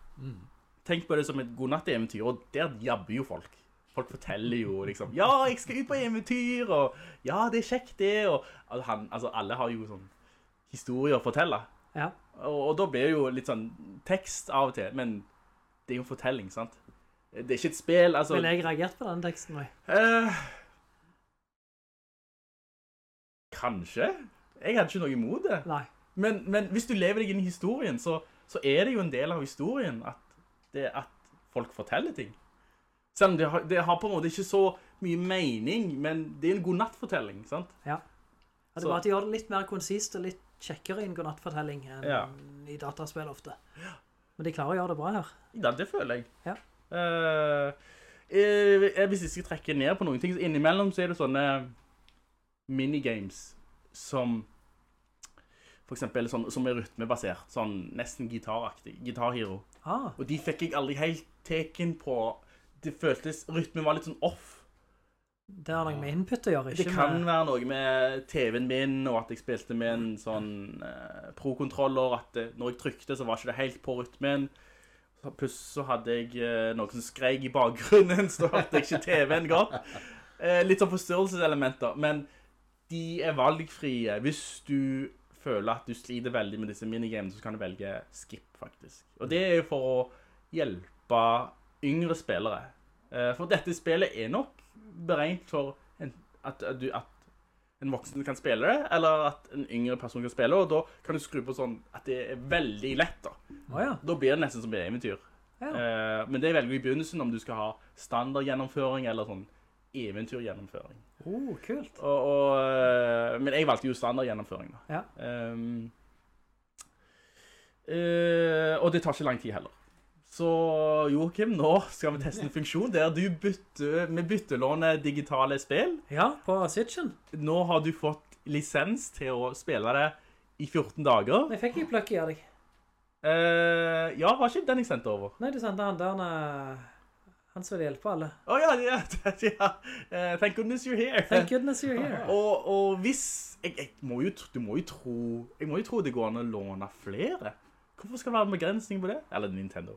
Tenk på det som et godnatteventyr, og der jabber jo folk. Folk forteller jo liksom, ja, jeg skal ut på eventyr, og ja, det er kjekt det, og han, altså, alle har jo sånn historier å fortelle. Ja. Og, og da blir det jo litt sånn tekst av og til, men det er jo en fortelling, sant? Det er ikke et spill, altså... Vil jeg reagert på den teksten? Oi. Eh, kanskje. Jeg hadde ikke noe imot det. Nei. Men, men hvis du lever deg inn i historien, så, så er det jo en del av historien at, det, at folk forteller ting. Selv om det har, det har på en måte ikke så mye mening, men det er en godnattfortelling, sant? Ja. Ja, det er bare at de gjør det litt mer konsist og litt kjekkere i en godnattfortelling enn Ja. i dataspill ofte. Men de klarer å gjøre det bra her. Ja, det føler jeg. Ja. Eh, jeg, hvis jeg skal trekke ned på noen ting, så innimellom så er det sånne minigames som for eksempel sånn, som er rytmebasert, sånn nesten gitaraktig, gitarhero. Ah, Og de fikk jeg aldri helt teken på. Det føltes, rytmen var litt sånn off. Det har noe med input å gjøre, Det kan med... være noe med TV-en min, og at jeg spilte med en sånn eh, pro-kontroller, at det, når jeg trykte så var ikke det helt på rytmen. Pluss så hadde jeg eh, noen som skreg i bakgrunnen, <laughs> så hørte jeg ikke TV-en godt. Eh, litt sånn forstyrrelseselementer. Men de er valgfrie. Hvis du føler at du sliter veldig med disse minigamene, så kan du velge skip, faktisk. Og det er jo for å hjelpe yngre spillere. Eh, For dette spillet er nok beregnet for en, at, at, du, at en voksen kan spille det, eller at en yngre person kan spille det, og da kan du skru på sånn at det er veldig lett da. Oh, ja. Da blir det nesten som et eventyr. Ja. Eh, men det velger du i begynnelsen om du skal ha standardgjennomføring eller sånn eventyrgjennomføring. Oh, kult. Og, og, eh, men jeg valgte jo standardgjennomføring da. Ja. Um, eh, og det tar ikke lang tid heller. Så Joachim, nå skal vi teste en funksjon der du bytter, med byttelåner digitale spill. Ja, på Switchen. Nå har du fått lisens til å spille det i 14 dager. Jeg fikk ikke plukke av deg. Uh, ja, var ikke den jeg sendte over? Nei, du sendte han der eh, Han som vil hjelpe alle. Å ja, ja, <laughs> ja. Uh, thank goodness you're here. Thank goodness you're here. <laughs> Og, og hvis jeg, jeg må jo, Du må jo tro Jeg må jo tro det går an å låne flere. Hvorfor skal det være en begrensning på det? Eller Nintendo.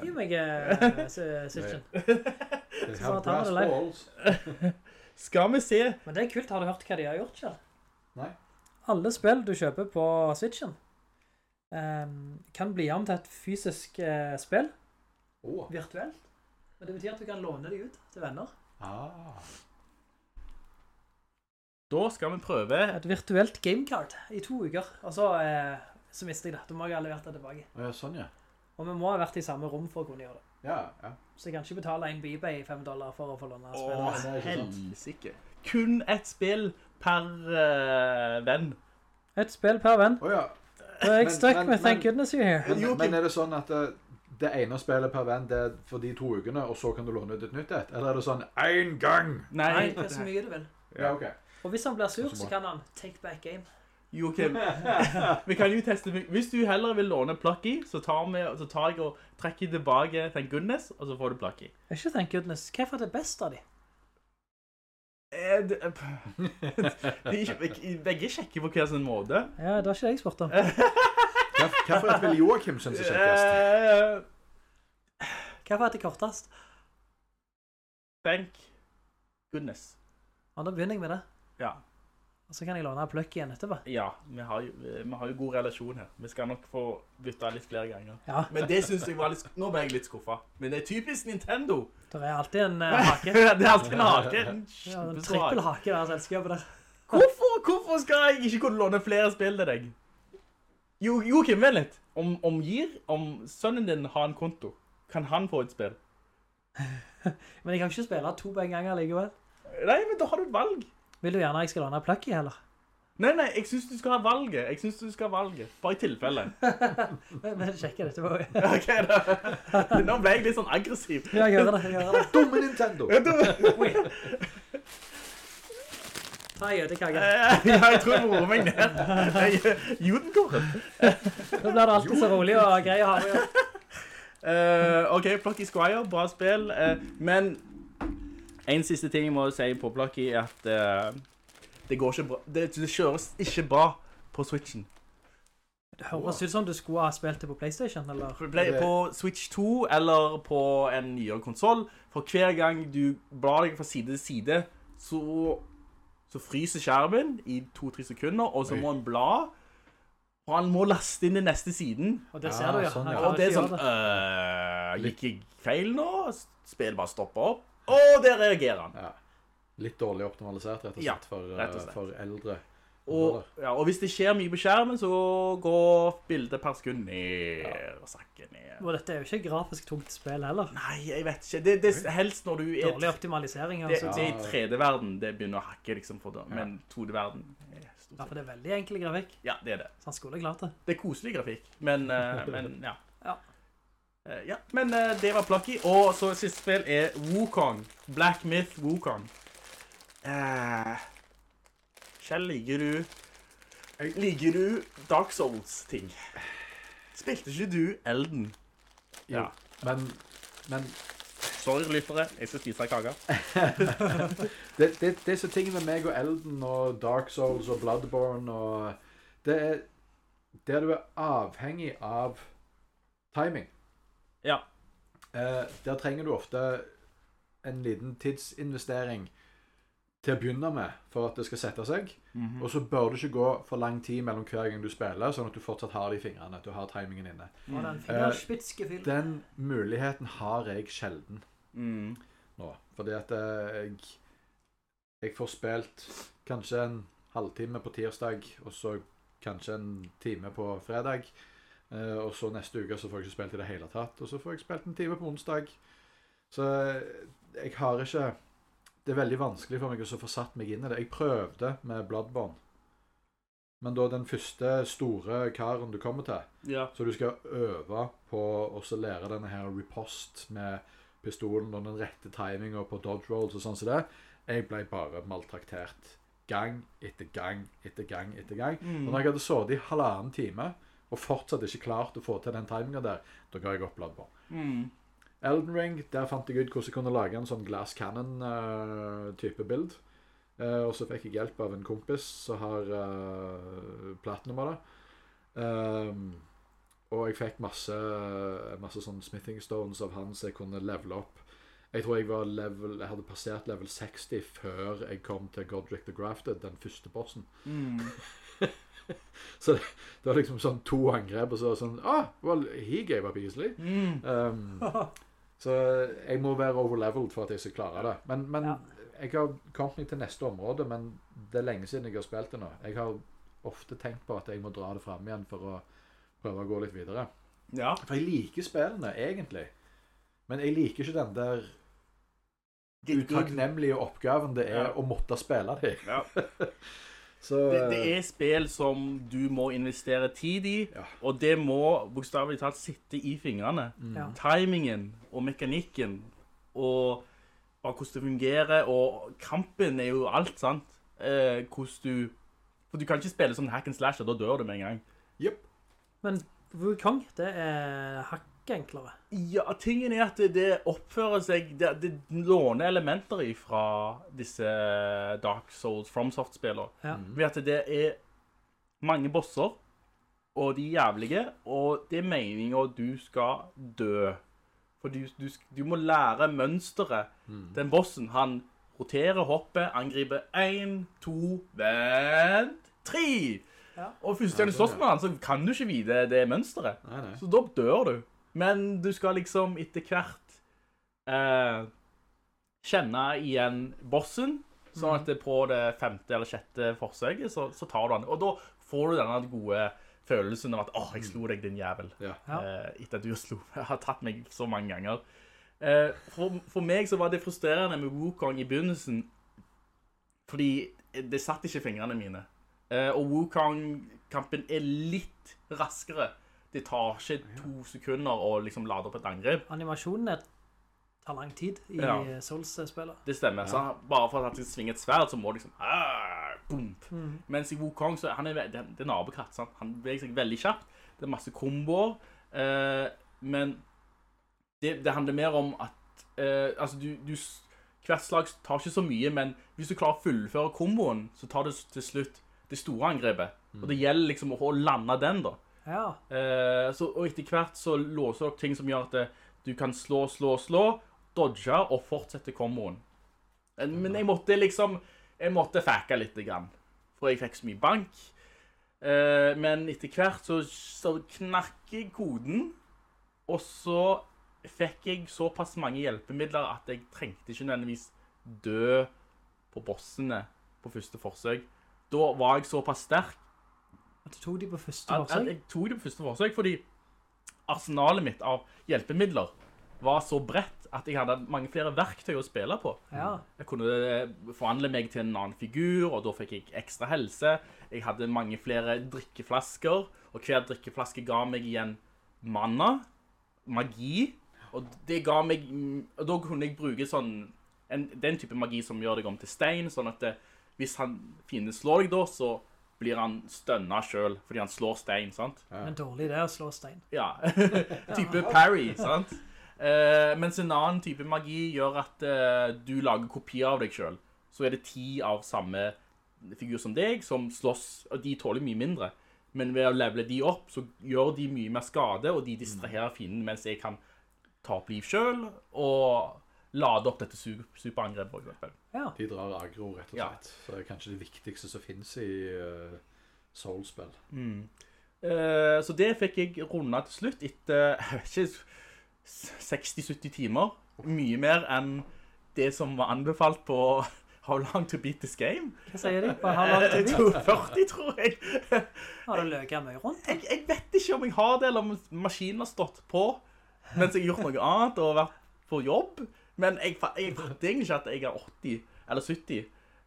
Gi meg eh, <laughs> Switchen. They <laughs> Så have tar vi det live. <laughs> Skal vi se Men det er kult. Har du hørt hva de har gjort, Kjell? Nei. Alle spill du kjøper på Switchen um, kan bli om til et fysisk uh, spill, Oh. virtuelt. Og det betyr at du kan låne de ut til venner. Ah. Da skal vi prøve Et virtuelt gamecard i to uker. Og så, uh, så mister jeg det. Da må jeg ha levert det tilbake. Ja, sånn ja. Og vi må ha vært i samme rom for å kunne gjøre det. Ja, ja. Så jeg kan ikke betale en B-Bay 5 dollar for å få låne spillet. Åh, helt helsike. Kun ett spill per uh, venn. Et spill per venn. Å ja. Og jeg Men- stuck men- med Thank men- goodness you're here. Men, men er det sånn at det, det ene spillet per venn det er for de to ukene, og så kan du låne ut et nytt et? Eller er det sånn en gang? Nei, Nei, det er så mye du vil. Ja, OK. Og hvis han blir sur, Så så kan han take back game. Joakim, <laughs> vi kan jo teste Hvis du heller vil låne Plucky, så tar, vi, så tar jeg og trekker tilbake Thank goodness, og så får du Plucky. Ikke Thank goodness. Hva er det beste av de? Eh, de <laughs> er Begge sjekker på hver sin måte. Ja, det var ikke jeg spurt om. <laughs> Hva- Hvorfor et vil Joakim synes er kjekkest? Eh, Hva er det kortest? Thank goodness. Ja, da begynner jeg med det. Ja. Og så kan jeg låne pløkk igjen etterpå. Ja, vi har, jo, vi har jo god relasjon her. Vi skal nok få bytte litt flere ganger. Ja, Men det synes jeg var litt Nå ble jeg litt skuffet. Men det er typisk Nintendo. det er alltid en uh, hake. <laughs> det er alltid en hake. En Ja, en trippel hake i det selskapet der. Hvorfor, hvorfor skal jeg ikke kunne låne flere spill til deg? Jo, Joakim, vent litt. Om, om gir, om sønnen din har en konto, kan han få et spill? <laughs> Men jeg kan ikke spille to på en gang allikevel. Nei, men da har du et valg. Vil du gjerne jeg skal låne plukk i heller? Nei, nei, jeg synes du skal ha valget. Jeg synes du skal ha valget. Bare i tilfelle. <laughs> Men, sjekker dette på. <laughs> Ok, da. Nå ble jeg litt sånn aggressiv. Ja, jeg gjør det, jeg gjør det. <laughs> Dumme Nintendo! Ta i ødekake. Eh, Ja, jeg tror jeg roer meg ned. Judenkåren. Nå blir det alltid så rolig og grei å ha med Uh. Ok, Plucky Squire, bra spill. Uh, men en siste ting jeg må si på Plucky er at uh, det går ikke bra. Det, det kjøres ikke bra på Switchen. Det høres ut som du skulle ha spilt det på Playstation, eller? På Switch 2 eller på en nyere konsol. For hver gang du blar deg fra side til side, så, så fryser skjermen i 2-3 sekunder, og så Oi. må han bla. Og han må laste inn den neste siden. Og det Ja, ser du, ja. sånn, ja. Og det er sånn øh, Gikk jeg feil nå? Spillet bare stopper opp. Og der reagerer han. Ja. Litt dårlig optimalisert, rett og slett, for, rett og eh, slett. for eldre. Og, ja, og hvis det skjer mye på skjermen, så går bildet per sekund ned og sakker ned. Og dette er jo ikke grafisk tungt spill heller. Nei, jeg vet ikke. Det, det helst når du er Dårlig optimalisering. Altså. det er i 3D-verden det begynner å hakke, liksom, for det. men 2D-verden er stort Ja, for det er veldig enkel grafikk. Ja, det er det. Så han skulle klart det. Det er koselig grafikk, men, eh, men ja. Ja. Eh, ja, men eh, det var Plucky. Og så siste spill er Wukong. Black Myth Wukong. Uh, Kjell, liker du Liker du Dark Souls-ting? Spilte ikke du Elden? Jo, Ja. Men, men Sorry, lyttere. Jeg skal spise kake. <laughs> det, det, disse tingene ting med meg og Elden og Dark Souls og Bloodborne og Det er der du er avhengig av timing. Ja. Eh, der trenger du ofte en liten tidsinvestering til å begynne med for at det skal sette seg. Mhm. Og så bør det ikke gå for lang tid mellom hver gang du spiller, sånn at du fortsatt har det i fingrene. At du har timingen inne. Mm. den Eh. Den muligheten har jeg sjelden Mm. nå. Fordi at eh, jeg Jeg får spilt kanskje en halvtime på tirsdag, og så kanskje en time på fredag. Eh, og så neste uke så får jeg ikke spilt i det hele tatt. Og så får jeg spilt en time på onsdag. Så eh, jeg har ikke Det er veldig vanskelig for meg å få satt meg inn i det. Jeg prøvde med Bloodborne. Men da den første store karen du kommer til, Ja. så du skal øve på å så lære denne her repost med pistolen og den rette timinga på dodge rolls og sånn som det. Jeg ble bare maltraktert. Gang etter gang etter gang etter gang. Og når jeg hadde sittet i halvannen time og fortsatt ikke klart å få til den timinga der, da ga jeg opp på. Mm. Elden Ring, der fant jeg ut hvordan jeg kunne lage en sånn glass cannon-type bild. Uh, og så fikk jeg hjelp av en kompis som har uh, platinum. Ehm, og jeg fikk masse, masse sånn smithing stones av han så jeg kunne levele opp. Jeg tror jeg, var level, jeg hadde passert level 60 før jeg kom til Godric the Grafted, den første bossen. Mm. <laughs> <laughs> Så det, det var liksom sånn to angrep, og så sånn Ah, well, he gave up easily. Mm. Um, <laughs> så jeg må være overleveled for at jeg skal klare det. Men, men Ja. jeg har kommet meg til neste område, men det er lenge siden jeg har spilt det nå. Jeg har ofte tenkt på at jeg må dra det fram igjen for å prøve å gå litt videre. Ja. For jeg liker spillene, egentlig. Men jeg liker ikke den der utakknemlige oppgaven det er Ja. å måtte spille dem. Ja. <laughs> Så Det, det er spill som du må investere tid i, Ja. og det må bokstavelig talt sitte i fingrene. Ja. Timingen og mekanikken og hvordan det fungerer, og kampen er jo alt, sant? Eh, hvordan du For du kan ikke spille sånn hack and slash, og da dør du med en gang. Yep. Men Wukong, det er hakk enklere. Ja, tingen er at det, det oppfører seg Det, det låner elementer fra disse Dark Souls FromSoft-spillene. Ja. Ved at det er mange bosser, og de er jævlige, og det er meninga du skal dø. For du, du, du må lære mønsteret. Den bossen, han roterer, hopper, angriper én, to, vent, tre! Ja. Og første gang du slåss med han, så kan du ikke vite det mønsteret. Så da dør du. Men du skal liksom etter hvert eh, kjenne igjen bossen, sånn at på det femte eller sjette forsøket så, så tar du den. Og da får du denne gode følelsen av at 'Å, jeg slo deg, din jævel'. Ja. Eh, etter at du slo, <laughs> har tatt meg så mange ganger. Eh, for, for meg så var det frustrerende med Wukong i begynnelsen, fordi det satt ikke fingrene mine. Eh, og Wukong-kampen er litt raskere. Det tar ikke to sekunder å liksom lade opp et angrep. Animasjonene tar lang tid i Ja. Souls-spillet. Det stemmer. Så bare for at han skal svinge et sverd, så må det liksom ah, boom. Mens i Wukong så han er det er- det er nabokratt. Sant? Han beveger seg veldig kjapt. Det er masse komboer. Eh, men det, det handler mer om at eh, Altså, du, du Hvert slag tar ikke så mye, men hvis du klarer å fullføre komboen, så tar du til slutt det store angrepet. Og det gjelder liksom å lande den, da. Ja. Eh, så, og etter hvert så låser dere ting som gjør at det, du kan slå, slå, slå, dodge og fortsette komboen. Eh, Men jeg måtte liksom Jeg måtte fæke litt, for jeg fikk så mye bank. Eh, men etter hvert så, så knakk jeg koden, og så fikk jeg såpass mange hjelpemidler at jeg trengte ikke nødvendigvis dø på bossene på første forsøk. Da var jeg såpass sterk At du tok de på første at, at jeg tok de på første forsøk fordi arsenalet mitt av hjelpemidler var så bredt at jeg hadde mange flere verktøy å spille på. Ja. Jeg kunne forhandle meg til en annen figur, og da fikk jeg ekstra helse. Jeg hadde mange flere drikkeflasker, og hver drikkeflaske ga meg igjen manna, magi, og det ga meg mm, Og da kunne jeg bruke sånn en, den type magi som gjør deg om til stein, sånn at det, hvis han fienden slår deg da, så blir han stønna sjøl fordi han slår stein, sant? Men dårlig det er å slå stein. Ja. <laughs> <laughs> type parry, sant? Eh, mens en annen type magi gjør at eh, du lager kopier av deg sjøl. Så er det ti av samme figur som deg som slåss, og de tåler mye mindre. Men ved å levele de opp, så gjør de mye mer skade, og de distraherer fienden, mens jeg kan ta opp liv selv, og lade opp dette su- superangrepet, for eksempel. Ja. De drar agro, rett og slett. Ja. det er kanskje det viktigste som finnes i uh, Soul-spill. Eh, så det fikk jeg rundet til slutt etter, <laughs> jeg vet ikke, 60-70 timer. Mye mer enn det som var anbefalt på <laughs> How Long To Beat This Game. Hva sier de? På how long to <laughs> beat? tror 40, tror jeg. Har du løket mye rundt? jeg. Jeg vet ikke om jeg har det, eller om maskinen har stått på mens jeg har gjort noe annet og vært på jobb. Men jeg, jeg fatter egentlig ikke at jeg er 80 eller 70.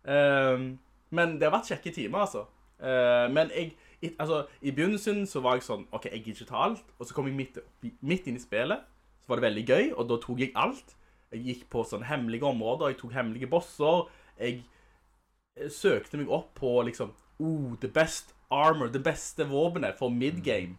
Um, men det har vært kjekke timer, altså. Uh, men jeg, i, altså, i begynnelsen så var jeg sånn, ok, jeg gidder ikke ta alt. Og så kom jeg midt, midt inn i spillet, så var det veldig gøy, og da tok jeg alt. Jeg gikk på sånne hemmelige områder, jeg tok hemmelige bosser. Jeg eh, søkte meg opp på liksom, oh, the best armor, det beste våpenet for midgame.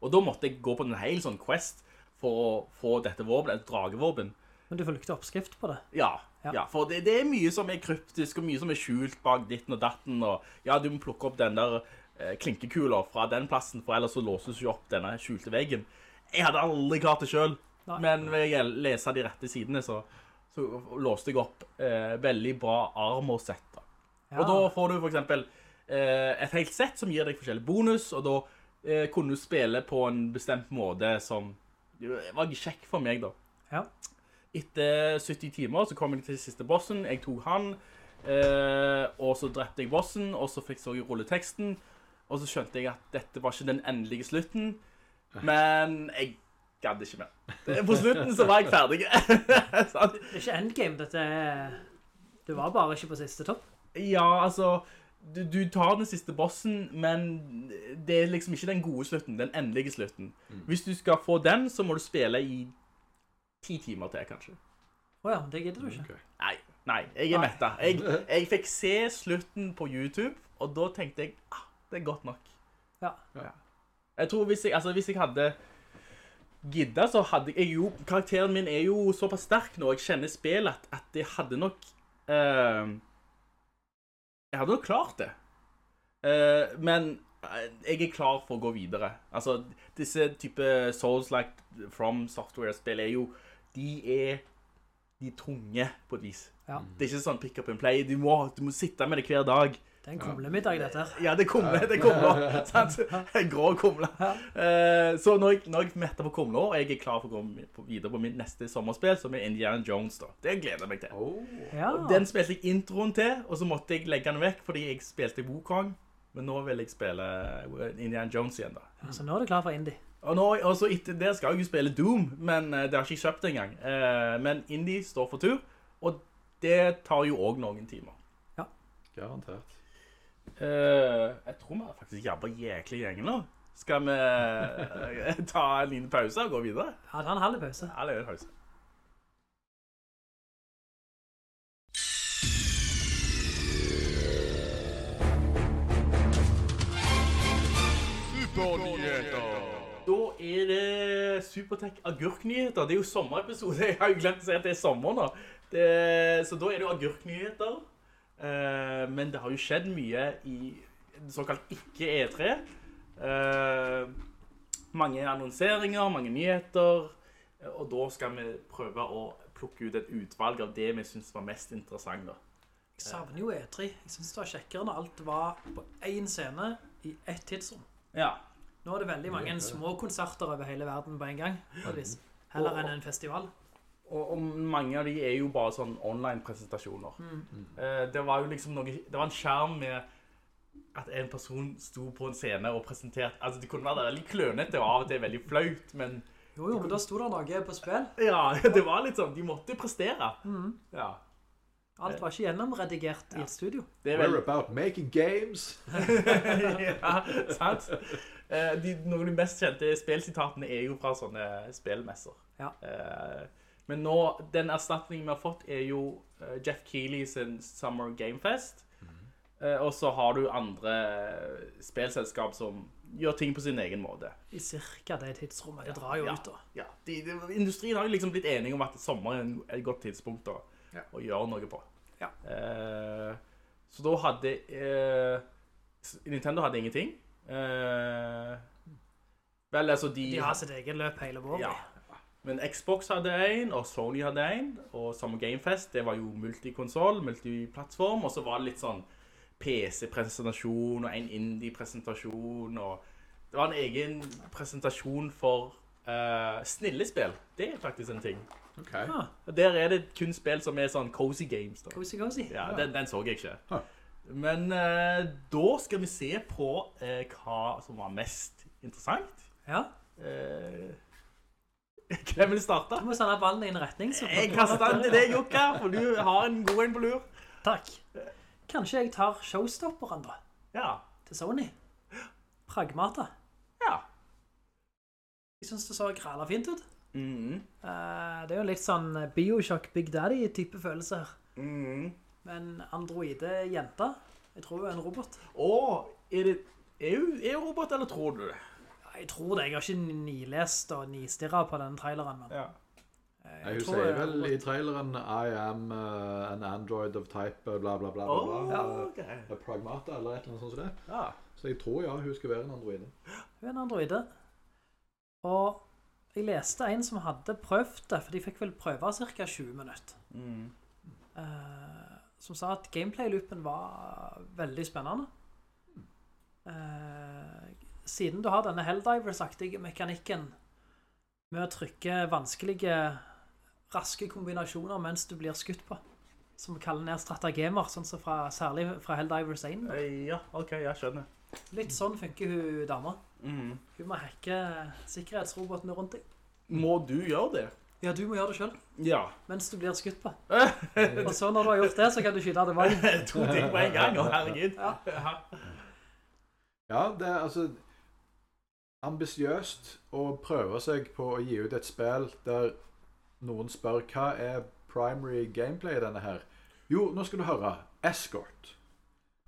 Og da måtte jeg gå på en hel sånn quest for å få dette våpenet, et dragevåpen. Men du fulgte oppskrift på det? Ja, Ja. ja. for det, det er mye som er kryptisk, og mye som er skjult bak ditten og datten, og ja, du må plukke opp den der eh, klinkekula fra den plassen, for ellers så låses jo opp denne skjulte veggen. Jeg hadde aldri klart det selv, Nei. men ved å lese de rette sidene, så, så låste jeg opp eh, veldig bra armorsett. Da. da. Og da får du for eksempel eh, et helt sett som gir deg forskjellige bonus, og da eh, kunne du spille på en bestemt måte som var kjekk for meg, da. Ja. Etter 70 timer så kom jeg til siste bossen. Jeg tok han, eh, og så drepte jeg bossen, og så fikk så jeg rulleteksten. Og så skjønte jeg at dette var ikke den endelige slutten, men jeg gadd ikke mer. På slutten så var jeg ferdig. <laughs> Sant? Det er ikke endgame, dette er Du var bare ikke på siste topp. Ja, altså du, du tar den siste bossen, men det er liksom ikke den gode slutten, den endelige slutten. Hvis du skal få den, så må du spille i ti timer til, kanskje. Å ja, det gidder du ikke. Okay. Nei, nei, jeg er metta. Jeg, <laughs> jeg fikk se slutten på YouTube, og da tenkte jeg ah, det er godt nok. Ja. Jeg tror hvis jeg, altså, hvis jeg hadde gidda, så hadde jeg jo Karakteren min er jo såpass sterk nå, jeg kjenner spillet, at, at det hadde nok uh, Jeg hadde nok klart det. Uh, men eh, jeg er klar for å gå videre. Altså, disse type Souls-like From Software-spill er jo De er De er tunge, på et vis. Ja. Det er ikke sånn pick up and play. Du må, du må sitte med det hver dag. Det er en kumlemiddag, dette her. Ja, det kumler. Det kumle. <laughs> sant? En grå kumle. Eh, så når jeg, når jeg metter på kumle, og jeg er klar for å gå videre på mitt neste sommerspill, som er Indiana Jones, da. Det gleder jeg meg til. Ja. Den spilte jeg introen til, og så måtte jeg legge den vekk fordi jeg spilte Wukong. Men nå vil jeg spille Indiana Jones igjen, da. Så nå er du klar for indie. Og, nå, og så etter det skal jeg jo spille Doom, men eh, det har jeg ikke kjøpt engang. Eh, men Indie står for tur, og det tar jo også noen timer. Ja. Garantert. Eh, jeg tror vi har faktisk jabba jæklig gjeng nå. Skal vi <laughs> ta en liten pause og gå videre? Ja, ta en halv pause. Ja, det er en pause. Er det Supertech agurknyheter. Det er jo sommerepisode. <laughs> Jeg har jo glemt å si at det er sommer nå. Det, så da er det jo agurknyheter. Uh, men det har jo skjedd mye i såkalt ikke E3. Uh, mange annonseringer, mange nyheter. eh, Og da skal vi prøve å plukke ut et utvalg av det vi synes var mest interessant. da. Jeg savner jo E3. Jeg synes det var kjekkere når alt var på én scene i ett tidsrom. Ja. Nå er det veldig mange små konserter over hele verden på en gang. på. Heller enn en festival. Og, og mange av de er jo bare sånn online-presentasjoner. Eh, det var jo liksom noe Det var en skjerm med at en person sto på en scene og presenterte Altså, det kunne være veldig klønete og av og til veldig flaut, men Jo, jo, men da sto det noe på spill. ja, <laughs> det var litt sånn De måtte prestere. Ja. Alt var ikke gjennomredigert i et studio. Er We're about making games. <laughs> ja, sant? Eh, de, noen av de mest kjente spilsitatene er jo fra sånne spilmesser. Ja. Eh, men nå, den erstatningen vi har fått er jo eh, Jeff Keighley sin Summer Game Fest. Eh, og så har du andre spilselskap som gjør ting på sin egen måte. I cirka det tidsrommet. Det drar jo Ja. ut da. Ja, de, de, industrien har jo liksom blitt enige om at sommer er et godt tidspunkt å, Ja. å gjøre noe på. Ja. Eh, så da hadde eh, Nintendo hadde ingenting. Eh, vel, altså de De har sitt eget løp hele våren. Ja. Men Xbox hadde en, og Sony hadde en, og samme Gamefest, det var jo multikonsol, multiplattform, og så var det litt sånn PC-presentasjon og en indie-presentasjon, og det var en egen presentasjon for uh, snillespill. Det er faktisk en ting. Ok. Ah, Der er det kun spill som er sånn cozy games. Da. cozy, cozy. Ja, den, den så jeg ikke. Huh. Men eh, da skal vi se på eh, hva som var mest interessant. Ja. Eh, <laughs> hvem vil starte? Du må sende ballen i en retning. Jeg kaster den til deg, Jokka, for du har en god en på lur. Takk. Kanskje jeg tar showstopperen da, Ja. til Sony. Pragmata. Ja. Jeg synes det så græla fint ut. Eh, det er jo litt sånn Bioshock Big Daddy-type følelse her. Mhm. Men androide-jenta, jeg tror hun er en robot. Åh, er det er hun, er hun robot, eller tror du det? Jeg tror det, jeg har ikke nilest og nistirret på den traileren, men Ja. Jeg, Nei, hun tror sier er vel robot. i traileren I am uh, an android of type bla bla bla bla. oh, bla. ok. Eh, Pragmata eller et eller annet sånt som det. Ja. Så jeg tror ja, hun skal være en androide. Hun er en androide. Og jeg leste en som hadde prøvd det, for de fikk vel prøve ca. 20 minutter. Mm. Uh, som sa at gameplay-loopen var veldig spennende. Uh, siden du har denne Helldivers-aktige mekanikken med å trykke vanskelige, raske kombinasjoner mens du blir skutt på, som vi kaller ned strategemer, sånn som fra, særlig fra Helldivers 1. da. Eh, Ja, ok, jeg skjønner. Litt sånn funker hun dama. Mhm. Hun må hacke sikkerhetsrobotene rundt deg. Må du gjøre det? Ja, du må gjøre det selv, Ja. mens du blir skutt på. <laughs> Og så når du har gjort det, så kan du skyte tilbake. <laughs> to ting på en gang, å herregud. Ja. Ja. Ja, det er altså ambisjøst å prøve seg på å gi ut et spill der noen spør hva er primary gameplay i denne her. Jo, nå skal du høre. Escort.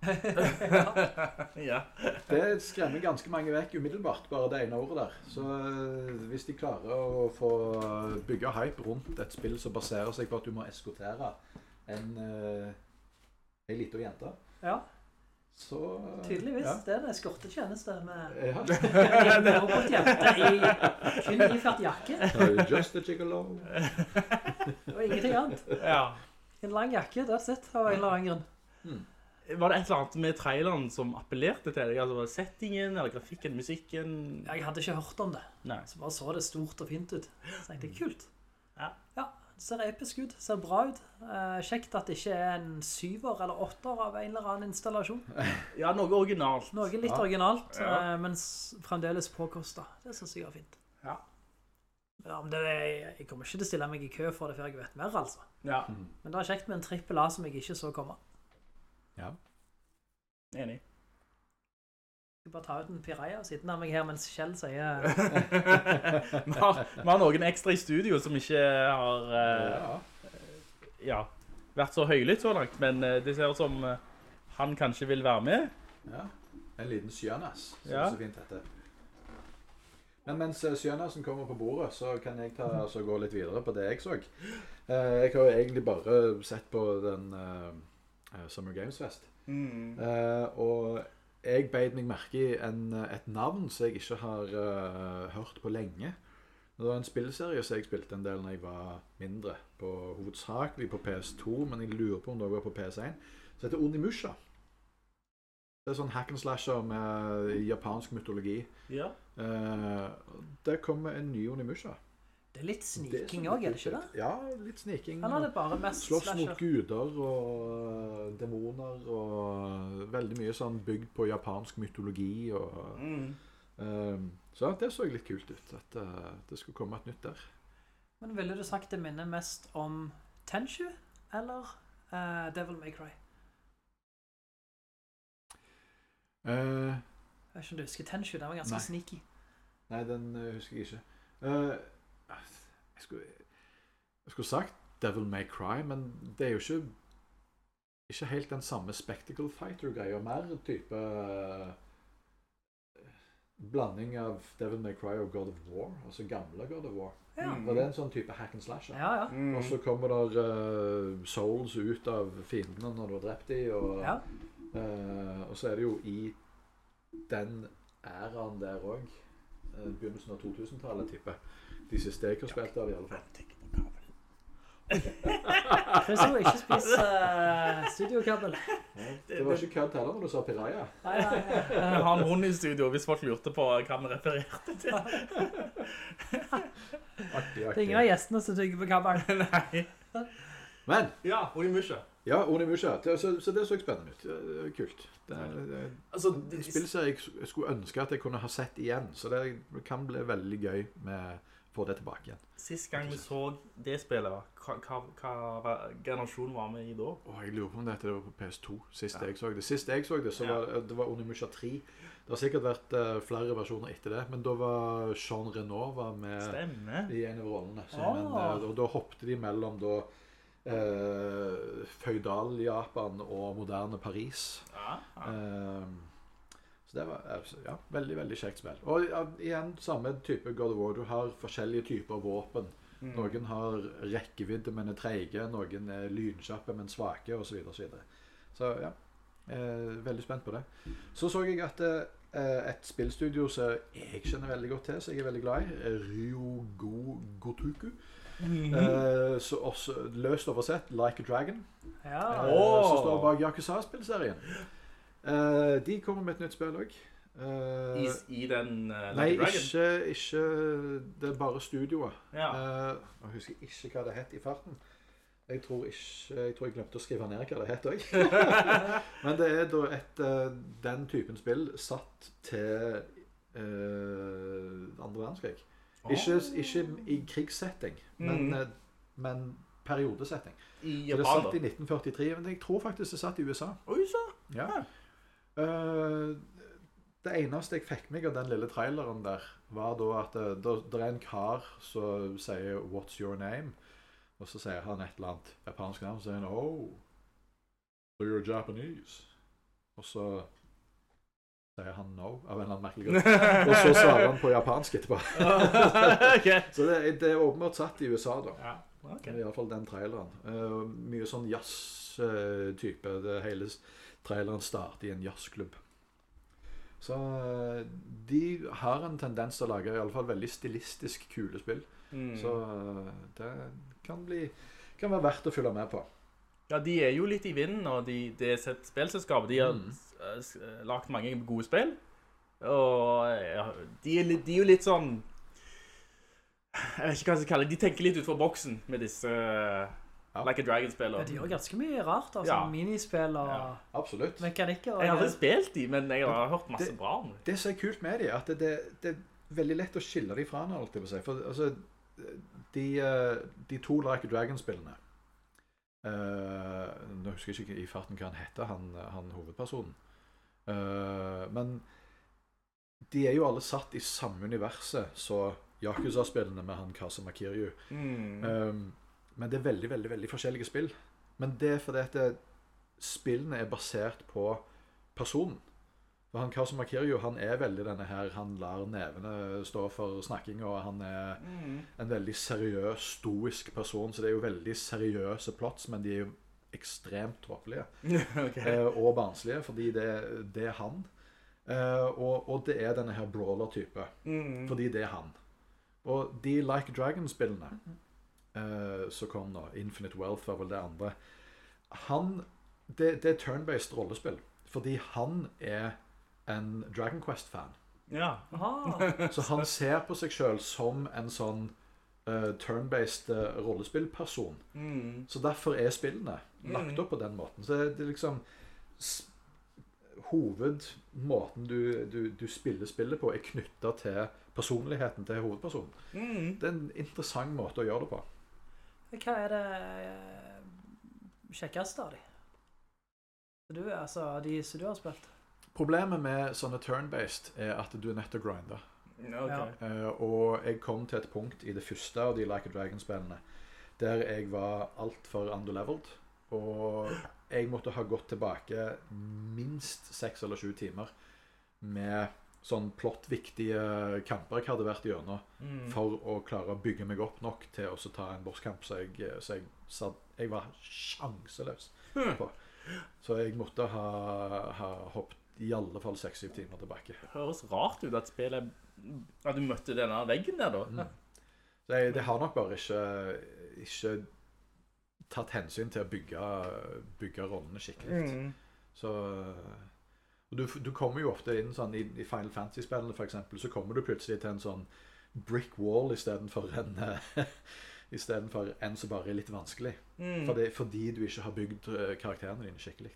<laughs> ja. Det skremmer ganske mange vekk umiddelbart, bare det ene ordet der. Så eh, hvis de klarer å få bygge hype rundt et spill som baserer seg på at du må eskortere en, uh, en liten jente, Ja, så tydeligvis. Ja. Det er en eskortetjeneste med Ja. <laughs> en robotjente i kun iført jakke <laughs> Just a gigolo. og ingenting annet. ja. En lang jakke, that's it, av en eller annen grunn. Var det et eller annet med traileren som appellerte til deg? Altså settingen, eller grafikken, musikken? Jeg hadde ikke hørt om det, Nei. så bare så det stort og fint ut. Så tenkte jeg, kult. Ja. Ja, det ser episk ut, ser bra ut. Eh, kjekt at det ikke er en syver eller åtter av en eller annen installasjon. <laughs> Ja, noe originalt. Noe litt Ja. originalt, Ja. eh, men fremdeles påkostet. Det synes jeg var fint. Ja. Men det er, jeg kommer ikke til å stille meg i kø for det før jeg vet mer, altså. Ja, Men det er kjekt med en trippel A som jeg ikke så komme. Ja. enig. Skal bare ta ut en piraya og sitte nær meg her mens Kjell sier <laughs> vi, har, vi har noen ekstra i studio som ikke har eh, Ja. ja, vært så høylytt så langt, men eh, det ser ut som eh, han kanskje vil være med. Ja, en liten sjønass, som Ja. det så fint heter. Men mens eh, sjønassen kommer på bordet, så kan jeg ta, altså, gå litt videre på det jeg så. Eh, jeg har jo egentlig bare sett på den eh, eh, Summer Games Fest. Eh, og jeg beit meg merke i en, et navn som jeg ikke har eh, hørt på lenge. Det var en spillserie som jeg spilte en del når jeg var mindre, på hovedsakelig på PS2, men jeg lurer på om det var på PS1, som heter Onimusha. Det er sånn hack and slasher med japansk mytologi. Ja. Eh, det kommer en ny Onimusha. Det er litt sniking òg, er det ikke det? Ja, litt sniking. Han hadde bare mest Slåss mot guder og øh, demoner og veldig mye sånn bygd på japansk mytologi og Mm. øhm, Så det så litt kult ut at uh, det skulle komme et nytt der. Men ville du sagt det minner mest om Tenchu eller uh, Devil May Cry? Uh, Jeg vet ikke om du husker Tenchu. den var ganske Nei. sneaky. nei, den husker jeg ikke. Eh, jeg, skulle, jeg skulle sagt Devil May Cry, men det er jo ikke ikke helt den samme Spectacle Fighter-greia. Mer type uh, blanding av Devil May Cry og God of War. Altså gamle God of War. Ja. Mm. Det er en sånn type hack and slash. Ja, ja. Mm. Og så kommer der uh, souls ut av fiendene når du har drept dem. Og, ja. uh, og så er det jo i den æraen der òg. Begynnelsen av 2000-tallet, tipper jeg. De siste jeg har spilt av, i alle fall. Chris må ikke spise uh, studiokabel. Det var ikke kødd heller når du sa Piraya. Nei, nei, nei. Vi har en hund i studio hvis folk lurte på hva vi refererte til. Artig, Det er ingen av gjestene som tygger på kabelen. <laughs> Nei. Men Ja, Onimusha. ja, Onimusha. Det, så, så det så spennende ut. Kult. Det er det, Altså, en spillserie jeg skulle ønske at jeg kunne ha sett igjen. Så det kan bli veldig gøy med å få det tilbake igjen. sist gang vi så det spillet, hva, hva, hva, generasjon var vi i da? Åh, jeg lurer på om dette var på PS2 sist jeg så det. Sist jeg så det, så Ja. var det var Onimusha 3. Det har sikkert vært uh, flere versjoner etter det, men da var Jean Renoir var med Stemme. i en av rollene. Så, Ah. men, uh, og da hoppet de mellom da uh, føydal-Japan og moderne Paris. Ja, ja. Så det var ja, veldig veldig kjekt spill. Og ja, igjen samme type God of War. Du har forskjellige typer våpen. Mm. Noen har rekkevidde, men er treige. Noen er lynkjappe, men svake, osv. Så, videre, så, så ja, eh, veldig spent på det. Så så jeg at eh, et spillstudio som jeg kjenner veldig godt til, som jeg er veldig glad i, Ryogo Gotuku. Eh, så også løst oversett Like a Dragon. Ja. Eh, oh. Som står bak Yakuza-spillserien. Eh, de kommer med et nytt spill òg. I, I den uh, Nei, ikke, ikke Det er bare studioet. Ja. Eh, jeg husker ikke hva det het i farten. Jeg tror, ikke, jeg tror jeg glemte å skrive ned hva det het òg. <laughs> Men det er da et, den typen spill satt til andre verdenskrig. Ikke, ikke i krigssetting, men, Mm. men periodesetting. I Så det er satt i 1943, men jeg tror faktisk det satt i USA. Og USA? Ja. Eh, det eneste jeg fikk meg av den lille traileren der, var da at det, det, det er en kar som sier 'What's your name?' Og så sier han et eller annet japansk navn, så sier han 'Oh, so you're Japanese'. Og så sier han 'no' av en eller annen merkelig grunn. <laughs> Og så svarer han på japansk etterpå. <laughs> Så det, det er åpenbart satt i USA, da. Ja, ok. I hvert fall den traileren. Uh, mye sånn jazz-type. Det hele traileren starter i en jazzklubb. Så eh, de har en tendens til å lage i alle fall veldig stilistisk kule spill. Mm. Så eh, det kan bli kan være verdt å følge med på. Ja, de er jo litt i vinden, og de, det er et. De har Mm. eh, lagt mange gode spill. Og ja, de, er de er jo litt sånn Jeg vet ikke hva jeg skal kalle det. De tenker litt utenfor boksen med disse eh, Like a Dragon-spiller. Ja, de gjør ganske mye rart, altså. Ja. Minispill og Ja. Absolutt. mekanikker. Og Jeg har aldri spilt de, men jeg har hørt masse Det- bra om det. Det som er kult med er at det, det, det er veldig lett å skille de fra hverandre. alltid på seg. si. For altså, de, eh, de to Like a Dragon-spillene uh, Nå husker jeg ikke i farten hva han heter, han, han hovedpersonen. uh, men de er jo alle satt i samme universet så Yakuza-spillene med han Kazuma Kiryu. Mm. Um, men det er veldig, veldig veldig forskjellige spill. Men det er fordi at det, spillene er basert på personen. For han Kazuma Kiryu han er veldig denne her Han lar nevene stå for snakking, og han er Mm. en veldig seriøs, stoisk person. Så det er jo veldig seriøse plots, men de er jo ekstremt tåpelige. <laughs> okay. Eh, og barnslige, fordi det, det er han. Eh, og, og det er denne her brawler-type. Mm. Fordi det er han. Og de Like Dragon-spillene eh, som kom nå, Infinite Wealth var vel det andre Han Det, det er turn-based rollespill. Fordi han er en Dragon Quest-fan. Ja. <laughs> Så han ser på seg sjøl som en sånn uh, turn-based uh, rollespillperson. Mm. Så derfor er spillene lagt opp på den måten. Så det er liksom s- Hovedmåten du, du, du spiller spillet på, er knytta til personligheten til hovedpersonen. Mm. Det er en interessant måte å gjøre det på. Hva er det eh, kjekkeste av de? Du, altså, de som du har spilt? Problemet med sånne turn-based er at du er nødt til å grinde. Okay. Eh, og jeg kom til et punkt i det første av de Like a Dragon-spillene der jeg var altfor underleveled. Og jeg måtte ha gått tilbake minst seks eller sju timer med sånn plottviktige kamper jeg hadde vært gjennom, Mm. for å klare å bygge meg opp nok til å ta en bosskamp så jeg, så jeg, så jeg var sjanseløs Hmm. på. Så jeg måtte ha, ha hoppet i alle fall 6-7 timer tilbake. Det høres rart ut at spillet At du møtte denne veggen der, da. Så jeg, det har nok bare ikke, ikke tatt hensyn til å bygge, bygge rollene skikkelig. Mm. Så og du, du kommer jo ofte inn sånn i, i Final Fantasy-spillene eksempel, så kommer du plutselig til en sånn brick wall istedenfor en eh, <laughs> Istedenfor en som bare er litt vanskelig. Mm. Fordi, fordi du ikke har bygd eh, karakterene dine skikkelig.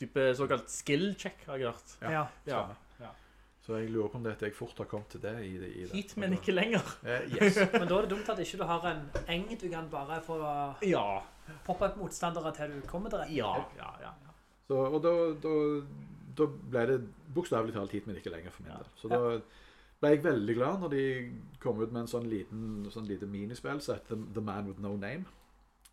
Type såkalt skill check, har jeg hørt. Ja. Ja. ja. Så jeg lurer på om det at jeg fort har kommet til det i, i det. Hit, men ikke lenger. <laughs> Eh, yes. <laughs> Men da er det dumt at ikke du har en eng du kan bare få Ja. poppe opp motstandere til du kommer til. Ja, ja, ja. ja. Så, og da, da, da ble det bokstavelig talt hit, men ikke lenger for min del. Så da ble jeg veldig glad når de kom ut med en sånn liten sånn lite minispill som heter The Man With No Name.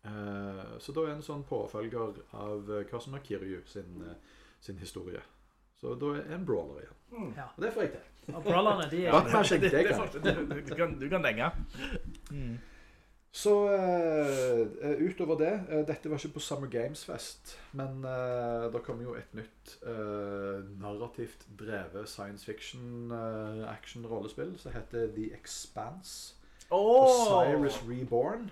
Uh, så da er en sånn påfølger av Karsten Kiryu sin, eh, sin historie. Så da er en brawler igjen. Ja. Og det får jeg til. Og brawlerne, de er Batman, det Det det, du, kan, du kan denge. Så eh, utover det uh, Dette var ikke på Summer Games Fest, men uh, det kom jo et nytt narrativt drevet science fiction uh, action-rollespill som heter The Expanse. Osiris Reborn.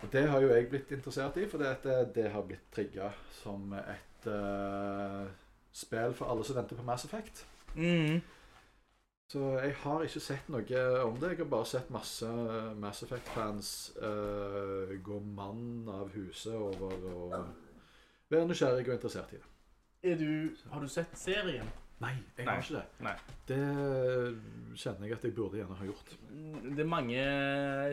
Og Det har jo jeg blitt interessert i, for det, det har blitt trigga som et spill for alle som venter på Mass Effect. Mm. Så jeg har ikke sett noe om det. Jeg har bare sett masse Mass Effect-fans uh, gå mann av huset over og være nysgjerrig og interessert i det. Er du, har du sett serien? Nei, jeg Nei. har ikke det. Nei. Det kjenner jeg at jeg burde gjerne ha gjort. Det er mange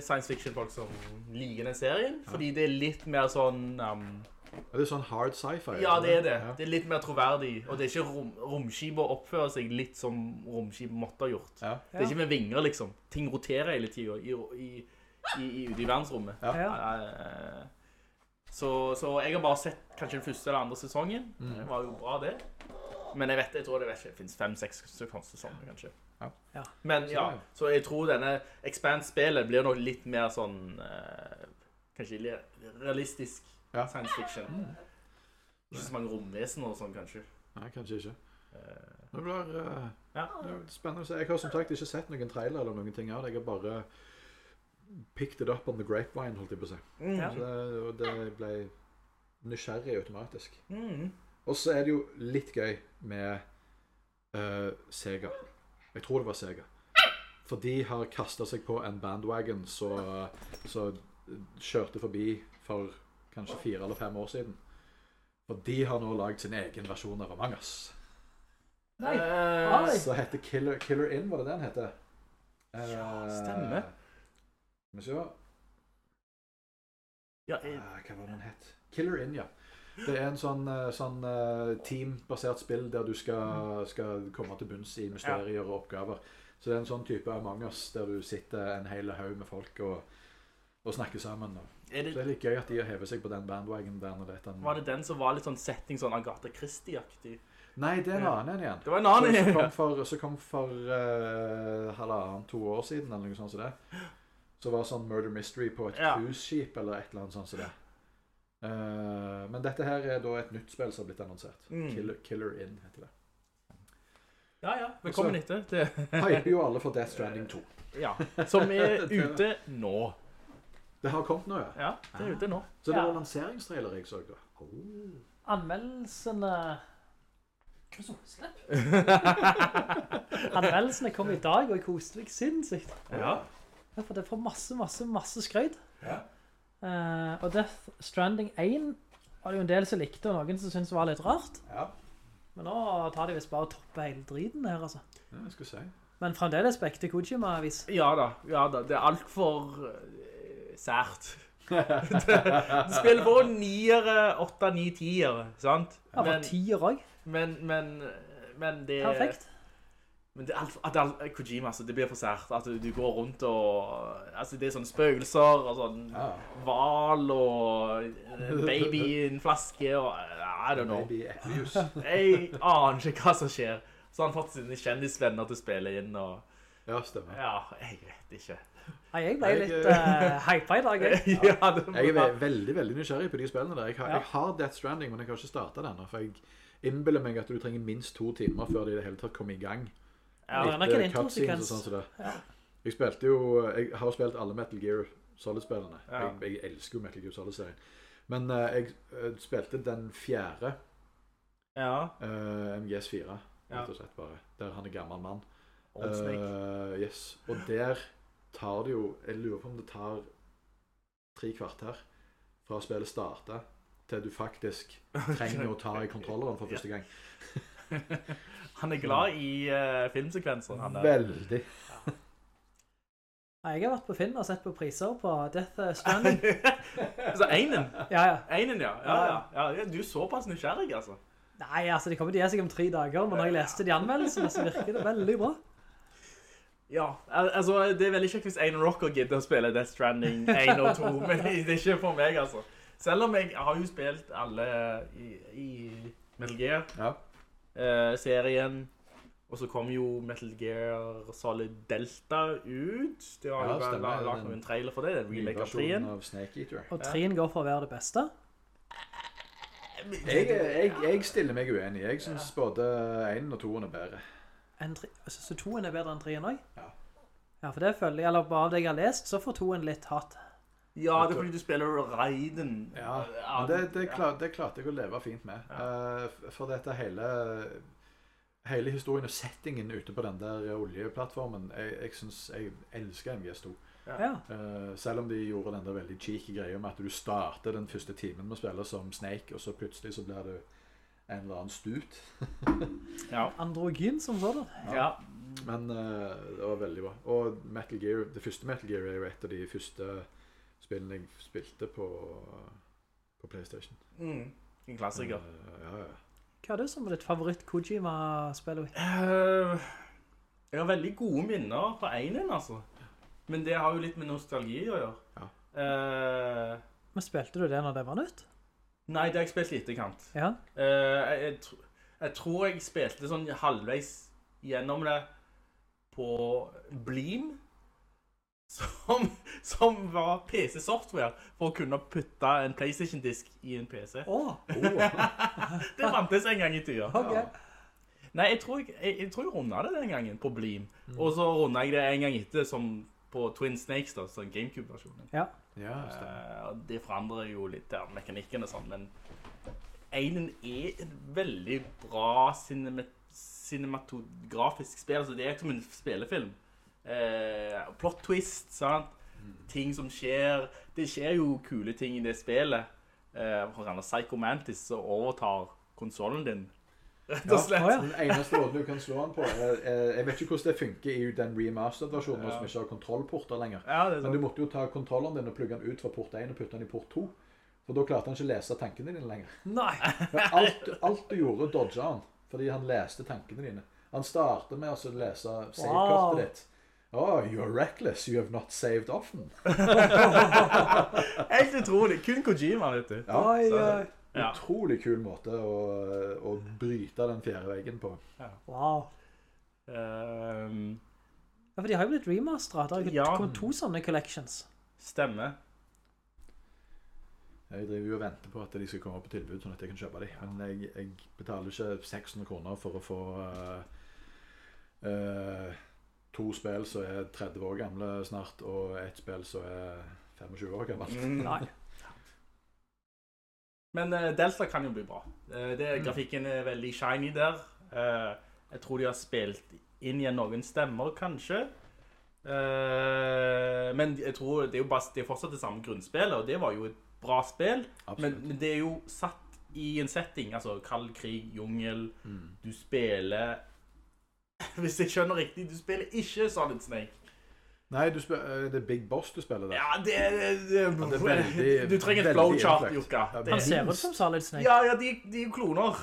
science fiction-folk som liker den serien, fordi det er litt mer sånn um, Er det sånn hard sci-fi? Ja, det er det. Ja. Det er litt mer troverdig. Og det er ikke rom, romskipet oppfører seg litt som romskib måtte ha gjort. Ja. Det er ikke med vinger, liksom. Ting roterer hele tiden i, i, i, i, ute i verdensrommet. Ja. Ja. Eh, Så, så jeg har bare sett kanskje den første eller andre sesongen. Det var jo bra, det. Men jeg vet, jeg tror det, vet ikke, det finnes fem-seks sesonger, kanskje. Ja. Ja. Men ja, så jeg tror denne Expand-spillet blir nok litt mer sånn eh, Kanskje litt realistisk Ja. science fiction. Ikke så mange romvesener og sånn, kanskje. Nei, kanskje ikke. Eh, Det blir eh, Ja. det er spennende å se. Jeg har som sagt ikke sett noen trailer eller noen ting av det. Jeg har bare picked it up on the grapevine, holdt jeg på å si. Ja. Så det, og det ble nysgjerrig automatisk. mm. Og så er det jo litt gøy med eh, Sega. Jeg tror det var Sega. For de har kasta seg på en bandwagon som kjørte forbi for kanskje fire eller fem år siden. For de har nå lagd sin egen versjon av Among us. Nei. Eh, Så heter Killer, Killer In, var det det den heter? Eh, Ja, stemmer. Skal vi se ja, jeg, Eh, Hva var det den het? Killer In, ja. Det er en sånn, eh, sånn eh, teambasert spill der du skal, skal komme til bunns i mysterier og oppgaver. Så det er en sånn type Among us der du sitter en hel haug med folk og, og snakker sammen. Og. Så det det, er litt gøy at de har hevet seg på den bandwagon der. Er den... var det den som var litt sånn setting sånn Agatha Christie-aktig? Nei, det er en annen igjen. Det var en Så, annen som kom for, så kom for uh, halvannen, to år siden, eller noe sånt som det. Så var sånn murder mystery på et Ja. cruiseskip, eller et eller annet sånt som det. Uh, men dette her er da et nytt spill som har blitt annonsert. Mm. Killer, Killer In heter det. Ja, ja. Velkommen etter. Det, Hyper jo alle for Death Stranding 2. ja. Som er <laughs> ute nå. Det har kommet nå, ja. Ja, det er ute nå. Så det Ja. var lanseringstrailer jeg så da. Oh. Anmeldelsene Hva så? Slipp! <laughs> Anmeldelsene kom i dag, og jeg koste meg sinnssykt. Ja. For det får masse, masse, masse skryt. Ja. Uh, og Death Stranding 1 var det jo en del som likte, og noen som syntes det var litt rart. Ja. Men nå tar de visst bare toppe hele driten her, altså. ja, jeg skal si. Men fremdeles spekte Kojima-avis. Ja da. ja da. Det er altfor uh, sært. Du <laughs> spiller på niere, åtte, ni, tiere, sant? Ja, for Men, tier òg. men, men, men det Perfekt. Men det alt, at det er, Kojima, altså, det blir for sært. At du, du går rundt og Altså, det er sånne spøkelser og sånn Ja. val, og baby i en flaske og I don't know. Baby Epius. Jeg aner ikke hva som skjer. Så har han fått sine kjendisvenner til å spille inn og Ja, stemmer. Ja, jeg vet ikke. Nei, jeg ble Jeg, litt eh, uh, hypa i dag, jeg. <laughs> Ja, Jeg er være- ve- veldig veldig nysgjerrig på de spillene der. Jeg har, Ja. jeg har Death Stranding, men jeg har ikke startet den. For jeg innbiller meg at du trenger minst to timer før det i det hele tatt kommer i gang. Ja, det er nok en cutscenes introsekvens. sånn. Ja. Jeg spilte jo Jeg har spilt alle Metal Gear Solid-spillene. Ja. Jeg, jeg elsker jo Metal Gear Solid-serien. Men uh, jeg uh, spilte den fjerde, Ja. uh, MGS4, rett og slett bare. Der han er gammel mann. Old Snake. Eh, yes. Og der tar det jo Jeg lurer på om det tar tre kvarter fra spillet starter til du faktisk trenger å ta i <laughs> kontrolleren for første gang. <laughs> Han er glad i uh, filmsekvenser. Han er. Veldig. Jeg har vært på Finn og sett på priser på Death <laughs> Stranding. Så einen. Ja, ja. Einen, ja. Ja, ja. ja. ja. Du er såpass nysgjerrig, altså. Nei, altså, de kommer til å gi seg om tre dager, men når jeg leste de anmeldelsene, så virker det veldig bra. Ja, al- altså, det er veldig kjekt hvis Einen Rocker gidder å spille Death Stranding 1 og 2, <laughs> men det er ikke for meg, altså. Selv om jeg har jo spilt alle i, i Metal Ja. Gear-serien, og så kom jo Metal Gear Solid Delta ut. Det har Ja, jo bare stemmer, lagt den noen trailer for det, det er en remake av 3-en. av Snake Eater. Og treen går for å være det beste. Jeg, jeg, jeg stiller meg uenig. Jeg synes både 1 og 2 er bedre. En tre... altså, Så toen er bedre enn treen også? Ja. Ja, for det føler jeg, eller bare av det jeg har lest, så får toen litt hat. Ja, det er fordi du spiller Raiden. Ja, men det, det, klar, det klarte jeg å leve fint med. Ja. f- for dette hele Hele historien og settingen ute på den der oljeplattformen Jeg, jeg synes jeg elsker MGS2. Ja. Uh, selv om de gjorde den der veldig cheeky greia med at du starter den første timen med å spille som Snake, og så plutselig så blir du en eller annen stut. <laughs> Ja. Androgyn som sådan. ja. Men uh, det var veldig bra. Og Metal Gear, det første Metal Gear er jo et av de første spillene jeg spilte på, på PlayStation. Mm. En klassiker. Uh, ja, ja. Hva er det som er ditt favoritt Kojima-spill? Uh, jeg har veldig gode minner på einen, altså. Men det har jo litt med nostalgi å gjøre. Ja. Eh, Men spilte du det når det var nytt? Nei, det har jeg spilt litt i kant. Ja. Eh, jeg, jeg, tr- jeg tror jeg spilte sånn halvveis gjennom det på Bleem. <laughs> Som, som var PC-software for å kunne putte en PlayStation-disk i en PC. Åh, <laughs> Det fantes en gang i tida. ok. Nei, jeg tror jeg, jeg, jeg, tror jeg runda det den gangen på Bleem. Og så runda jeg det en gang etter som på Twin Snakes, da, sånn GameCube-versjonen. Ja. Ja. Eh, det forandrer jo litt der, mekanikken og sånn, men Einen er et veldig bra cinema, cinematografisk spill. Altså, det er som en spillefilm. Uh, plot twist, sant? Ting som skjer. Det skjer jo kule ting i det spillet. Uh, for eksempel Psycho Mantis som overtar konsolen din. Rett og slett. Å, ja. Den eneste måten du kan slå den på er, er, Jeg vet ikke hvordan det funker i den remastered-versjonen Ja. som ikke har kontrollporter lenger. Ja, er Men du måtte jo ta kontrolleren din og plugge den ut fra port 1 og putte den i port 2. For da klarte han ikke å lese tankene dine lenger. Nei. Alt, alt du gjorde, dodga han. Fordi han leste tankene dine. Han starter med å så lese savekortet Wow. ditt. Oh, you're reckless. You have not saved often. <laughs> Helt utrolig. Kun Kojima, vet du. Ja, oi. Ja. Utrolig kul måte å, å bryte den fjerde veggen på. Wow. Um, Ja, for de har jo blitt remasteret. Det har jo Ja. kommet to sånne collections. stemmer. Jeg driver jo og venter på at de skal komme på tilbud, sånn at jeg kan kjøpe dem. Men jeg, jeg betaler ikke 600 kroner for å få uh, uh, to spill som er 30 år gamle snart, og ett spill som er 25 år gammelt. Mm. Nei. Men eh, Delta kan jo bli bra. Eh, det, grafikken er veldig shiny der. Eh, jeg tror de har spilt inn igjen noen stemmer, kanskje. Men jeg tror det er jo bare, det er fortsatt det samme grunnspillet, og det var jo et bra spill. Men, men det er jo satt i en setting, altså kald krig, jungel. Mm. Du spiller <laughs> Hvis jeg skjønner riktig, du spiller ikke Solid Snake. Nei, du spil, eh, det er Big Boss du spiller der. Ja, det, det, det, Ja, det er veldig- Du trenger et flowchart. Jukka. Han ser ut som Solid Snake. Ja, ja, de, de er jo kloner.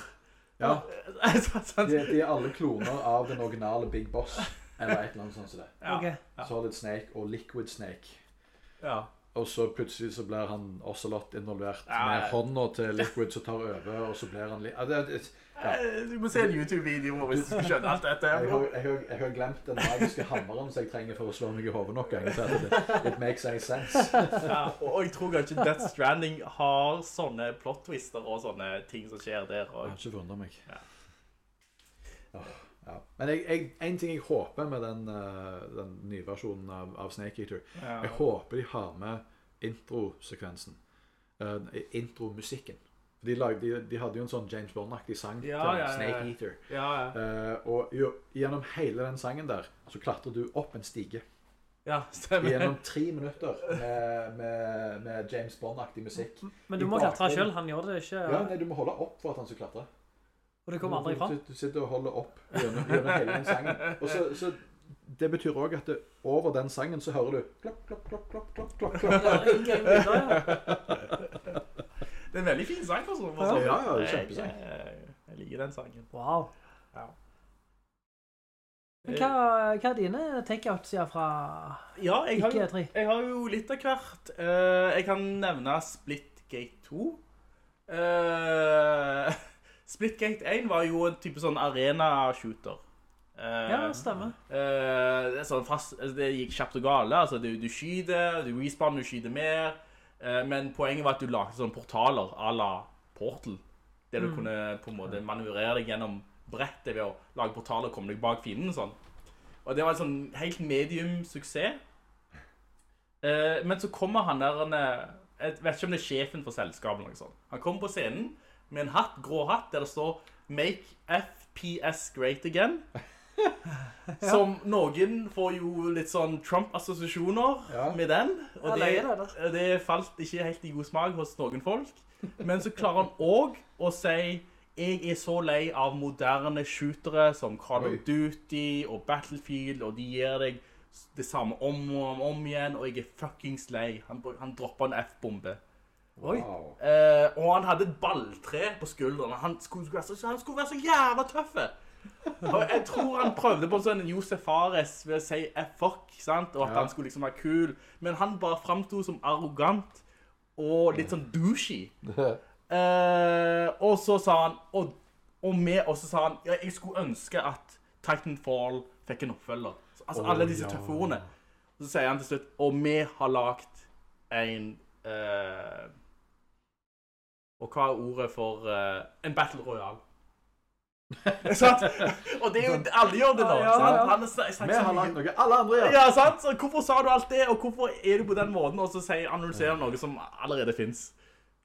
Ja, <laughs> de, de er alle kloner av den originale Big Boss. Eller et eller annet sånt som det. Ja. Okay. Solid Snake og Liquid Snake. Ja. Og så plutselig så blir han Ocelot involvert Ja, med hånda til Liquid som tar over, og så blir han li ja, det, det, ja. Eh, Du må se en YouTube-video hvis du skal skjønne alt dette. Jeg har, jeg, har, jeg har glemt den magiske hammeren som jeg trenger for å slå meg i hodet nok ganger. det- It makes any sense. Ja, og jeg tror kanskje Death Stranding har sånne plot-twister og sånne ting som skjer der. Jeg har ikke forundret meg. Ja. Åh, ja. Men jeg, jeg, en ting jeg håper med den, eh, den nye versjonen av, av Snake Eater Ja. Jeg håper de har med introsekvensen. Uh, intromusikken. De, de, de hadde jo en sånn James Bond-aktig sang Ja, til ja, ja. Snake Eater. ja, ja. Eh, og jo, gjennom hele den sangen der så klatrer du opp en stige. ja, stemmer. Gjennom tre minutter med, med, med James Bond-aktig musikk. Men du må klatre sjøl. han gjør det ikke. Ja, nei, Du må holde opp for at han skal klatre. Og det kommer aldri fram. Du, du sitter og holder opp gjennom, gjennom hele den sangen. Og så, så Det betyr òg at det, over den sangen så hører du klopp, klopp, klopp, klopp, klopp, klopp, klopp. Ja, in-game ja. Det er en veldig fin sang, for så Ja, ja, ja, det er Jeg- kjempesang. Jeg, jeg liker den sangen. Wow. Ja. Men hva, hva er dine takeouts fra Ja, jeg har, ikke jo, E3? jeg har jo litt av hvert. Eh, jeg kan nevne Splitgate 2. Uh, <laughs> Splitgate 1 var jo en type sånn arena-shooter. Eh, Ja, stemmer. Uh, det, sånn fast, det gikk kjapt og gale. Altså, du, du skyter, du respawner, du skyter mer. Uh, men poenget var at du lagde sånne portaler à la Portal. Der du kunne på en måte manøvrere deg gjennom brettet ved å lage portaler og komme deg bak fienden sånn. Og det var en sånn helt medium suksess. Uh, men så kommer han der eh, Jeg vet ikke om det er sjefen for selskapet eller noe sånt. Han kommer på scenen med en hatt, grå hatt der det står 'Make FPS Great Again'. <laughs> Som noen får jo litt sånn Trump-assosiasjoner Ja. med den. Og Ja, det, det det, falt ikke helt i god smak hos noen folk. Men så klarer han òg å si jeg er så lei av moderne shootere som Call of Duty og Battlefield, og de gir deg det samme om og om, om igjen, og jeg er fuckings lei. Han, han dropper en F-bombe. Oi. Wow. Eh, og han hadde et balltre på skuldrene. Han skulle, skulle være så, han skulle være så jævla tøff. Og jeg tror han prøvde på sånn Josef Fares ved å si F fuck, sant? og at Ja. han skulle liksom være kul. Men han bare framsto som arrogant og litt sånn douchey. <laughs> Eh, og så sa han Og, og, med, og så sa han ja, jeg skulle ønske at Titanfall fikk en oppfølger. Så, altså oh, alle disse ja. tøffe ordene. Så sier han til slutt Og vi har lagd en eh, Og hva er ordet for uh, En Battle Royale. <laughs> <laughs> sant? Og det er jo Alle gjør det nå. Ja, ja, sant? ja. Han er Vi har lagt noe alle andre gjør. ja, sant? Så hvorfor sa du alt det, og hvorfor er du på den måten, og så sier, annonserer noe som allerede finnes?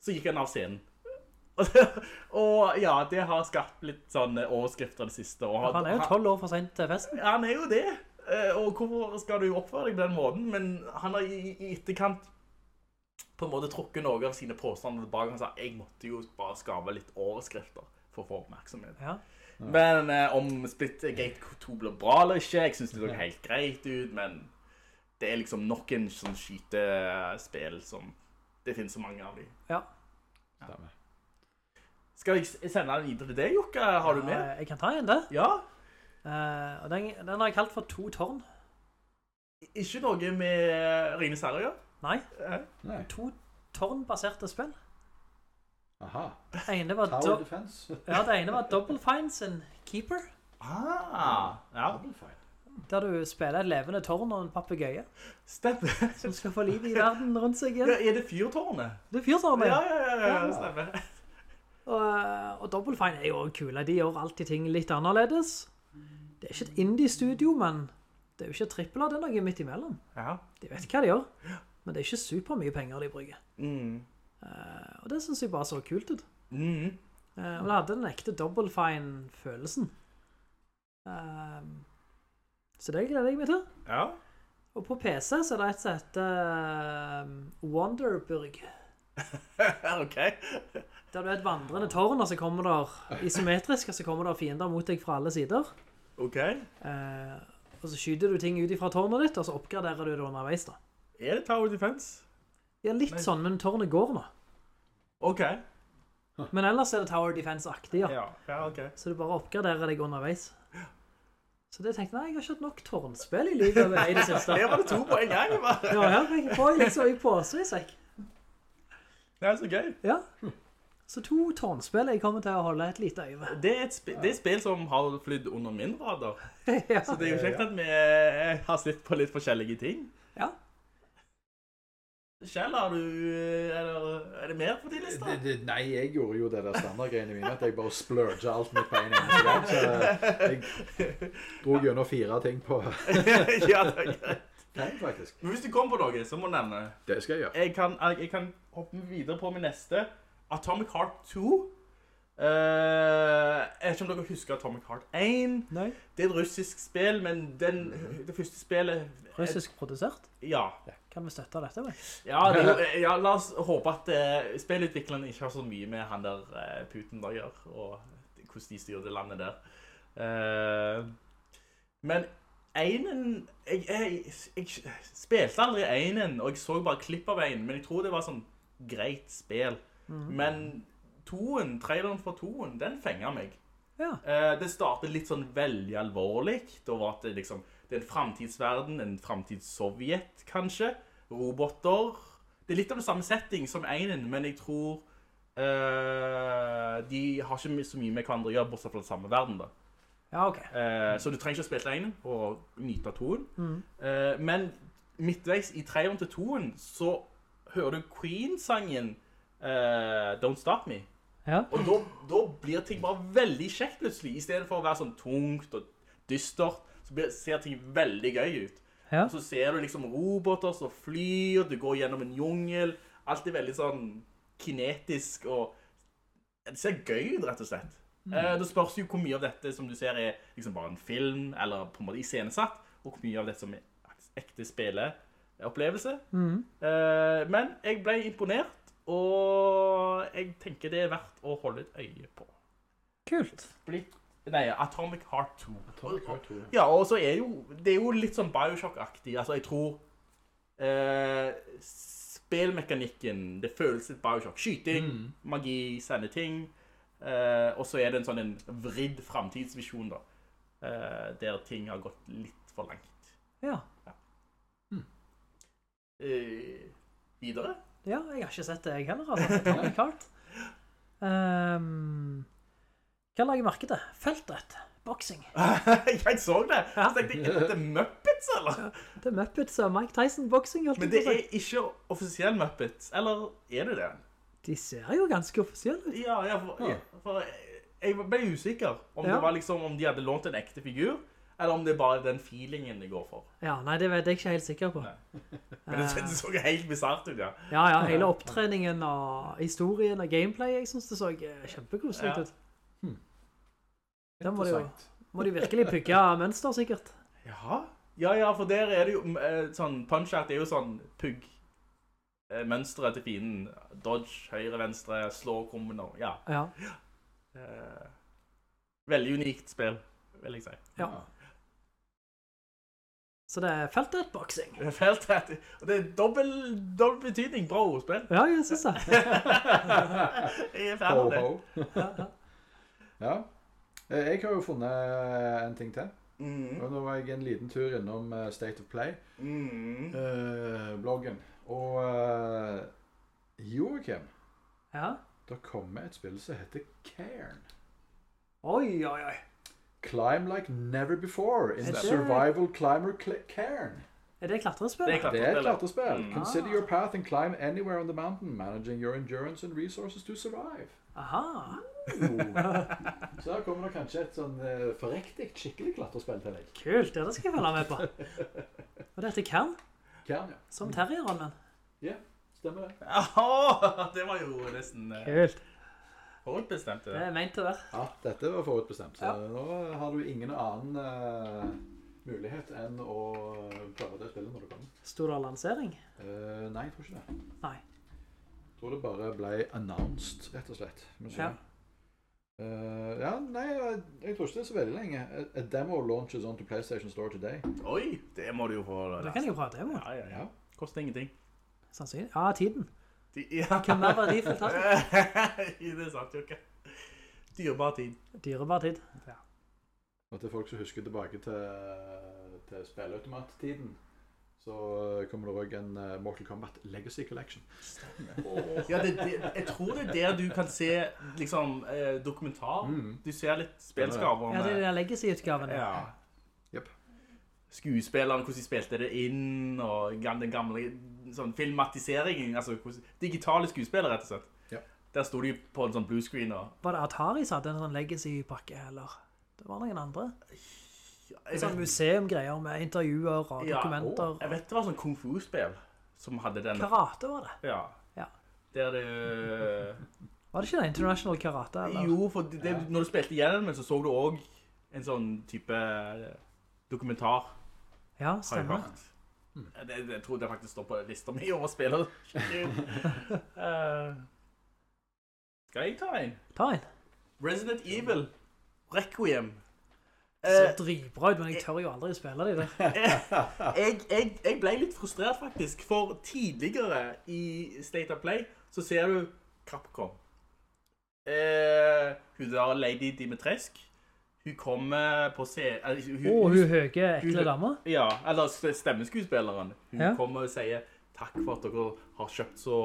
Så gikk han av scenen. <laughs> og ja, det har skapt litt sånne overskrifter det siste. Og Han er jo tolv år for sent til festen. Ja, han er jo det. Eh, Og hvorfor skal du oppføre deg på den måten? Men han har i, i etterkant på en måte trukket noen av sine påstander tilbake. Han sa jeg måtte jo bare skape litt overskrifter for å få oppmerksomhet. Ja. Men eh, om Splitgate 2 blir bra eller ikke, jeg synes det så helt greit ut, men det er liksom nok en sånn skytespill som det finnes så mange av de. ja. Stemmer. Skal jeg sende den videre til deg, Jokka? Har du med? Jeg kan ta en, det. Ja? Uh, og den, den har jeg kalt for To tårn. Ikke noe med Rines Herre å gjøre? Nei, Nei. to tårnbaserte spill. Aha. Det ene var, Tower Defense. <laughs> ja, det ene var Double Fines and Keeper. Ah, ja. Double fine. Der du spiller et levende tårn og en pappegøye. Stemmer. som skal få liv i verden rundt seg Ja, er det fyrtårnet? Det er fyrtårnet. Ja, ja, ja, ja, stemmer. Og, eh, og Double Fine er jo kule. De gjør alltid ting litt annerledes. Det er ikke et indie-studio, men det er jo ikke trippel av det er noe midt imellom. Ja. De vet hva de gjør, men det er ikke supermye penger de bruker. Mm. Uh, og det synes jeg bare så kult ut. Mm. Uh, og det hadde den ekte Double Fine-følelsen. Uh, så det gleder jeg meg til. Ja. Og på PC så er det et som heter uh, Wonderburg. <laughs> ok. Der du er et vandrende tårn, og så kommer der isometrisk, og så kommer der fiender mot deg fra alle sider. Ok. Eh, og så skyter du ting ut fra tårnet ditt, og så oppgraderer du det underveis da. Er det Tower Defense? Ja, litt Nei. sånn, men tårnet går nå. Ok. Men ellers er det Tower Defense-aktig, ja. Ja, ja ok. Så du bare oppgraderer deg underveis. Så det tenkte jeg, jeg har ikke hatt nok tårnspill i livet i det siste. Det var det to på en gang, bare. Ja, her fikk jeg liksom i påse i sekk. Det er så gøy. Ja. Så to tårnspill jeg kommer til å holde et lite øye med. Det er et sp det er et spill som har flytt under min radar. <laughs> ja. Så det er jo kjekt at vi eh, har slitt på litt forskjellige ting. Ja. Kjell, har du Er det, er det mer på din liste? Det, det, nei, jeg gjorde jo det der standardgreiene mine, at jeg bare splurget alt mitt på en eneste gang. Så jeg dro gjennom fire ting på <laughs> ja, det er greit. Nei, faktisk. Men hvis du kommer på noe, så må du nevne det. Det skal jeg gjøre. Jeg kan, jeg, jeg kan hoppe videre på min neste. Atomic Heart 2. Uh, jeg vet ikke om dere husker Atomic Heart 1. Nei. Det er et russisk spill, men den, det første spillet Russisk produsert. Ja. Kan vi støtte dette med? Ja, det, er ja, la oss håpe at uh, spillutviklerne ikke har så mye med han der eh, Putin da gjør, og hvordan de styrer det landet der. Eh, men einen jeg, jeg, jeg spilte aldri einen, og jeg så bare klipp av einen, men jeg tror det var sånn greit spill. Men toen, traileren fra toen, den fenger meg. Ja. Eh, det startet litt sånn veldig alvorlig. Da var det liksom Det er en framtidsverden, en framtids-Sovjet, kanskje. Roboter. Det er litt av det samme setting som einen, men jeg tror uh, De har ikke så mye med hverandre å gjøre, bortsett fra den samme verden. da. Ja, ok. uh, så du trenger ikke å spille einen å nyte toen. Eh, men midtveis i treeren til toen så hører du Queen-sangen Don't Stop Me. Ja. Og da, da blir ting bare veldig kjekt plutselig. I stedet for å være sånn tungt og dystert, så ser ting veldig gøy ut. Ja. Og så ser du liksom roboter som flyr, du går gjennom en jungel. Alt er veldig sånn kinetisk og Det ser gøy ut, rett og slett. Mm. det spørs jo hvor mye av dette som du ser er liksom bare en film, eller på en måte iscenesatt, og hvor mye av dette som er ekte spilleopplevelse. Mm. men jeg ble imponert, og jeg tenker det er verdt å holde et øye på. Kult. Split, nei, Atomic Heart 2. Atomic Heart 2, ja. Ja, og så er jo, det er jo litt sånn Bioshock-aktig. Altså, jeg tror eh, spillmekanikken, det føles litt Bioshock. Skyting, magi, sende ting. Eh, og så er det en sånn en vridd framtidsvisjon, da. Eh, der ting har gått litt for langt. Ja. Eh, videre? Ja, jeg har ikke sett det jeg heller, altså. Atomic Heart. Um, <laughs> hva lager markedet? Feltrett. Boxing. <laughs> jeg så det! Så tenkte jeg, er det Muppets, eller? Det er Muppets og Mike Tyson boxing. Men det er ikke offisiell Muppets, eller er det det? De ser jo ganske offisielle ut. Ja, ja, for, ja, for jeg ble usikker om Ja. det var liksom om de hadde lånt en ekte figur, eller om det er bare den feelingen de går for. Ja, nei, det vet jeg ikke helt sikker på. <laughs> Men det, det så helt bizarrt ut, ja. Ja, ja, hele opptreningen og historien og gameplay, jeg synes det så kjempekoselig ut. Ja. ut. Den må de jo, må de virkelig pugge mønster, sikkert. Ja, ja, ja, for der er det jo eh, sånn, punch-out er jo sånn pugg. mønstre Mønstret til fienden. Dodge, høyre, venstre, slå komboner. Ja. Ja, eh, veldig unikt spill, vil jeg si. ja. Så det er feltrett boxing. Det er Felt. Og det er dobbel, dobbel betydning. Bra ordspill. Ja, jeg synes det. <laughs> Jeg er fan Ho, av det. ho. Ja. Eh, Jeg har jo funnet en ting til. Mm. Og nå var jeg en liten tur innom eh, State of Play, Mm. eh, bloggen. Og uh, Joakim, Ja. det kommer et spill som heter Cairn. Oi, oi, oi. Climb like never before in det- survival climber Cairn. Er det klatrespill? Det er Det er et klatrespill. klatrespill. Mm. Consider your path and climb anywhere on the mountain, managing your endurance and resources to survive. Aha. <laughs> Så her kommer det kanskje et sånn uh, forrektig skikkelig klatrespill til deg. Kult, det skal jeg følge med på. Og dette kan, Kern, ja. som terrieren, men. Ja, stemmer det. Ja, det var jo nesten eh, Kult. forutbestemt. Det Det. er ment til å være. Ja, dette var forutbestemt. Så Ja. nå har du ingen annen eh, mulighet enn å prøve det spillet når du kommer. Stor det lansering? Eh, nei, jeg tror ikke det. Nei. Jeg tror det bare ble announced, rett og slett. Ja. Uh, ja, nei, jeg, jeg tror ikke det er så veldig lenge. A, a demo launches onto PlayStation Store today. Oi, det må du jo få. Det kan jeg jo prate om. Ja, ja, ja. Koster ingenting. Sannsynlig. Ja, tiden. De, <laughs> ja. Hva mer verdifullt har <laughs> det? det er sant jo ikke. Dyrebar tid. Dyrebar tid. Ja. Og til folk som husker tilbake til, til spilleautomattiden, så kommer det òg en eh, Mortal Kombat Legacy Collection. <laughs> Ja, det, det, jeg tror det er der du kan se liksom dokumentar. dokumentar. Du ser litt spillskap Ja, det er eh, den Legacy-utgaven. ja. Yep. skuespillerne, hvordan de spilte det inn, og den gamle sånn, filmatiseringen. Altså hvordan, digitale skuespillere, rett og slett. Ja. Der sto de på en sånn bluescreen og Var det Atari som hadde en sånn Legacy-pakke, eller? Det var noen andre. Jeg Sånn museumgreier med intervjuer og Ja, dokumenter. jeg vet det var sånn kung fu-spill som hadde den. Karate var det. Ja. Ja. Der det <laughs> Var det ikke det? International Karate, eller? Jo, for det, det, når du spilte igjen, men så så du også en sånn type eh, dokumentar. Ja, Har jeg stemmer. hørt. Det, det, jeg tror det faktisk står på lista mi over spillet. <laughs> Eh, skal jeg ta en? Ta en. Resident Evil. Requiem. Ser Eh, dritbra ut, men jeg tør jo aldri spille de der. <laughs> jeg, jeg, jeg ble litt frustrert, faktisk. For tidligere i State of Play så ser du Capcom. Eh, hun der Lady Dimitrescu, Hun kommer på scenen... Åh, hun, oh, hun høye, ekle damer dama. Ja, eller stemmeskuespilleren. Hun Ja. kommer og sier takk for at dere har kjøpt så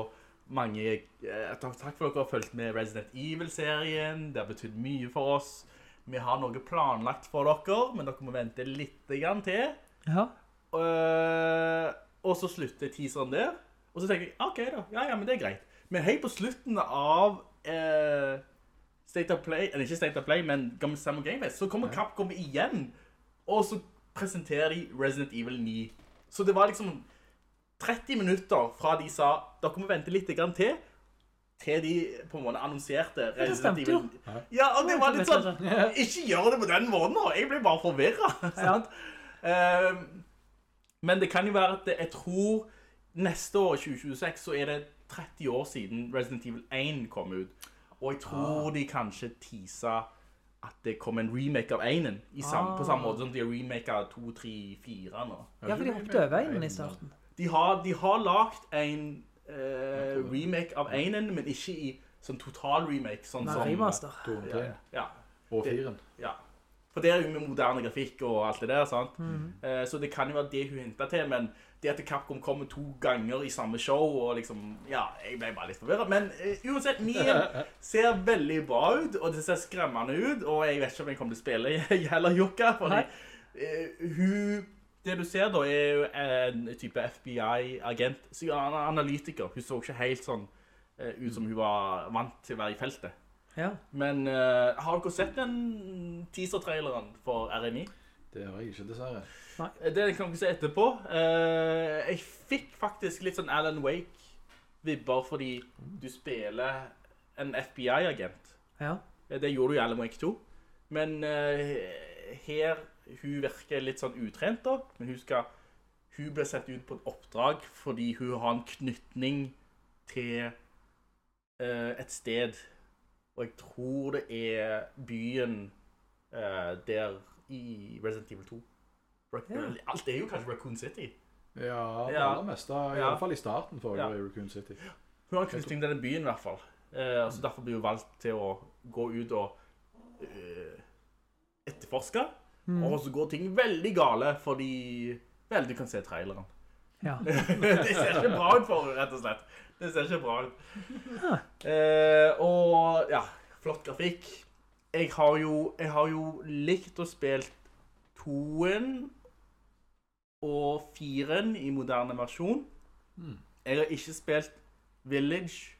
mange eh, Takk takk for at dere har følt med Resident Evil-serien. Det har betydd mye for oss. Vi har noe planlagt for dere, men dere må vente litt til. Ja. Uh, og så slutter teaseren der. Og så tenker jeg OK, da. Ja, ja, men det er greit. Men helt på slutten av uh, State of Play, eller ikke State of Play, men Gammel Sam Game Fest, så kommer Capcom igjen. Og så presenterer de Resident Evil 9. Så det var liksom 30 minutter fra de sa dere må vente litt til, til de på en måte annonserte Resident stemte Evil. jo. Ja, og det var litt sånn Ikke gjør det på den måten, da. Jeg ble bare forvirra. <laughs> sant? Eh, men det kan jo være at jeg tror neste år, 2026, så er det 30 år siden Resident Evil 1 kom ut. Og jeg tror de kanskje tisa at det kom en remake av 1 i på samme måte som de har remaka 2, 3, 4 nå. Ja, for de hoppet over en i starten. De har, de har lagd en eh, remake av 1, men ikke i sånn total remake. Sånn Nei, som remaster. Ja, ja, Og firen. ja. For det er jo med moderne grafikk og alt det der, sant? Mhm. Eh, så det kan jo være det hun hintet til, men det at Capcom kommer to ganger i samme show, og liksom, ja, jeg ble bare litt forvirret. Men eh, uansett, Nien <laughs> ser veldig bra ut, og det ser skremmende ut, og jeg vet ikke om jeg kommer til å spille heller Jokka, for eh, hun, det du ser da, er jo en type FBI-agent, er analytiker. Hun så ikke helt sånn eh, ut som hun var vant til å være i feltet. Ja. Men uh, har dere sett den teaser-traileren for RMI? Det har jeg ikke, dessverre. Det kan dere se etterpå. Uh, jeg fikk faktisk litt sånn Alan Wake-vibber fordi du spiller en FBI-agent. Ja. Eh, Det gjorde du i Alan Wake 2. Men uh, her hun virker litt sånn utrent, da. Men hun skal Hun ble sett ut på et oppdrag fordi hun har en knytning til eh, et sted. Og jeg tror det er byen eh, der i Resident Evil 2. Raccoon- Alt er jo kanskje Raccoon City. Ja, det Ja. aller meste. I Ja. alle fall i starten for Ja. Raccoon City. Hun har en knytning til den byen i hvert fall. Eh, så derfor blir hun valgt til å gå ut og eh, etterforske. Og så går ting veldig gale fordi Vel, du kan se traileren. ja. <laughs> det ser ikke bra ut for rett og slett. Det ser ikke bra ut. Eh, og ja, flott grafikk. Jeg har jo, jeg har jo likt å spille toen og firen i moderne versjon. Jeg har ikke spilt Village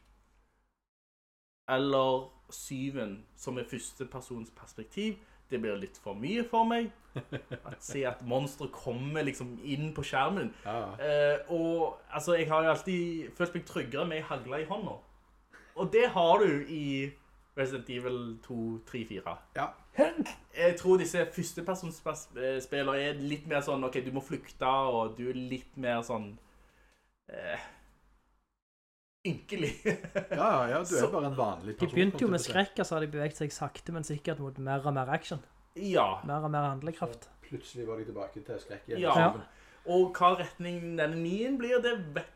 eller syven, som er førstepersons perspektiv. Det blir litt for mye for meg. Å se at monster kommer liksom inn på skjermen. Ja. Eh, og altså, jeg har jo alltid følt meg tryggere med hagla i hånda. Og det har du i Resident Evil 2, 3, 4. ja. Jeg tror disse førstepersonsspillene er litt mer sånn OK, du må flykte, og du er litt mer sånn eh, Ynkelig. Ja, ja, ja, du Så- er bare en vanlig person. De begynte jo med skrekk, og så har de beveget seg sakte, men sikkert mot mer og mer action. ja. Mer og mer handlekraft. Plutselig var de tilbake til skrekk igjen. Ja. Ja. Og hva retning denne nien blir, det vet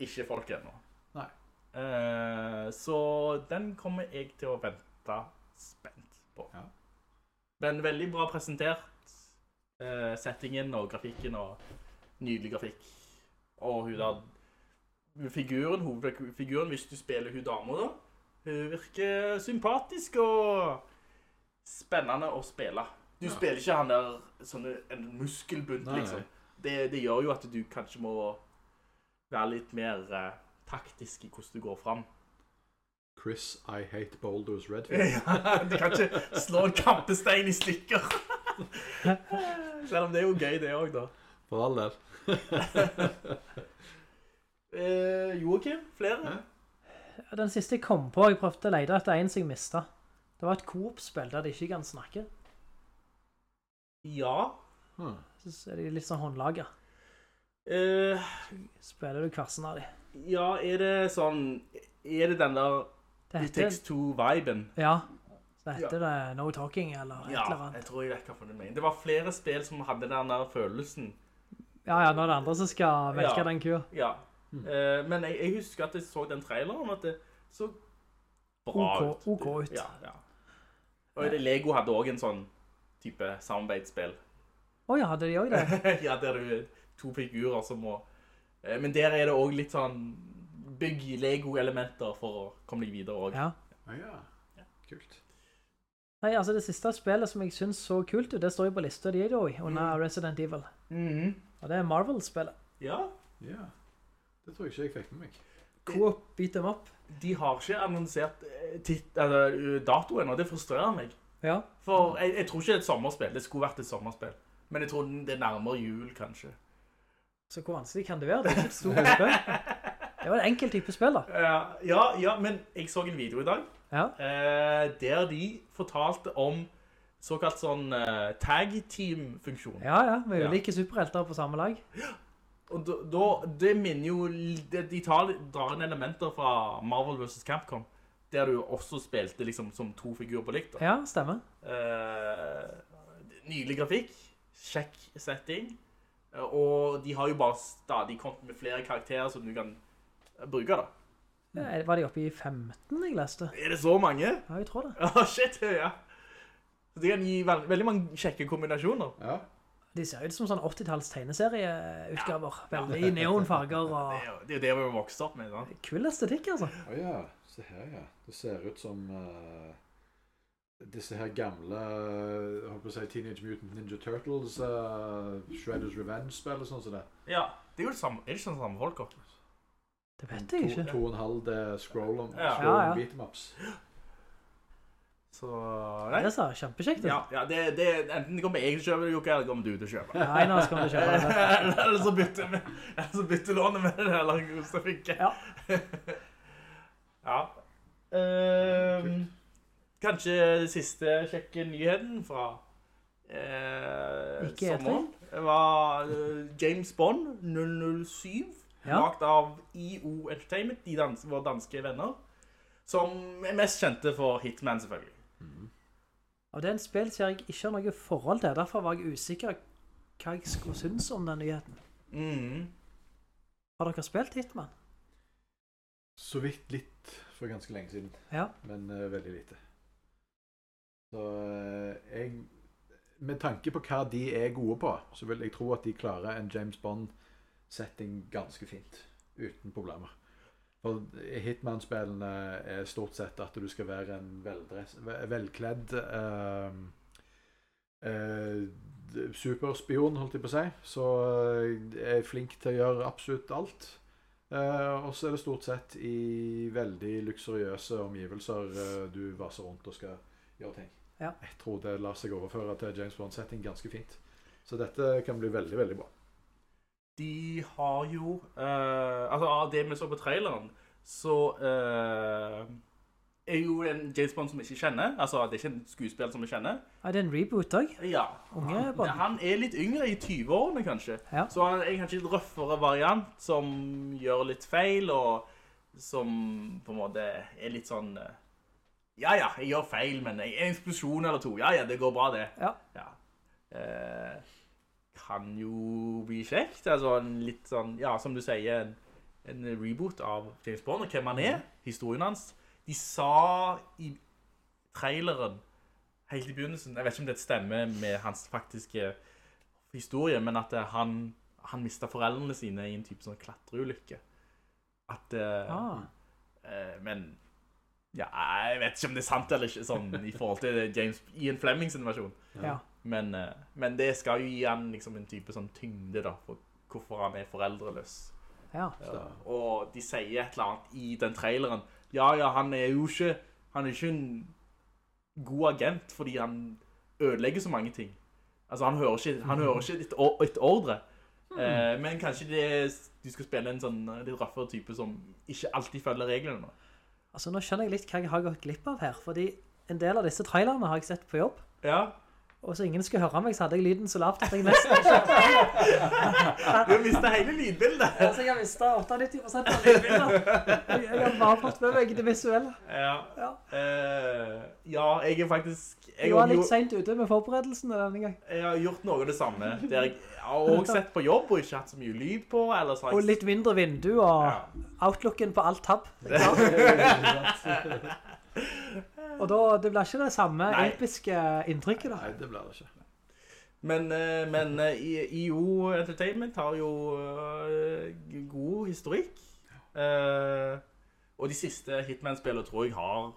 ikke folk ennå. Nei. Uh, så den kommer jeg til å vente spent på. Ja. Men veldig bra presentert. Uh, settingen og grafikken og nydelig grafikk. Og hun der Figuren, hovedfiguren, hvis du spiller hun dama, da, hun virker sympatisk og spennende å spille. Du spiller ikke han der sånn en muskelbunt, Nei, nei. liksom. Det, det gjør jo at du kanskje må være litt mer uh, taktisk i hvordan du går fram. Chris, I hate boulders Redfield. <laughs> Ja, du kan ikke slå en kampestein i stykker. <laughs> Selv om det er jo gøy, det òg, da. For all del. <laughs> Eh, Joakim, flere? Den siste jeg kom på, jeg prøvde å lede etter en som jeg mistet. Det var et Coop-spill der de ikke kan snakke. Ja. Så er de litt sånn håndlaget. Eh, Spiller du kvarsen av de. ja, er det sånn Er det den der Det It heter, Takes Two-viben? ja, så heter det No Talking eller et Ja, eller annet. jeg tror jeg vet hva du mener. Det var flere spill som hadde den der følelsen. Ja, ja, nå er det andre som skal velge Ja. den kua. Ja. Eh, men jeg, jeg husker at jeg så den traileren, at det så bra OK, ut. OK ut. Ja, ja. Og det Lego hadde også en sånn type samarbeidsspill. Å ja, hadde de også det? <laughs> ja, der du er to figurer som må... Eh, Men der er det også litt sånn bygg Lego-elementer for å komme deg videre også. Ja. Ah, ja. Kult. Nei, altså det siste spillet som jeg synes så kult ut, det står jo på lista de er da under Resident Evil. Mhm. Og det er Marvel-spillet. Ja, Ja. Det tror jeg ikke jeg fikk med meg. Coop, beat them up. de har ikke annonsert eh, eller, uh, datoen, og det frustrerer meg. Ja. For jeg, jeg tror ikke det er et sommerspill. Det skulle vært et sommerspill. Men jeg tror det nærmer jul, kanskje. Så hvor vanskelig kan det være? Det er ikke et stort spill. Det var en enkel type spill da. Ja, ja, ja, men jeg så en video i dag Ja. eh, der de fortalte om såkalt sånn eh, tag team-funksjon. Ja, ja, med Ja. ulike superhelter på samme lag. Og da, da, det minner jo De, de tar, drar inn elementer fra Marvel vs. Capcom, der du også spilte liksom som to figurer på likt. da. Ja, stemmer. Eh, nylig grafikk, kjekk setting, eh, og de har jo bare stadig kommet med flere karakterer som du kan eh, bruke. da. Ja, Var de oppe i 15 jeg leste? Er det så mange? Ja, jeg tror det. <laughs> Ja, shit, ja. Så det kan gi veld, veldig mange kjekke kombinasjoner. Ja. De ser ut som sånn 80-talls tegneserieutgaver. Veldig neonfarger og det, er jo det vi har vokst opp med. sant? kul estetikk, altså. Å ja. Se her, ja. Det ser ut som uh, disse her gamle jeg håper å si Teenage Mutant Ninja Turtles, uh, Shredders Revenge-spill og sånn som det. Ja, det er jo det samme, er det ikke sånn samme folk? også? Det vet jeg ikke. to og en halv det scroll om Ja. scroll Ja, ja. Så, nei. Det sa kjempekjekt. Ja, ja det, det, enten kommer jeg til å kjøpe det, Jokke, eller kommer du til å kjøpe det. Nei, nå skal vi kjøre det. eller så bytter vi, eller så bytter lånet med det, eller hvordan det funker. Ja. <laughs> ja. Um, kanskje den siste kjekke nyheten fra eh, Ikke sommeren var eh, James Bond 007, Ja. lagt av IO Entertainment, de dans våre danske venner, som er mest kjente for Hitman, selvfølgelig. Og det er en spill som jeg ikke har noe forhold til. Derfor var jeg usikker hva jeg skulle synes om den nyheten. Mm. Har dere spilt Hitman? Så vidt litt for ganske lenge siden, Ja. men uh, veldig lite. Så uh, jeg Med tanke på hva de er gode på, så vil jeg tro at de klarer en James Bond-setting ganske fint. Uten problemer. For Hitman-spillene er stort sett at du skal være en veldress, velkledd eh, eh, superspion, holdt jeg på å si. Så eh, er flink til å gjøre absolutt alt. Eh, og så er det stort sett i veldig luksuriøse omgivelser eh, du vaser rundt og skal gjøre ting. Ja. Jeg tror det lar seg overføre til James Bond-setting ganske fint. Så dette kan bli veldig, veldig bra. De har jo eh, Altså, av det vi så på traileren, så eh, er jo en James Bond som vi ikke kjenner. Altså, det er ikke en skuespiller som vi kjenner. Ja, det er en reboot òg. Ja. Unge han, Bond. han er litt yngre, i 20-årene kanskje. Ja. Så han er kanskje litt røffere variant, som gjør litt feil, og som på en måte er litt sånn eh, Ja, ja, jeg gjør feil, men jeg, en eksplosjon eller to. Ja, ja, det går bra, det. Ja. Ja. Eh, kan jo bli kjekt. Altså en litt sånn, ja, som du sier, en, en reboot av James Bond, og hvem han er, historien hans. De sa i traileren helt i begynnelsen, jeg vet ikke om det stemmer med hans faktiske historie, men at eh, han, han mistet foreldrene sine i en type sånn klatreulykke. At, eh, Ah. eh, men, ja, jeg vet ikke om det er sant eller ikke, sånn, i forhold til James Ian Flemings versjon. Ja. Men, eh, men det skal jo gi han liksom en type sånn tyngde da, for hvorfor han er foreldreløs. Ja. Ja. Og de sier et eller annet i den traileren. Ja, ja, han er jo ikke, han er ikke en god agent, fordi han ødelegger så mange ting. Altså, han hører ikke, han hører ikke et, et ordre. Mm. men kanskje det, du skal spille en sånn eh, litt røffere type som ikke alltid følger reglene nå. Altså, nå skjønner jeg litt hva jeg har gått glipp av her, fordi en del av disse trailerne har jeg sett på jobb, Ja, og så ingen skulle høre meg, så hadde jeg lyden så lavt at jeg nesten ikke... <laughs> du har mistet hele lydbildet. Altså, jeg har mistet 98% av lydbildet. Jeg, jeg har bare fått med meg det visuelle. Ja. Ja. Uh, ja, jeg er faktisk... Jeg, Du var litt sent ute med forberedelsene denne gang. jeg har gjort noe av det samme. Der jeg har også sett på jobb og ikke hatt så mye lyd på, eller så Og litt mindre vindu, og Ja. outlooken på alt tab. <laughs> <laughs> Og da, det blir ikke det samme Nei. episke inntrykket da. Nei, det blir det ikke. Men, eh, men eh, IO Entertainment har jo eh, god historikk. Eh, og de siste Hitman-spillene tror jeg har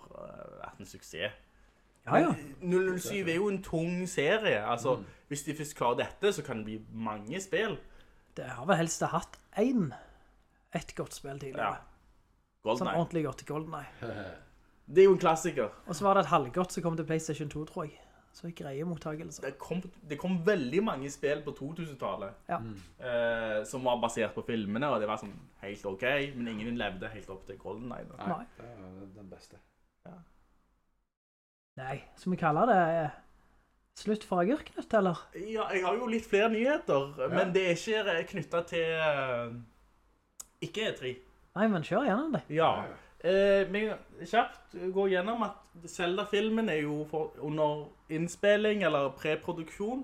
vært en suksess. Ja, ja. 007 er jo en tung serie. Altså, Hvis de først klarer dette, så kan det bli mange spill. Det har vel helst hatt én, et godt spill Ja. tidligere. Sånn ordentlig godt til GoldenEye. <laughs> Det er jo en klassiker. Og så var det et halvgodt som kom til PlayStation 2, tror jeg. Så greie mottagelser. Det kom, det kom veldig mange spill på 2000-tallet Ja. eh, som var basert på filmene, og det var sånn helt ok, men ingen levde helt opp til GoldenEye. da. Nei. Det er den beste. Nei, som vi kaller det eh, slutt for agurknøtt, eller? Ja, jeg har jo litt flere nyheter, men det er ikke knyttet til eh, ikke E3. Nei, men kjør gjennom det. Ja. Eh, men kjapt går gjennom at Zelda-filmen er jo for, under innspilling eller preproduksjon,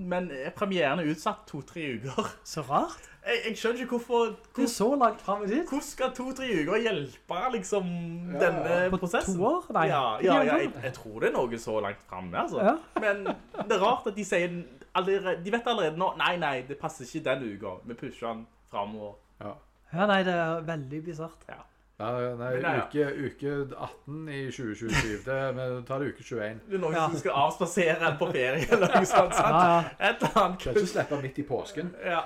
men er premieren er utsatt to-tre uker. <laughs> Så rart. Jeg, jeg skjønner ikke hvorfor... Du er så langt frem i tid. Hvordan skal to-tre uker hjelpe liksom Ja, denne På prosessen? to år? Nei. Ja, ja, ja jeg, jeg tror det er noe så langt fremme, altså. Ja. <laughs> Men det er rart at de sier allerede, De vet allerede nå Nei, nei, det passer ikke den uka. Vi pusher den fremover. Ja. Ja, nei, det er veldig bizarrt. Ja. Nei, nei ja, ja. uke, uke 18 i 2027. Det, vi tar uke 21. Det er noen Ja. som skal avspasere på ferie eller noe sånt. sant? Ja, ja. Et eller annet. Skal ikke slippe midt i påsken. Ja.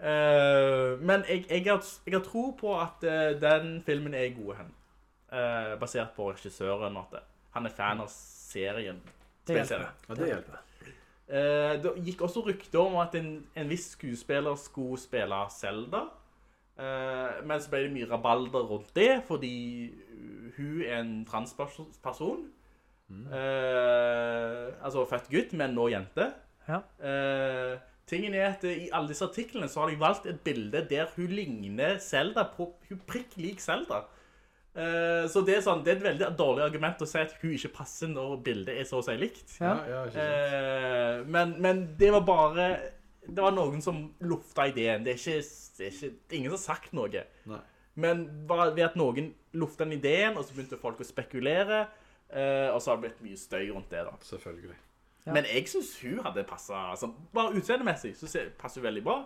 Uh, men jeg, jeg, har, jeg har tro på at uh, den filmen er i gode hen. Uh, basert på regissøren. At det, han er fan av serien. Det hjelper. Ja, det hjelper. Eh, det gikk også rykter om at en, en viss skuespiller skulle spille Zelda. Eh, men så ble det mye rabalder rundt det, fordi hun er en transperson. Eh, altså født gutt, men nå jente. Ja. Uh, tingen er at i alle disse artiklene så har de valgt et bilde der hun ligner Zelda på Hun prikk lik Zelda. Eh, så det er, sånn, det er et veldig dårlig argument å si at hun ikke passer når bildet er så å si likt. Ja. Ja, ja, ikke sant. Eh, men, men det var bare Det var noen som lufta ideen. Det er ikke, det er ikke det er ingen som har sagt noe. Nei. Men bare ved at noen lufta den ideen, og så begynte folk å spekulere, eh, og så har det blitt mye støy rundt det. da. Selvfølgelig. Ja. Men jeg syns hun hadde passa altså, Bare utseendemessig så ser- passer hun veldig bra.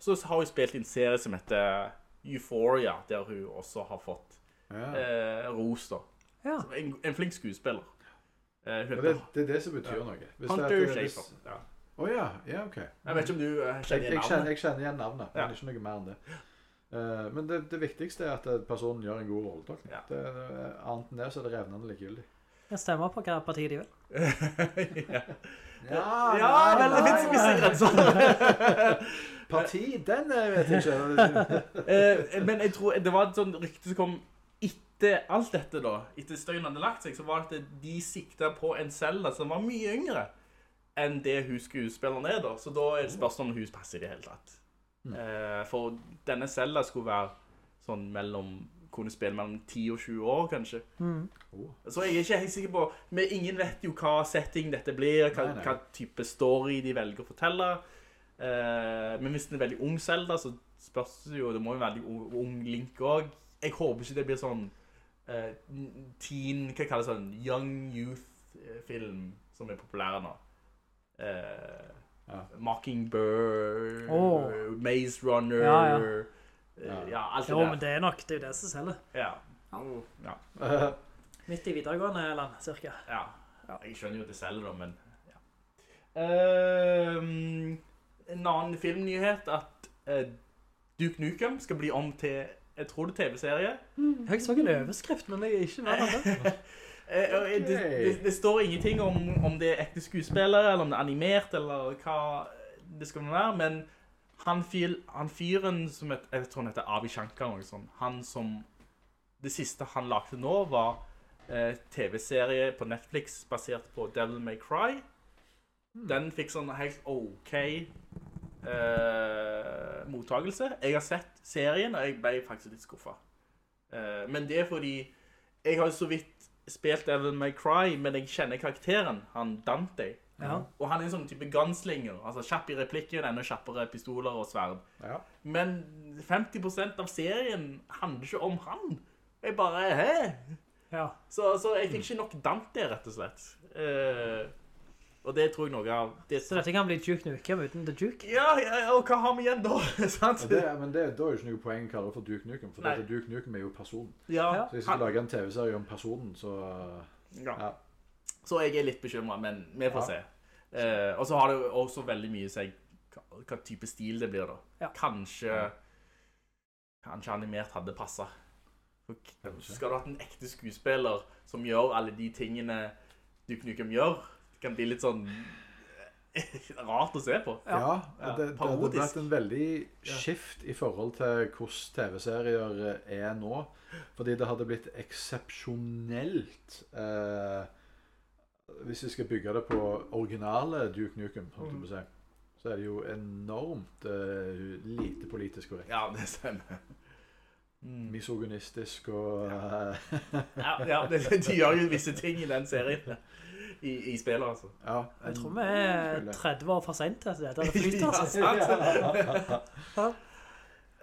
Så har hun spilt i en serie som heter Euphoria, der hun også har fått Ja. eh, ros. da. Ja. En, en flink skuespiller. Eh, det, det er det som betyr noe. Hvis er Hunter Schafer. Ja. Å ja. Ja, OK. Jeg vet ikke om du eh, kjenner igjen navnet? jeg kjenner igjen navnet, men Ja. ikke noe mer enn det. Uh, men det, det viktigste er at eh, personen gjør en god rolletolkning. Ja. Det, det, annet enn det så er det revnende likegyldig. Jeg stemmer på hva parti de vil. <laughs> Ja, Ja, vel, det fins visse grenser. <laughs> Parti, den vet jeg ikke. <laughs> Eh, Men jeg tror det var et sånt rykte som kom etter alt dette, da. Etter støyen hadde lagt seg, så var det at de sikta på en Zelda som var mye yngre enn det hun skuespilleren er, da. Så da er det spørsmål om hun passer i det hele tatt. Eh, For denne cella skulle være sånn mellom kunne spille mellom 10 og 20 år, kanskje. Så jeg er ikke helt sikker på Men ingen vet jo hva setting dette blir, hva, Nei, nei. hva type story de velger å fortelle. Eh, men hvis den er veldig ung Zelda, så spørs det jo Det må jo være veldig ung, Link òg. Jeg håper ikke det blir sånn eh, teen Hva kalles det? Sånn young youth film som er populær nå. Eh, Ja. Mockingbird, oh. Maze Runner, Ja, ja. eh, ja, alt det Jo, der. men det er nok det er jo det som selger. Ja. Ja. Eh, <laughs> Midt i videregående land, cirka. ja. Jeg skjønner jo at det selger da, men ja. Ehm, en annen filmnyhet at uh, Duke Nukem skal bli om til, jeg tror det er TV-serie. Jeg så en overskrift, men jeg er ikke med den. <laughs> Eh, og det, det, det står ingenting om, om det er ekte skuespillere, eller om det er animert, eller hva det skal være, men han, fyr, han fyren som et, jeg tror han heter Avi Shankar, sånn, han som, det siste han lagde nå var eh, TV-serie på Netflix basert på Devil May Cry. Den fikk sånn helt ok eh, mottagelse. Jeg har sett serien, og jeg ble faktisk litt skuffa. Eh, men det er fordi jeg har så vidt spilt Devil May Cry, men jeg kjenner karakteren, han Dante. Ja. Og han er en sånn type gunslinger, altså kjapp i replikken, enda kjappere pistoler og sverd. ja. Men 50% av serien handler ikke om han. Jeg bare, hæ? Ja. Så, så jeg fikk ikke nok Dante, rett og slett. Eh, og det tror jeg noe av det Så dette kan bli Duke Nukem uten The Duke. Ja, ja, ja, og hva har vi igjen da? <laughs> Det, men det, da er jo ikke noe poeng å kalle det for Duke Nukem, for dette Duke Nukem er jo personen. Ja. Så hvis vi lager lage en TV-serie om personen, så ja. ja. Så jeg er litt bekymret, men vi får Ja. se. Eh, og så har det jo også veldig mye seg hva, type stil det blir da. Ja. Kanskje, kanskje animert hadde passet. Kanskje. Skal du ha en ekte skuespiller som gjør alle de tingene Duke Nukem gjør, kan bli litt sånn <laughs> rart å se på. Ja, Ja, og det, det hadde vært en veldig skift i forhold til hvordan TV-serier er nå. Fordi det hadde blitt eksepsjonelt eh, Hvis vi skal bygge det på originale Duke Nukem, holdt jeg på å si, så er det jo enormt eh, lite politisk korrekt. Ja, det stemmer. Misogynistisk og eh, <laughs> Ja, ja de, de gjør jo visse ting i den serien. I, i spillet, altså. Ja, Jeg tror vi er 30 år for sent til dette. Det <laughs> flyter, Ja, altså. sant.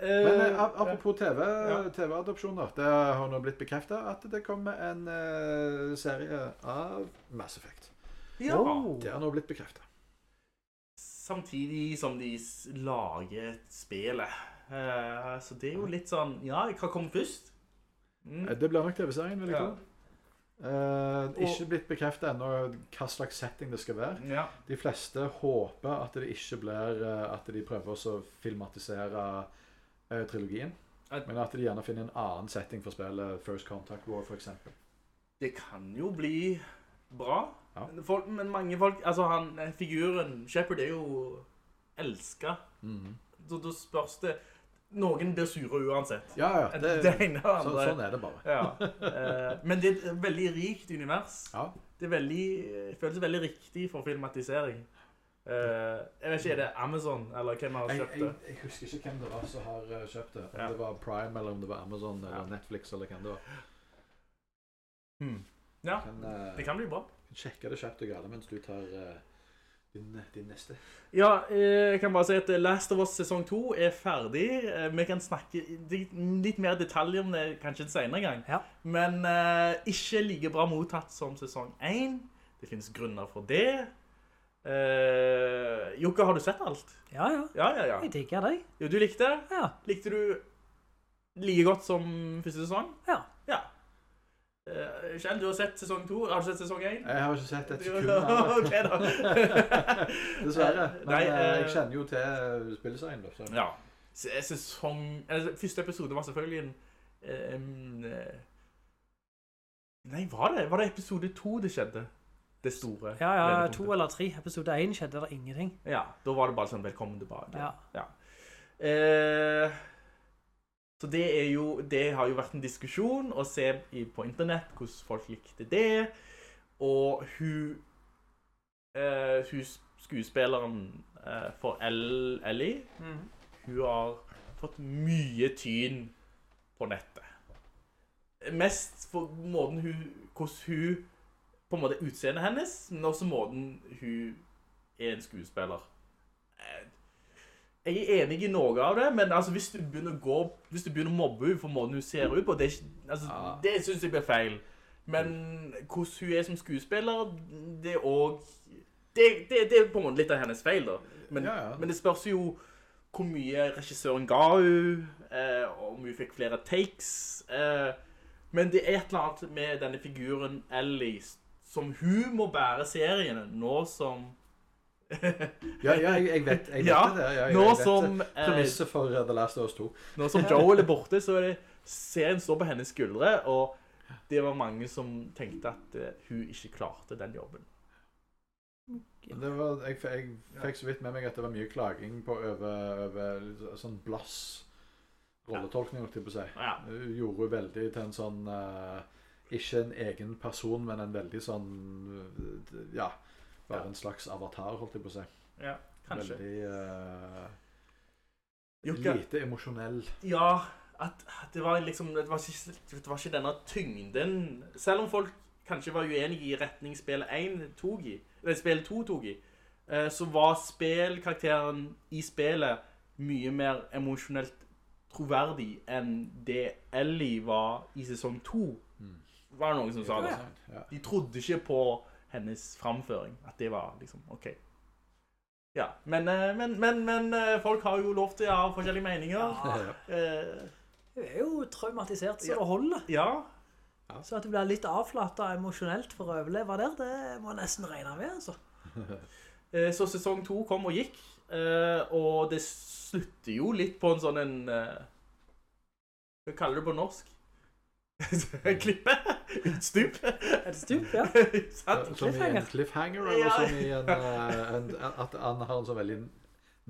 Men eh, apropos TV, Ja. TV-adopsjoner. Det har nå blitt bekreftet at det kommer en eh, serie av Mass Effect. Ja. Oh. Det har nå blitt bekreftet. Samtidig som de lager spillet. Eh, så det er jo litt sånn Ja, hva kommer først? Mm. Eh, Det blir nok TV-serien, vil jeg Ja. tro. Eh, ikke blitt bekreftet ennå hva slags setting det skal være. Ja. De fleste håper at det ikke blir uh, At de prøver å filmatisere uh, trilogien. At- Men at de gjerne finner en annen setting for spillet First Contact War, f.eks. Det kan jo bli bra. Ja. Folk, men mange folk Altså, han, figuren Shepherd er jo elska. Mhm. Så da spørs det Noen blir sure uansett. Ja, ja. Det, Det ene og så, sånn er det bare. Ja. Eh, men det er et veldig rikt univers. Ja. Det veldig, føles veldig riktig for filmatisering. Eh, jeg vet ikke, er det Amazon, eller hvem har kjøpt kjøpt jeg, det? jeg husker ikke hvem det var som har eh, kjøpt det. Om Ja. det var Prime, eller om det var Amazon, eller. Netflix, eller hvem det var. Hmm. Ja, Kan, eh, det kan bli bra. sjekke det kjapt og gale mens du tar eh, din, din neste. Ja, eh, jeg kan bare si at Last of Us sesong 2 er ferdig. Eh, Vi kan snakke litt, litt mer detaljer om det kanskje en senere gang. Ja. Men uh, ikke like bra mottatt som sesong 1. Det finnes grunner for det. Uh, Jukka, har du sett alt? Ja, ja. Ja, ja, ja. Jeg liker deg. Jo, du likte det? Ja. Likte du like godt som første sesong? Ja. Ja. Uh, Kjell, du har sett sesong 2. Har du sett sesong 1? Jeg har ikke sett et sekund av <laughs> ok, det. da. <laughs> Dessverre. Men Nei, eh, eh, jeg kjenner jo til spilleserien. da, Ja. Sesong eller, Første episode var selvfølgelig en eh, Nei, var det? Var det episode 2 det skjedde? Det store. Ja, ja, to eller tre. Episode 1 skjedde det ingenting. Ja, da var det bare sånn 'velkommen tilbake'. Ja. Eh, så det er jo Det har jo vært en diskusjon å se på internett hvordan folk likte det. Og hun eh, Hun skuespilleren eh, for El- Ellie Hun har fått mye tyn på nettet. Mest for måten hun Hvordan hun På en måte utseendet hennes, men også måten hun er en skuespiller. Jeg er enig i noe av det, men altså, hvis du gå Hvis du begynner å mobbe henne for måten hun ser ut på, det, altså, Ja. det synes jeg blir feil. Men hvordan hun er som skuespiller, det er også... det, det, det er på en måte litt av hennes feil, da. Men, Ja, ja. men det spørs jo hvor mye regissøren ga hun, eh, om hun fikk flere takes. Eh, men det er et eller annet med denne figuren Ellie som hun må bære seriene nå som <laughs> Ja, ja jeg, jeg vet, jeg vet Ja, det. Ja, jeg, nå jeg som, det. eh, Premisset for uh, The Last of Us 2. Nå som Joel er borte, så er det serien står på hennes skuldre, og det var mange som tenkte at eh, hun ikke klarte den jobben. Det var, jeg, jeg fikk så vidt med meg at det var mye klaging på over, over sånn blass rolletolkning, holdt jeg på å si. Ja. Hun gjorde hun veldig til en sånn uh, Ikke en egen person, men en veldig sånn uh, Ja, Ja. en slags avatar, holdt jeg på å si. Ja, kanskje. Veldig uh. Lite emosjonell. Ja, at det var liksom Det var ikke, det var ikke denne tyngden Selv om folk kanskje var uenige i retning spill 1 tok i, eller spill 2 tok i, uh, så var spillkarakteren i spillet mye mer emosjonelt troverdig enn det Ellie var i sesong 2. Var det noen som sa det? Ja. De trodde ikke på hennes framføring. At det var liksom OK. Ja, men, eh, men, men, men eh, folk har jo lov til å ha forskjellige meninger. Ja. <laughs> Hun er jo traumatisert så det holder. ja, Så at du blir litt avflatet emosjonelt for å overleve der, det må jeg nesten regne med, altså. <laughs> Eh, Så sesong to kom og gikk, eh, og det slutter jo litt på en sånn en eh, Hva kaller du det på norsk? <laughs> En klippe? Utstup? Et stup, ja. <laughs> Sant? Som i en Cliffhanger. eller Ja. som i en, eh, en At han har en så veldig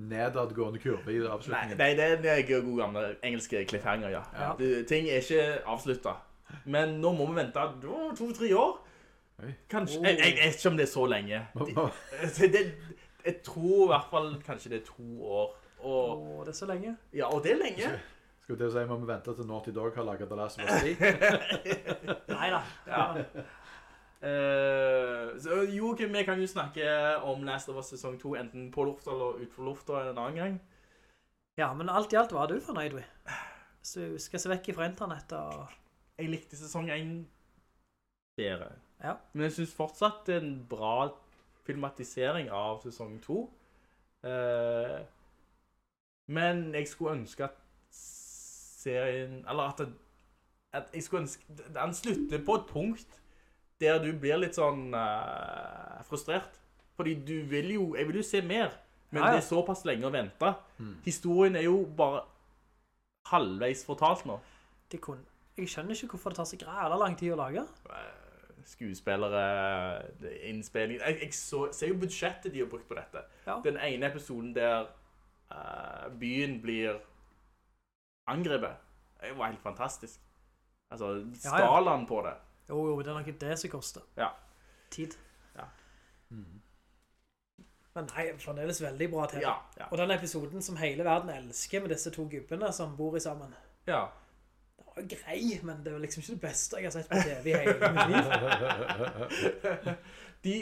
nedadgående kurve i Nei, avslutningen. nei, det er den god gamle engelske cliffhanger, ja. Ja. Det, ting er ikke avslutta. Men nå må vi vente to-tre år. Kanskje jeg, jeg vet ikke om det er så lenge. Det, det, jeg tror i hvert fall kanskje det er to år. Og, Å, det er så lenge. ja, og det er lenge. Skulle til å si, må vi vente til Naughty Dog har laget The Last of Us 3? <laughs> Neida. Ja. Uh, så okay, vi kan jo snakke om Last of Us sesong 2 enten på lufta eller utenfor lufta en annen gang. Ja, men alt i alt var du fornøyd, vi. Så du skal se vekk fra internett og... Jeg likte sesong 1 bedre. Ja. Men jeg synes fortsatt det er en bra filmatisering av sesong 2. Uh, men jeg skulle ønske at serien, eller at, at jeg skulle ønske, den slutter på et punkt der du blir litt sånn uh, frustrert. Fordi du vil jo, jeg vil jo se mer, men Ja, ja. det er såpass lenge å vente. Historien er jo bare halvveis fortalt nå. Det kunne... Jeg skjønner ikke hvorfor det tar så græla lang tid å lage. skuespillere, er innspilling. Jeg, jeg så, ser jo budsjettet de har brukt på dette. Ja. Den ene episoden der uh, byen blir angrepet, det var helt fantastisk. Altså, Ja, ja. skalaen på det. Jo, jo, det er nok det som koster. Ja. Tid. Ja. Men nei, fremdeles veldig bra til. Ja, ja. Og den episoden som hele verden elsker med disse to gubbene som bor i sammen. ja. Det var grei, men det var liksom ikke det beste jeg har sett på TV i hele min liv. <laughs> De,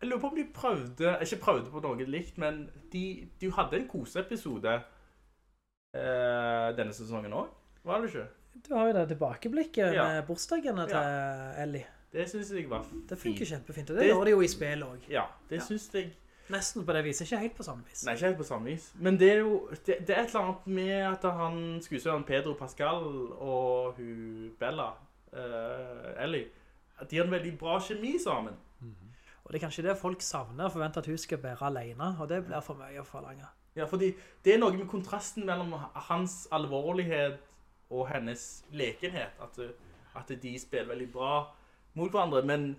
jeg lurer på om de prøvde, ikke prøvde på noe likt, men de, de hadde en koseepisode eh, denne sesongen også, var det ikke? Du har jo det tilbakeblikket Ja. med bursdagene til Ellie. Det synes jeg var Det funker fint. kjempefint, og det, Det- gjør de jo i spill også. Ja, det Ja. synes jeg Nesten på det viset, ikke helt på samme vis. Nei, ikke helt på samme vis. Men det er jo det, det er et eller annet med at han skuespilleren Pedro Pascal og hun Bella, uh, Ellie, at de har en veldig bra kjemi sammen. Og det er kanskje det folk savner og forventer at hun skal være alene, og det blir for mye å forlange. Ja, fordi det er noe med kontrasten mellom hans alvorlighet og hennes lekenhet, at, at de spiller veldig bra mot hverandre, men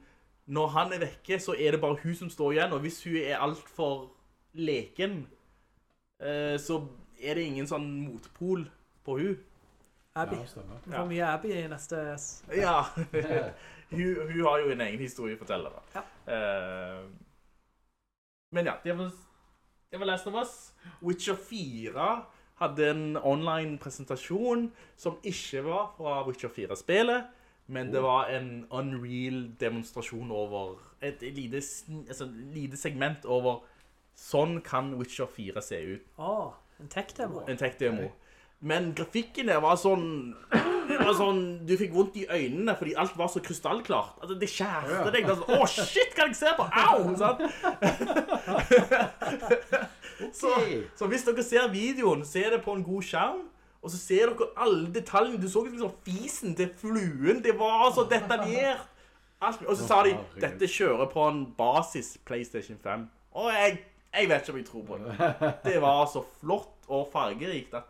når han er vekke, så er det bare hun som står igjen, og hvis hun er alt for leken, eh, så er det ingen sånn motpol på hun. Abby. Ja, stemmer. Vi mye Abby i neste... Ja, <laughs> hun, hun har jo en egen historie å fortelle da. Ja. Eh, men ja, det var, det var Last of Us. Witcher 4 hadde en online presentasjon som ikke var fra Witcher 4-spillet, men det var en Unreal demonstrasjon over et lite, altså, lite segment over sånn kan Witcher 4 se ut. Åh, en tech-demo. En tech-demo. Men grafikken der var sånn det var sånn, du fikk vondt i øynene fordi alt var så krystallklart. Altså, det skjærte deg. Å, sånn, oh, shit, hva jeg ser på? Au! Sånn. <laughs> så, så hvis dere ser videoen, se det på en god skjerm. Og så ser dere alle detaljene. Du så liksom fisen til fluen. Det var så detaljert. Alt. Og så sa de dette kjører på en basis PlayStation 5. Og jeg, jeg vet ikke om jeg tror på det. Det var så flott og fargerikt at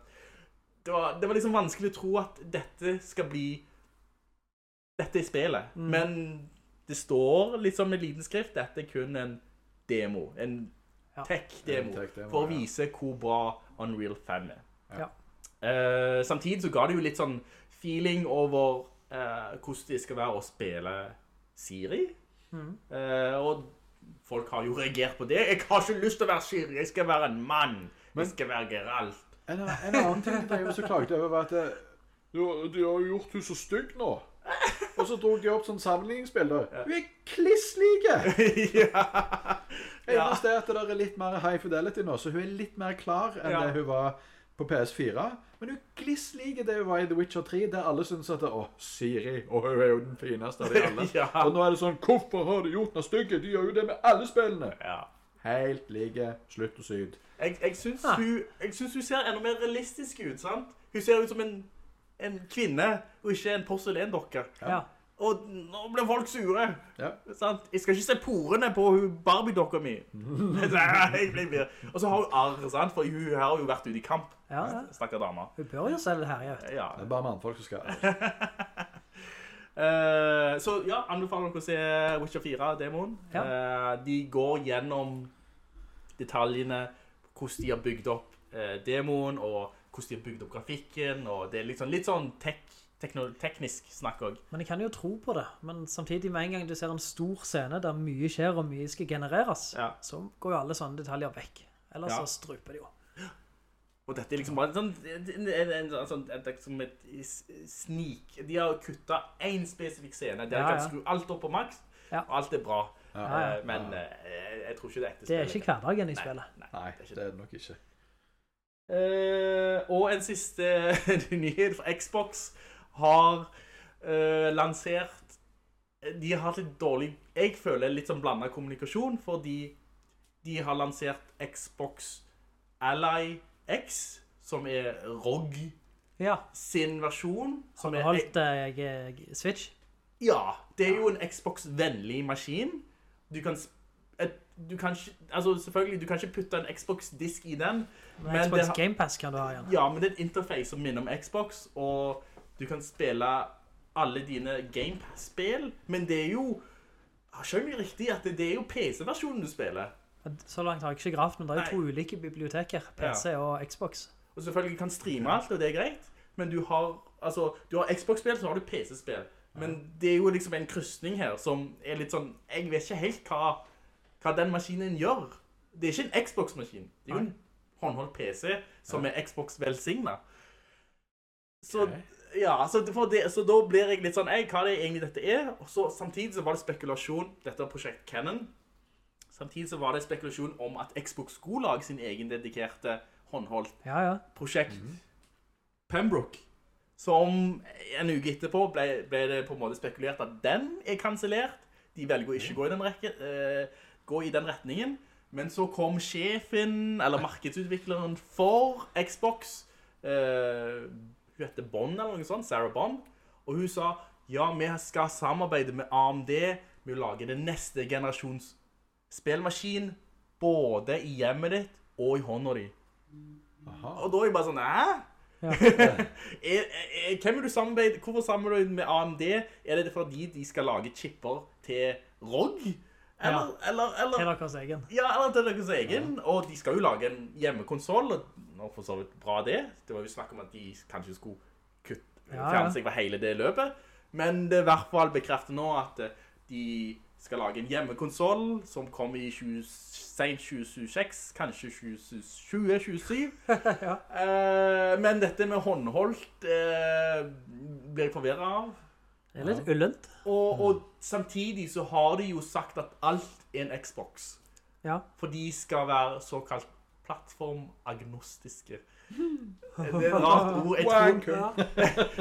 det var, det var liksom vanskelig å tro at dette skal bli Dette er spillet. Men det står liksom med liten skrift dette er kun en demo. En Ja. tech-demo. Tech-demo, For å ja. vise hvor bra Unreal 5 er. Ja. Uh, samtidig så ga det jo litt sånn feeling over uh, hvordan det skal være å spille Siri. Eh, og folk har jo reagert på det. Jeg har ikke lyst til å være Siri, jeg skal være en mann. Jeg skal være Geralt. En, en annen ting jeg også klagde over, var at det, du de har jo gjort henne så stygg nå. Og så dro jeg opp sånn sammenligningsbilder. Hun er kliss like! <laughs> ja. Eneste er at det er litt mer high fidelity nå, så hun er litt mer klar enn Ja. det hun var på PS4. Men hun er kliss like det hun var i The Witcher 3, der alle syns at Å, Siri, og hun er jo den fineste av de alle. <laughs> Ja. Og nå er det sånn Hvorfor har de gjort noe stygge? De gjør jo det med alle spillene. ja. Helt like. Slutt å syd. Jeg, jeg, syns hun, hun ser enda mer realistisk ut. sant? Hun ser ut som en, en kvinne, og ikke en porselendokke. Ja. Og nå blir folk sure. Ja. Sant? Jeg skal ikke se porene på Barbie-dokka mi. <laughs> Og så har hun arr, sant? for hun har jo vært ute i kamp. Ja, ja. Stakkar dame. Hun bør jo selge her, jeg vet. Ja. Det er bare mannfolk som skal <laughs> Eh, så ja, anbefaler dere å se Witcher 4-demoen. Ja. Uh, de går gjennom detaljene, hvordan de har bygd opp uh, demoen, og hvordan de har bygd opp grafikken, og det er liksom litt sånn tech, tekno teknisk snakk også. Men jeg kan jo tro på det. Men samtidig, med en gang du ser en stor scene der mye skjer og mye skal genereres, Ja. så går jo alle sånne detaljer vekk. Ellers Ja. så struper de jo. Og dette er liksom bare sånn, en, en, en, en, som et snik. De har kutta én spesifikk scene der Ja, kan skru alt opp på maks, Ja. og alt er bra. Ja, ja. Eh, Men eh, jeg tror ikke det er etterspillet. Det er ikke hverdagen i spillet. Nei, det er det nok ikke. Uh, og en siste <laughs> nyhet for Xbox har uh, lansert De har hatt litt dårlig Jeg føler litt sånn blanda kommunikasjon, fordi de har lansert Xbox Ally X, som er ROG Ja. sin versjon. Har du holdt eh, Switch? ja, det er jo en Xbox-vennlig maskin. Du kan, sp- du kan ikke, altså selvfølgelig, du kan ikke putte en Xbox-disk i den. Men Men Xbox Game Pass kan du ha igjen. Ja, men det er et interface som minner om Xbox, og du kan spille alle dine Game Pass-spill, men det er jo Skjønner jeg riktig at det, det er jo PC-versjonen du spiller. Så langt har jeg ikke gravd, men det er jo to ulike biblioteker. PC og Xbox. Og selvfølgelig kan streame alt, og det er greit, men du har, altså, du har Xbox-spill, så har du PC-spill. Men det er jo liksom en kryssning her som er litt sånn Jeg vet ikke helt hva, hva den maskinen gjør. Det er ikke en Xbox-maskin. Det er jo en håndholdt PC som er Xbox-velsignet. Så okay. ja, så, det, så da blir jeg litt sånn hva er det egentlig dette er? Og så Samtidig så var det spekulasjon Dette er prosjekt Canon. Samtidig så var det spekulasjon om at Xbox skulle lage sin egen dedikerte håndholdt Ja, ja. prosjekt Pembroke. Som en uke etterpå ble, ble det på en måte spekulert at den er kanselert. De velger å ikke gå i den, rekke, eh, gå i den retningen. Men så kom sjefen, eller markedsutvikleren for Xbox, eh, hun heter Bond eller noe sånt, Sarah Bond, og hun sa, ja, vi skal samarbeide med AMD med å lage det neste generasjons spillmaskin, både i hjemmet ditt og i hånda di. Og da er jeg bare sånn, hæ? <laughs> er, er, hvem er du hvorfor samarbeider du med AMD? Er det fordi de skal lage chipper til ROG? Eller, eller, eller, Til deres egen. ja, eller til deres egen. Og de skal jo lage en hjemmekonsoll, og nå for så vidt bra det. Det var jo snakk om at de kanskje skulle kutte, Ja, ja. fjerne seg fra hele det løpet. Men det er i hvert fall bekreftet nå at eh, de skal lage en hjemmekonsoll som kom i 20, sent 2026, kanskje 2027. <laughs> Eh, men dette med håndholdt eh, blir jeg forvirret av. Det er litt ullent. Og, og samtidig så har de jo sagt at alt er en Xbox. Ja. For de skal være såkalt plattformagnostiske. Det er et rart ord. Jeg tror,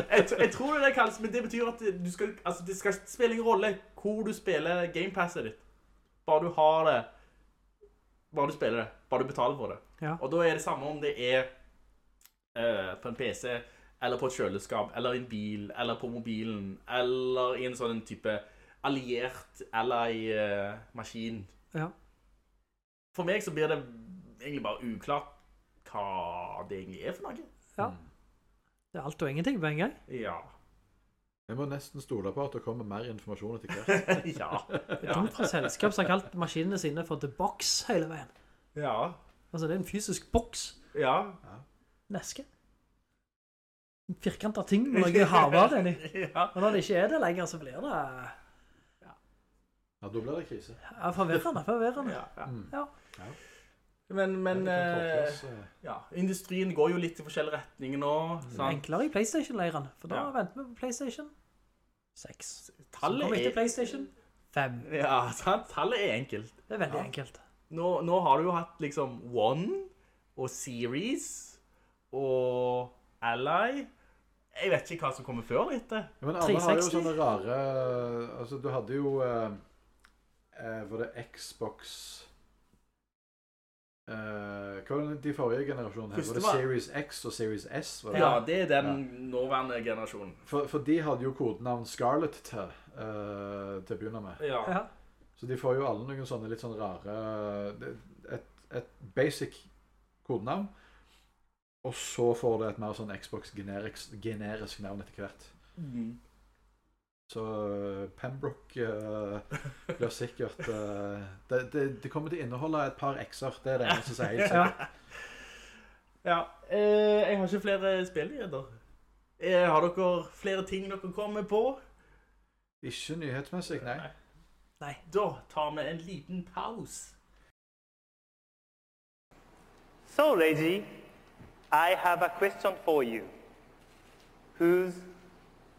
jeg, jeg tror det er det kalles, men det betyr at du skal, altså, det skal spille ingen rolle hvor du spiller gamepasset ditt. Bare du har det, bare du spiller det, bare du betaler for det. Ja. Og da er det samme om det er uh, på en PC, eller på et kjøleskap, eller i en bil, eller på mobilen, eller i en sånn type alliert eller i uh, maskin. Ja. For meg så blir det egentlig bare uklart hva det egentlig er for noe. ja. Det er alt og ingenting på en gang. Ja. Jeg må nesten stole på at det kommer mer informasjon etter hvert. <laughs> ja. Det er dumt fra selskap som har kalt maskinene sine for The Box hele veien. Ja. Altså, det er en fysisk boks. Ja. En firkant En firkantet ting med noe vært inni. <laughs> ja. Og når det ikke er det lenger, så blir det Ja, da blir det krise. ja, forvirrende. forvirrende. ja, ja. Ja. Men, men eh, eh, ja, industrien går jo litt i forskjellige retninger nå. Sant? Enklere i PlayStation-leiren, for da Ja. venter vi på PlayStation 6. Så Tallet kommer etter er, PlayStation 5. ja, sant? Tallet er enkelt. Det er veldig Ja. enkelt. Nå, nå har du jo hatt liksom One og Series og Ally. Jeg vet ikke hva som kommer før eller etter. Ja, men alle har jo 360. sånne rare Altså, du hadde jo eh, eh, Var det Xbox eh, Hva var de forrige generasjonene? her? Var det Series X og Series S? Var det? Ja, det er den nåværende generasjonen. For, for de hadde jo kodenavn Scarlett til, uh, til å begynne med. Ja. Ja. Så de får jo alle noen sånne litt sånn rare Et, et basic kodenavn. Og så får det et mer sånn Xbox generisk, generisk navn etter hvert. Mm. Så eh, Pembroke uh, blir sikkert uh, det, det, det kommer til å inneholde et par X-er. Det er det eneste som er helt sikkert. <laughs> Ja, eh, jeg har ikke flere spillnyheter. Eh, har dere flere ting dere kommer på? Ikke nyhetsmessig, nei. Nei. Da tar vi en liten pause. So, lady, I have a question for you. Who's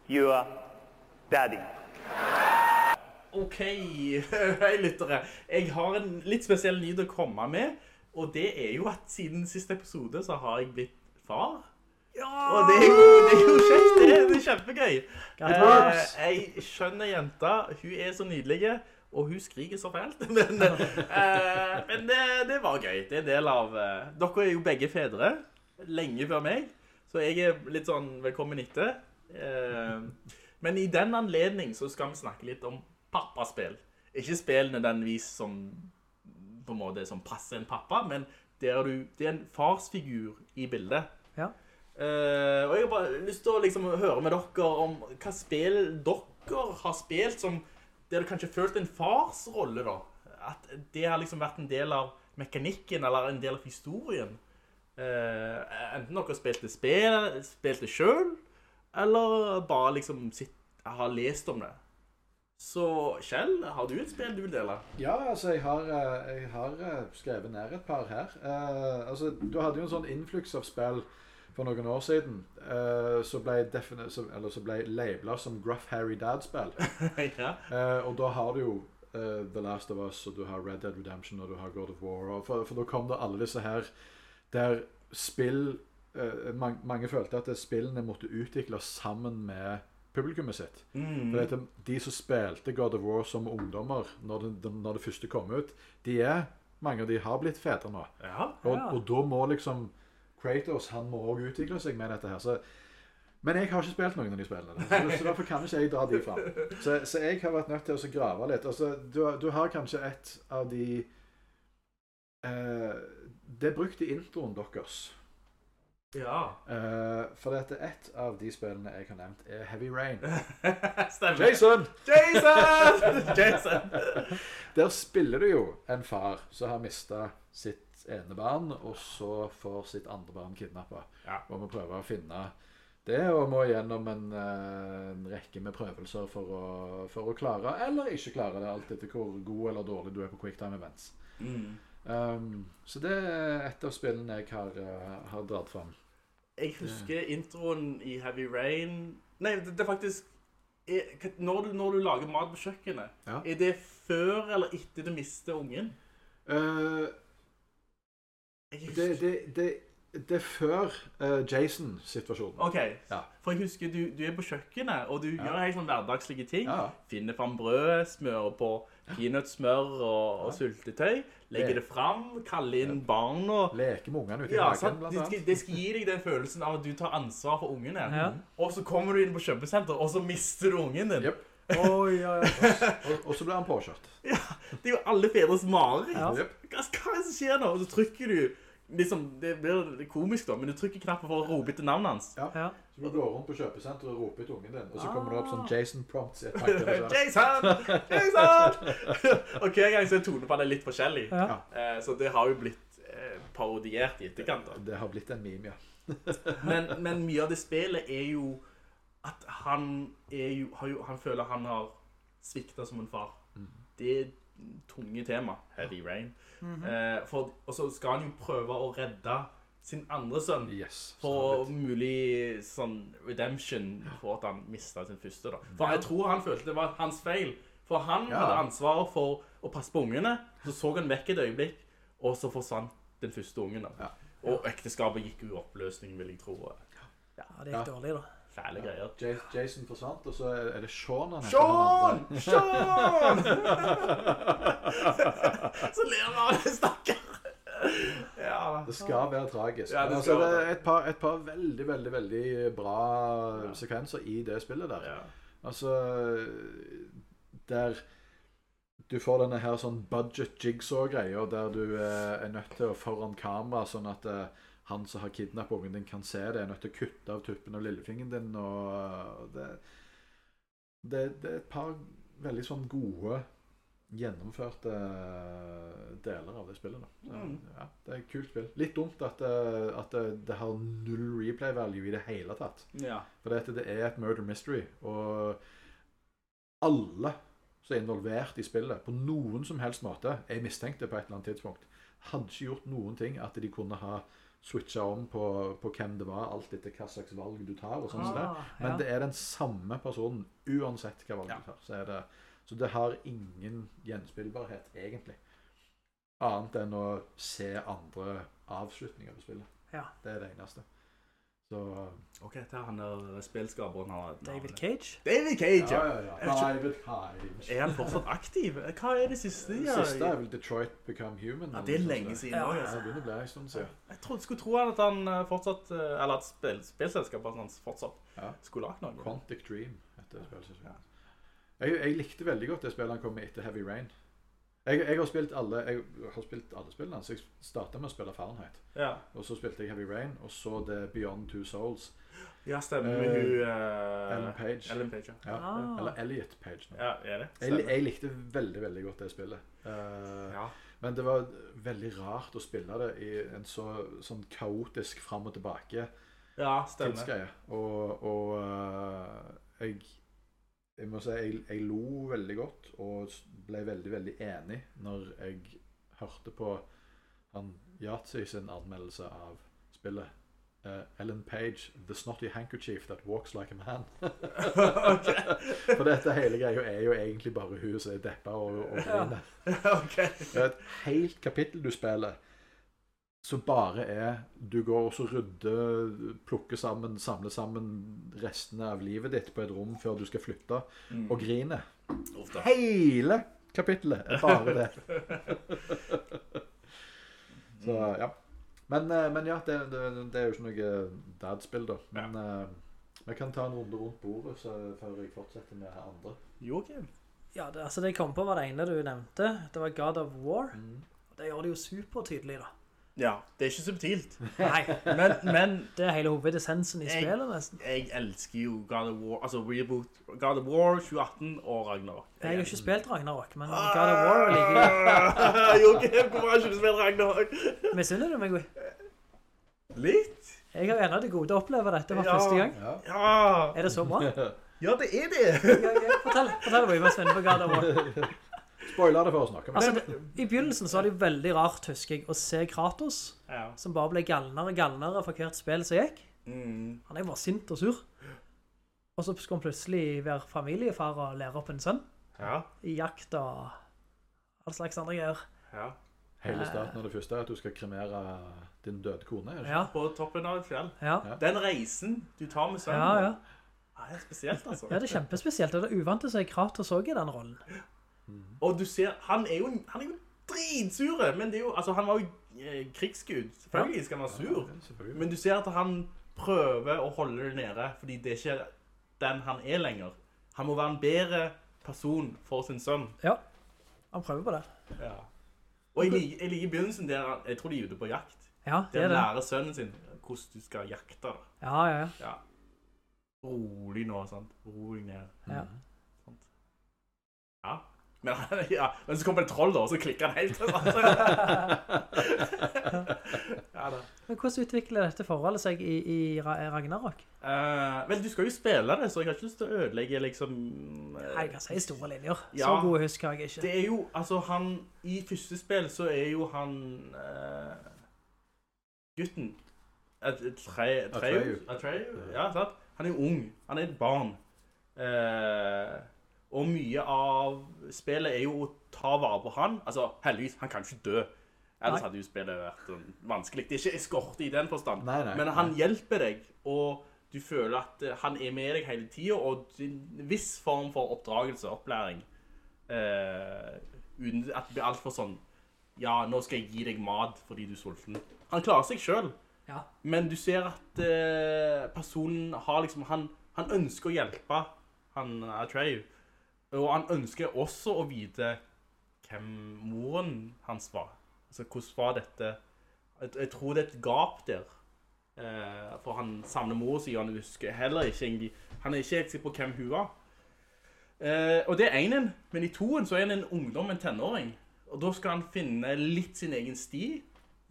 your daddy? Ok, <laughs> hei lyttere. Jeg har en litt spesiell nyhet å komme med, og det er jo at siden siste episode så har jeg blitt far. Og det er jo, det er jo kjekt, det er, det er kjempegøy. Eh, jeg skjønner jenta, hun er så nydelig, og hun skriker så fælt. <laughs> Men, eh, men det, det var gøy, det er en del av... eh, dere er jo begge fedre, lenge før meg, så jeg er litt sånn velkommen etter. Eh, men i den anledning så skal vi snakke litt om pappaspill. Ikke spill nødvendigvis som på en måte som passer en pappa, men der du, det er en farsfigur i bildet. Ja. Uh, og jeg har bare lyst til å liksom høre med dere om hva spill dere har spilt som der du kanskje følt en fars rolle da. At det har liksom vært en del av mekanikken eller en del av historien. Uh, enten dere spilte spill, spilte selv, eller bare liksom sitt, har lest om det. Så Kjell, har du et spill du vil dele? Ja, altså, jeg har, eh, jeg har eh, skrevet ned et par her. Uh, altså, du hadde jo en sånn influks av spill for noen år siden uh, så ble, ble labela som Gruff Harry Dad-spill. <laughs> ja. uh, og da har du jo uh, The Last of Us, og du har Red Dead Redemption, og du har God of War. For, for da kom det alle disse her der spill man, Mange følte at spillene måtte utvikles sammen med publikummet sitt. Mm. For de som spilte God of War som ungdommer når det, når det første kom ut, de er mange av de har blitt fedre nå. Ja. Og, Ja. og da må liksom Kratos han må også utvikle seg med dette her. Så, men jeg har ikke spilt noen av de spillene, så, så derfor kan ikke jeg dra de fram. Så, så jeg har vært nødt til å grave litt. Altså, du, du har kanskje et av de eh, Det er brukt i introen deres. Ja. Uh, for dette ett av de spillene jeg har nevnt, er Heavy Rain. <laughs> Stemmer. Jason! Jason! <laughs> Jason! Der spiller du jo en far som har mista sitt ene barn, og så får sitt andre barn kidnappa. Ja. Og må prøve å finne det, og må gjennom en, eh, en rekke med prøvelser for å, for å klare, eller ikke klare det, alt etter hvor god eller dårlig du er på quicktime events. Mm. Um, så det er et av spillene jeg har, eh, har dratt fram. Jeg husker introen i Heavy Rain Nei, det, det er faktisk er, når, du, når du lager mat på kjøkkenet, Ja. er det før eller etter du mister ungen? Eh, det, det, det, Det er før uh, Jason-situasjonen. OK. Ja. For jeg husker du, du er på kjøkkenet, og du gjør helt sånn hverdagslige ting. Ja. Finner fram brød, smører på peanøttsmør og, og sultetøy, Legger det fram, kaller inn barna. Leker med ungene ute i Ja, hagen, blant annet. det skal gi deg den følelsen av at du tar ansvar for ungene. Ja. Og så kommer du inn på kjøpesenter, og så mister du ungen din. Yep. Oh, ja, ja. Og, og så blir han påkjørt. Ja, det er jo alle fedres mareritt. Ja. Hva, hva er det som skjer nå? Og så trykker du liksom, Det blir litt komisk, da, men du trykker knappen for å rope etter navnet hans. Ja. Ja. Så du går rundt på kjøpesenteret og roper etter ungen din, og så kommer det opp Ah. sånn Jason prompts i et pakke. så- <laughs> Jason! Jason! <laughs> og hver gang så er tonefallet litt forskjellig. Ja. Eh, så det har jo blitt eh, parodiert i etterkant. da. Det har blitt en meme, ja. <laughs> Men, men mye av det spillet er jo at han, er jo, har jo, han føler han har svikta som en far. Det er tunge tema, Heavy Rain. eh, for, og så skal han jo prøve å redde sin andre sønn. Yes. For mulig sånn redemption for at han mistet sin første. da. For jeg tror han følte det var hans feil. For han Ja. hadde ansvaret for å passe på ungene. Så så han vekk et øyeblikk, og så forsvant den første ungen. da. Ja. Og ekteskapet gikk uoppløsning i oppløsning, vil jeg tro. Ja, det gikk dårlig, da. Fæle greier. Ja- Jason forsvant, og så er det Sean han heter. Sean! han. <laughs> <laughs> Sean! så ler han, stakkar. Ja. Det skal være tragisk. Ja, det Men altså, det er et par, et par veldig, veldig veldig bra sekvenser i det spillet der. Ja. Altså Der du får denne her sånn budget jigsaw-greia der du eh, er nødt til å foran kamera, sånn at eh, han som har kidnappet ungen din, kan se det. Er nødt til å kutte av tuppen av lillefingeren din. og eh, det, det, det er et par veldig sånn gode gjennomførte eh, deler av det spillet. Så, Mm. ja, det er et kult spill. Litt dumt at, det, at det, det har null replay value i det hele tatt. ja. For dette, det er et murder mystery, og alle som er involvert i spillet, på noen som helst måte, er mistenkte på et eller annet tidspunkt. Hadde ikke gjort noen ting at de kunne ha switcha om på, på hvem det var, alt etter hva slags valg du tar. og sånn. Ah, Men ja. det er den samme personen uansett hva valg Ja. du tar. Så, er det, så det har ingen gjenspillbarhet, egentlig. Annet enn å se andre avslutninger på spillet. Ja. Det er det eneste. Så OK, det er han der spillskaperen han David Cage. David Cage, Ja, ja. ja, Private Cage. Er han fortsatt aktiv? Hva er det siste Ja? Det siste er vel Detroit Become Human. Ja, det er lenge siden Ja, Ja, det begynner å bli en stund siden. Jeg trodde, skulle tro at han eh, fortsatt eh, Eller at spill, spillselskapet hans fortsatt Ja. skulle lagt noe. Quantic Dream heter spillselskapet. Jeg, jeg likte veldig godt det spillet han kom med etter Heavy Rain. Jeg, jeg har spilt alle Jeg har spilt alle spillene Så Jeg starta med å spille Fahrenheit. Ja, Og så spilte jeg Heavy Rain, og så det Beyond Two Souls. ja stemmer med Eh, hun uh, Ellen Page. Ellen Page, ja. Ja. Ah. Eller Elliot Page. Nå. Ja, er det? Jeg, jeg likte veldig veldig godt det spillet. Uh, Ja. Men det var veldig rart å spille det i en så sånn kaotisk fram og tilbake ja, stemmer. tidsgreie. Og, og uh, jeg Jeg må si jeg, jeg lo veldig godt og ble veldig, veldig enig når jeg hørte på han Yatzy sin anmeldelse av spillet. Uh, Ellen Page, 'The Snotty Handkerchief That Walks Like a Man'. For dette hele greia er jo egentlig bare hun som er deppa og, og griner. <laughs> Det er et helt kapittel du spiller som bare er Du går og så rydder, plukker sammen, samler sammen restene av livet ditt på et rom før du skal flytte, og griner. Ofte. Hele kapittelet er bare det. <laughs> Så ja. Men, eh, men ja, det, det, det er jo ikke noe dadspill, da. Men eh, vi kan ta en runde rundt bordet så, før jeg fortsetter med andre. Joakim? Ja, det, altså det jeg kom på var det ene du nevnte. Det var God of War. Mm. Det gjør det jo supertydelig, da. Ja, det er ikke subtilt. <laughs> Nei, Men, men det er hele hovedessensen i Jeg- spillet, nesten. jeg elsker jo God of War, altså reboot God of War 2018 og Ragnarok. Jeg har jo ikke spilt Ragnarok, men God of War liker jeg. <laughs> Jo, hvorfor har ikke du spilt Ragnarok? <laughs> Misunner du meg? Gui? Litt? Jeg har en av de gode å oppleve dette for Ja. første gang. Ja. Ja. Er det så bra? Ja, det er det. Ja, ja. Fortell, fortell meg hva er på God of War. Spoiler det for å snakke. Altså, det, I begynnelsen så var det jo veldig rart, husker jeg, å se Kratos, Ja. som bare ble galnere og galnere for hvert spill som gikk. Mm. Han er jo bare sint og sur. Og så skulle han plutselig være familiefar og lære opp en sønn Ja. i jakt og all slags andre greier. Ja. Hele starten av det første er at du skal kremere din døde kone. ikke? Ja. På toppen av et fjell. Ja. Den reisen du tar med sønnen Ja, ja. Ja, det er spesielt, altså. Ja, det er kjempespesielt, og det er uvant å se Kratos også i den rollen. Og du ser, han er jo, han er jo dritsure, men det er jo, altså han var jo eh, krigsgud. Selvfølgelig skal han være sur. Ja. Men du ser at han prøver å holde det nede, fordi det er ikke den han er lenger. Han må være en bedre person for sin sønn. Ja, han prøver på det. Ja. Og jeg liker, jeg liker begynnelsen der, han- jeg tror de er ute på jakt. Ja, det Der er han det. lærer sønnen sin hvordan du skal jakte. Ja, ja, ja. Ja. Rolig nå, sant? Rolig ned. Ja. Sant? Ja. Men, ja. Men så kommer det troll da, og så klikker han helt. <laughs> ja da. Men hvordan utvikler dette forholdet seg i, i Ragnarok? Uh, vel, du skal jo spille det, så jeg har ikke lyst til å ødelegge liksom... Uh, Nei, jeg kan si store linjer. Ja. Så gode husker jeg ikke. Det er jo, altså han, i første spill så er jo han Uh, gutten, Atreyu, ja, sant? Han er jo ung, han er et barn. Eh, og mye av spillet er jo å ta vare på han. Altså, heldigvis, han kan ikke dø. Ellers hadde jo spillet vært sånn vanskelig. Det er ikke eskorte i den forstand. Nei, nei, men han nei. hjelper deg, og du føler at eh, han er med deg hele tiden, og en viss form for oppdragelse, opplæring. Eh, uten at det blir alt for sånn, ja, nå skal jeg gi deg mat fordi du er sulten. Han klarer seg selv. Ja. Men du ser at eh, personen har liksom, han, han ønsker å hjelpe han Atreyu. Og han ønsker også å vite hvem moren hans var. Altså, hvordan var dette? Jeg, jeg tror det er et gap der. Eh, for han savner mor, sier han husker heller ikke egentlig. Han er ikke helt sikker på hvem hun var. Eh, og det er enen, men i toen så er han en ungdom, en tenåring. Og da skal han finne litt sin egen sti,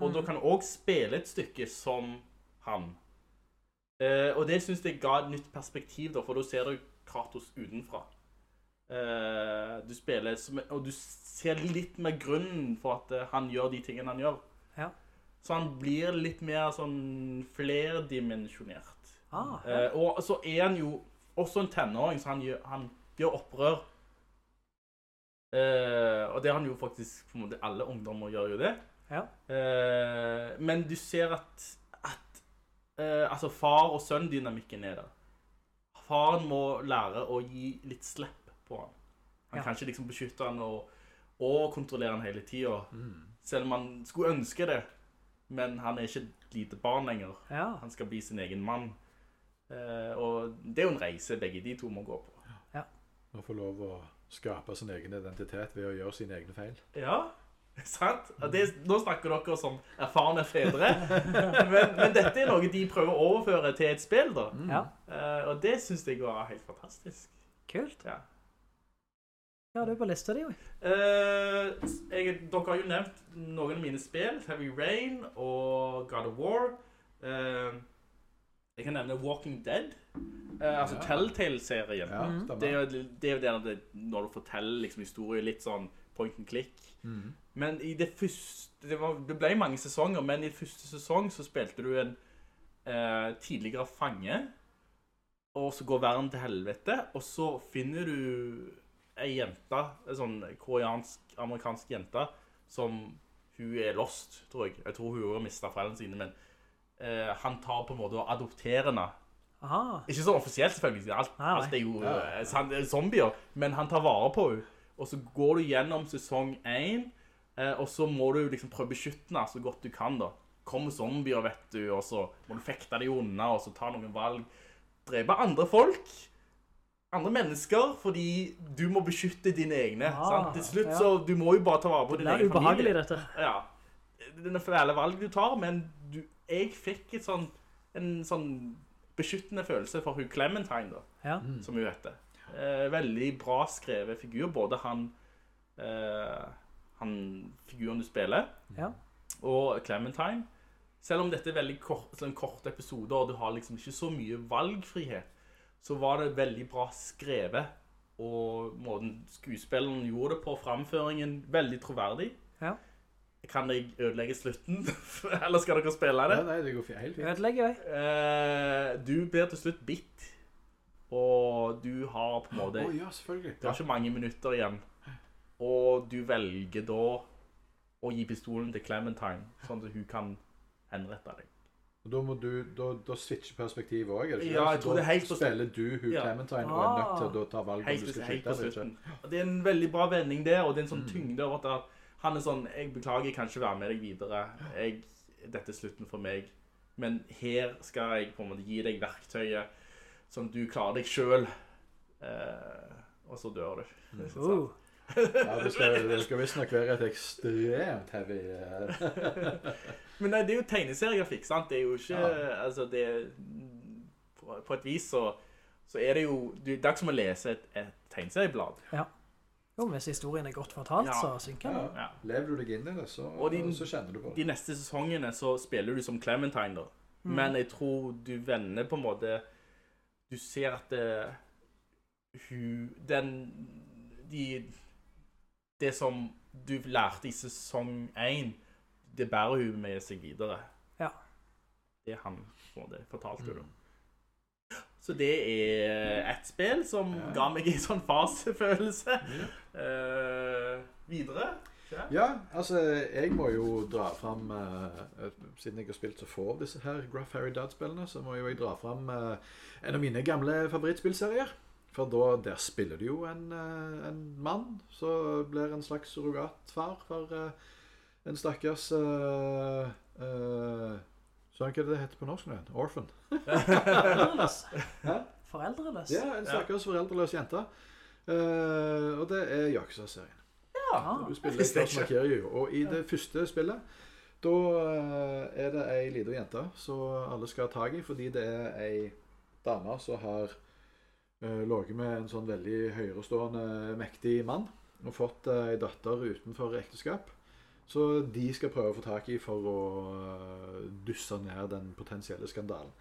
og da kan han også spille et stykke som han. Eh, og det synes jeg ga et nytt perspektiv, da, for da ser du Kratos utenfra. Eh, du spiller som, og du ser litt mer grunnen for at eh, han gjør de tingene han gjør. Ja. Så han blir litt mer sånn flerdimensjonert. Ah, ja. Eh, og så er han jo også en tenåring, så han gjør, han gjør opprør. Eh, og det har han jo faktisk, på en måte, alle ungdommer gjør jo det. Ja. Eh, men du ser at, at eh, altså far og sønn-dynamikken er der. Faren må lære å gi litt slipp på han. Han Ja. kan ikke liksom beskytte han og, og kontrollere han hele tiden. Selv om han skulle ønske det. Men han er ikke et lite barn lenger. Ja. Han skal bli sin egen mann. Eh, og det er jo en reise begge de to må gå på. Og få lov å skape sin egen identitet ved å gjøre sine egne feil. Ja, <laughs> sant? Det, nå snakker dere som erfarne fedre. <laughs> men, men dette er noe de prøver å overføre til et spill, da. Ja. Eh, og det synes jeg var helt fantastisk. Kult. Ja. Ja, det er på lista di, jo. Uh, jeg, dere har jo nevnt noen av mine spill, Heavy Rain og God of War. Uh, jeg kan nevne Walking Dead, Uh, altså Ja. Telltale-serien. Ja, stemmer. Det er det er jo det, når du forteller liksom historie litt sånn point and click. Mm. Men i det første, det, var, det ble mange sesonger, men i første sesong så spilte du en eh, tidligere fange, og så går verden til helvete, og så finner du ei jente, en sånn koreansk-amerikansk jente, som hun er lost, tror jeg. Jeg tror hun har mistet foreldrene sine, men eh, han tar på en måte og adopterer henne. Aha. Ikke sånn offisielt selvfølgelig, alt, Nei, nei. alt er jo Ja. eh, zombier, men han tar vare på henne. Og så går du gjennom sesong 1, eh, og så må du liksom prøve å beskytte henne så godt du kan da. Kommer zombier, vet du, og så må du fekte deg unna, og så ta noen valg. Drepe andre folk, andre mennesker, fordi du må beskytte dine egne. Ah, sant? Til slutt ja. så, du må jo bare ta vare på din egen familie. Det er ubehagelig, dette. Ja. Det er fæle valg du tar, men du, jeg fikk et sånn, en sånn beskyttende følelse for hun Clementine, da, Ja. som hun heter. Eh, veldig bra skrevet figur, både han, eh, han figuren du spiller, Ja. og Clementine. Selv om dette er veldig kort, sånn korte episoder, og du har liksom ikke så mye valgfrihet, så var det veldig bra skrevet, og måten skuespilleren gjorde det på, framføringen, veldig troverdig. Ja. Kan jeg ødelegge slutten? <laughs> Eller skal dere spille det? Ja, nei, det går fint. helt fint. Ødelegger jeg. Eh, du blir til slutt bitt, og du har på en Å oh, ja, selvfølgelig. Det har ikke mange minutter igjen. Og du velger da å gi pistolen til Clementine, sånn at hun kan henrette deg. Og Da må du da, da switcher perspektivet òg, Ja, jeg tror det er helt på- spiller du hun Ja. Clementine og er nødt til Ah. å ta valg om du skal på eller ikke. det er en veldig bra vending der, og det er en Mm. sånn tyngde over at han er sånn Jeg beklager, jeg kan ikke være med deg videre. Jeg, dette er slutten for meg. Men her skal jeg på en måte gi deg verktøyet sånn at du klarer deg sjøl. Eh, og så dør du. Uh, Ja, det skal, det skal visstnok være et ekstremt heavy eh, Men nei, det er jo tegneseriegrafikk, sant? Det er jo ikke Ja. Altså, det På, på et vis så, så er det jo Det er ikke som å lese et, et tegneserieblad. jo, hvis historien er godt fortalt, Ja. så synker den. ja. Ja. Lever du deg inn i det, så, de- så kjenner du på det. De neste sesongene så spiller du som Clementine, da. Men jeg tror du vender på en måte Du ser at det, hun Den de, Det som du lærte i sesong 1, det bærer hun med seg videre. Ja. Det han på det, fortalte du da. Så det er et spill som Ja. ga meg en sånn fasefølelse. Eh, videre. Ja, altså, jeg må jo dra fram eh, Siden jeg har spilt så få av disse her Gruff Harry Dad-spillene, så må jo jeg dra fram uh, en av mine gamle favorittspillserier. For da, der spiller du jo en, eh, en mann som blir en slags surrogatfar for eh, en stakkars uh, uh, Hva er det det heter på norsk nå? Orphan. Foreldreløs. <laughs> Foreldreløs. Ja, en stakkars foreldreløs jente. Uh, og det er Yakuza-serien. Ja. Du spiller visste jeg Cosmo Og i det første spillet da er det ei lita jente som alle skal ha tak i, fordi det er ei dame som har uh, ligget med en sånn veldig høyrestående, mektig mann og fått uh, ei datter utenfor ekteskap. Så de skal prøve å få tak i for å uh, dusse ned den potensielle skandalen.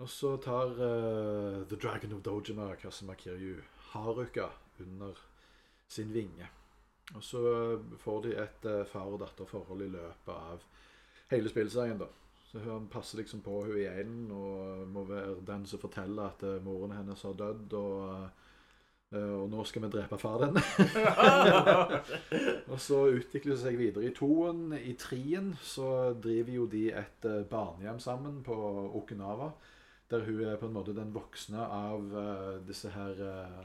Og så tar uh, The Dragon of Dojima, Kasuma Kiryu, Haruka under sin vinge. Og så får de et eh, far- og datterforhold i løpet av hele spillserien. da. Så hun passer liksom på hun i einen og må være den som forteller at eh, moren hennes har dødd, og, eh, og nå skal vi drepe far den. <laughs> og så utvikler det seg videre i toen. I trien så driver jo de et eh, barnehjem sammen på Okinawa. Der hun er på en måte den voksne av eh, disse her eh,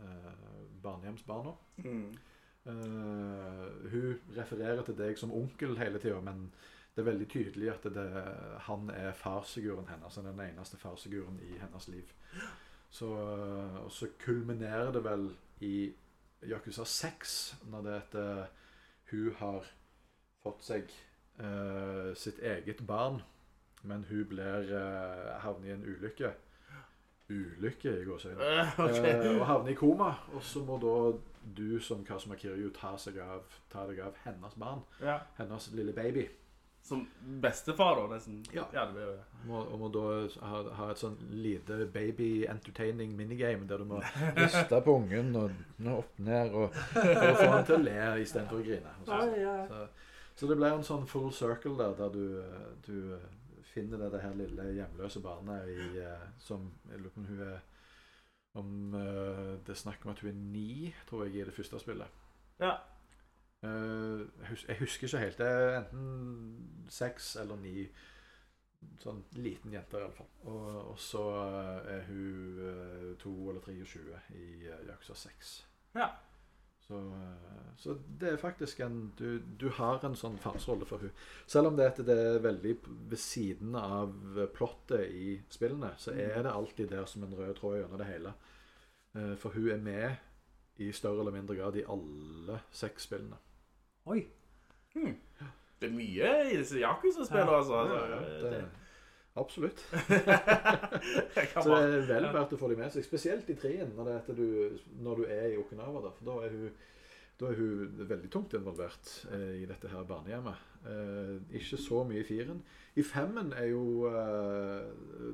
eh, barnehjemsbarna. Mm. Eh, hun refererer til deg som onkel hele tida, men det er veldig tydelig at det, han er farsfiguren hennes. Han er den eneste farsfiguren i hennes liv. Så, eh, og så kulminerer det vel i Yakuza 6, når det er at eh, hun har fått seg eh, sitt eget barn, men hun blir uh, havner i en ulykke. Ulykke i gåseøynene. Uh, <laughs> okay. Eh, og havner i koma. Og så må da du som Kazuma Kiryu ta, av, ta deg av hennes barn. Ja. Hennes lille baby. Som bestefar, da, nesten. Ja. ja det blir jo det. Må, og må da ha, ha et sånn lite baby entertaining minigame der du må <laughs> riste på ungen og opp ned og, og få han til å le istedenfor å grine. og sånn. Så, så det ble en sånn full circle der, der du, du finner det, det her lille hjemløse barnet i, eh, som Jeg lurer på om hun er om eh, Det er snakk om at hun er ni, tror jeg, i det første spillet. Ja. Eh, jeg husker ikke helt. Det er enten seks eller ni. Sånn liten jente, iallfall. Og, og så eh, er hun eh, to eller 23 i Yakuza 6. Ja. Så, eh, så det er faktisk en Du, du har en sånn farsrolle for hun. Selv om det, det er veldig ved siden av plottet i spillene, så er det alltid der som en rød tråd gjennom det hele. Eh, For hun er med i større eller mindre grad i alle seks spillene. Oi. Det er mye i disse Yakuza-spillene, altså. Ja, altså. ja, det, det, absolutt. Så det er <laughs> vel verdt å få dem med seg. Spesielt i treen, når, du, når du er i Okinawa. Da, for da er hun, da er hun veldig tungt involvert eh, i dette her barnehjemmet. Eh, ikke så mye i firen. I femmen er jo eh,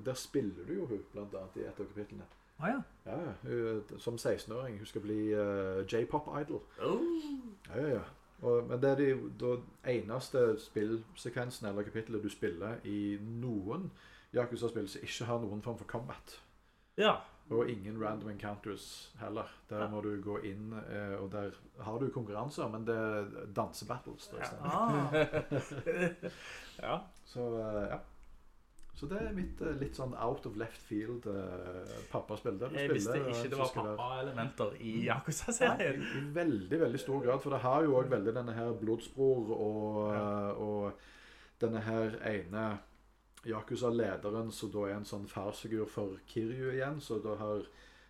Der spiller du jo hun, blant annet, i et av kapitlene. Ah, ja. Ja, ja, hun, som 16-åring. Hun skal bli eh, j-pop-idol. oh, Ja, ja, ja. Og, men det er de da eneste spillsekvensen eller kapittelet du spiller i noen Yakuza-spill som ikke har noen form for combat. ja. Og ingen random encounters heller. Der må du gå inn, eh, og der har du konkurranser, men det er dansebattles. Ja. Ah. <laughs> Ja. Så eh, ja. Så det er mitt eh, litt sånn out of left field uh, pappaspill. Jeg visste ikke eh, det var pappa-elementer i Yakuza-serien. I veldig, veldig stor grad. For det har jo òg veldig denne her blodsbror og, eh, og denne her ene Yakuza-lederen som da er en sånn farsfigur for Kiryu igjen, så da har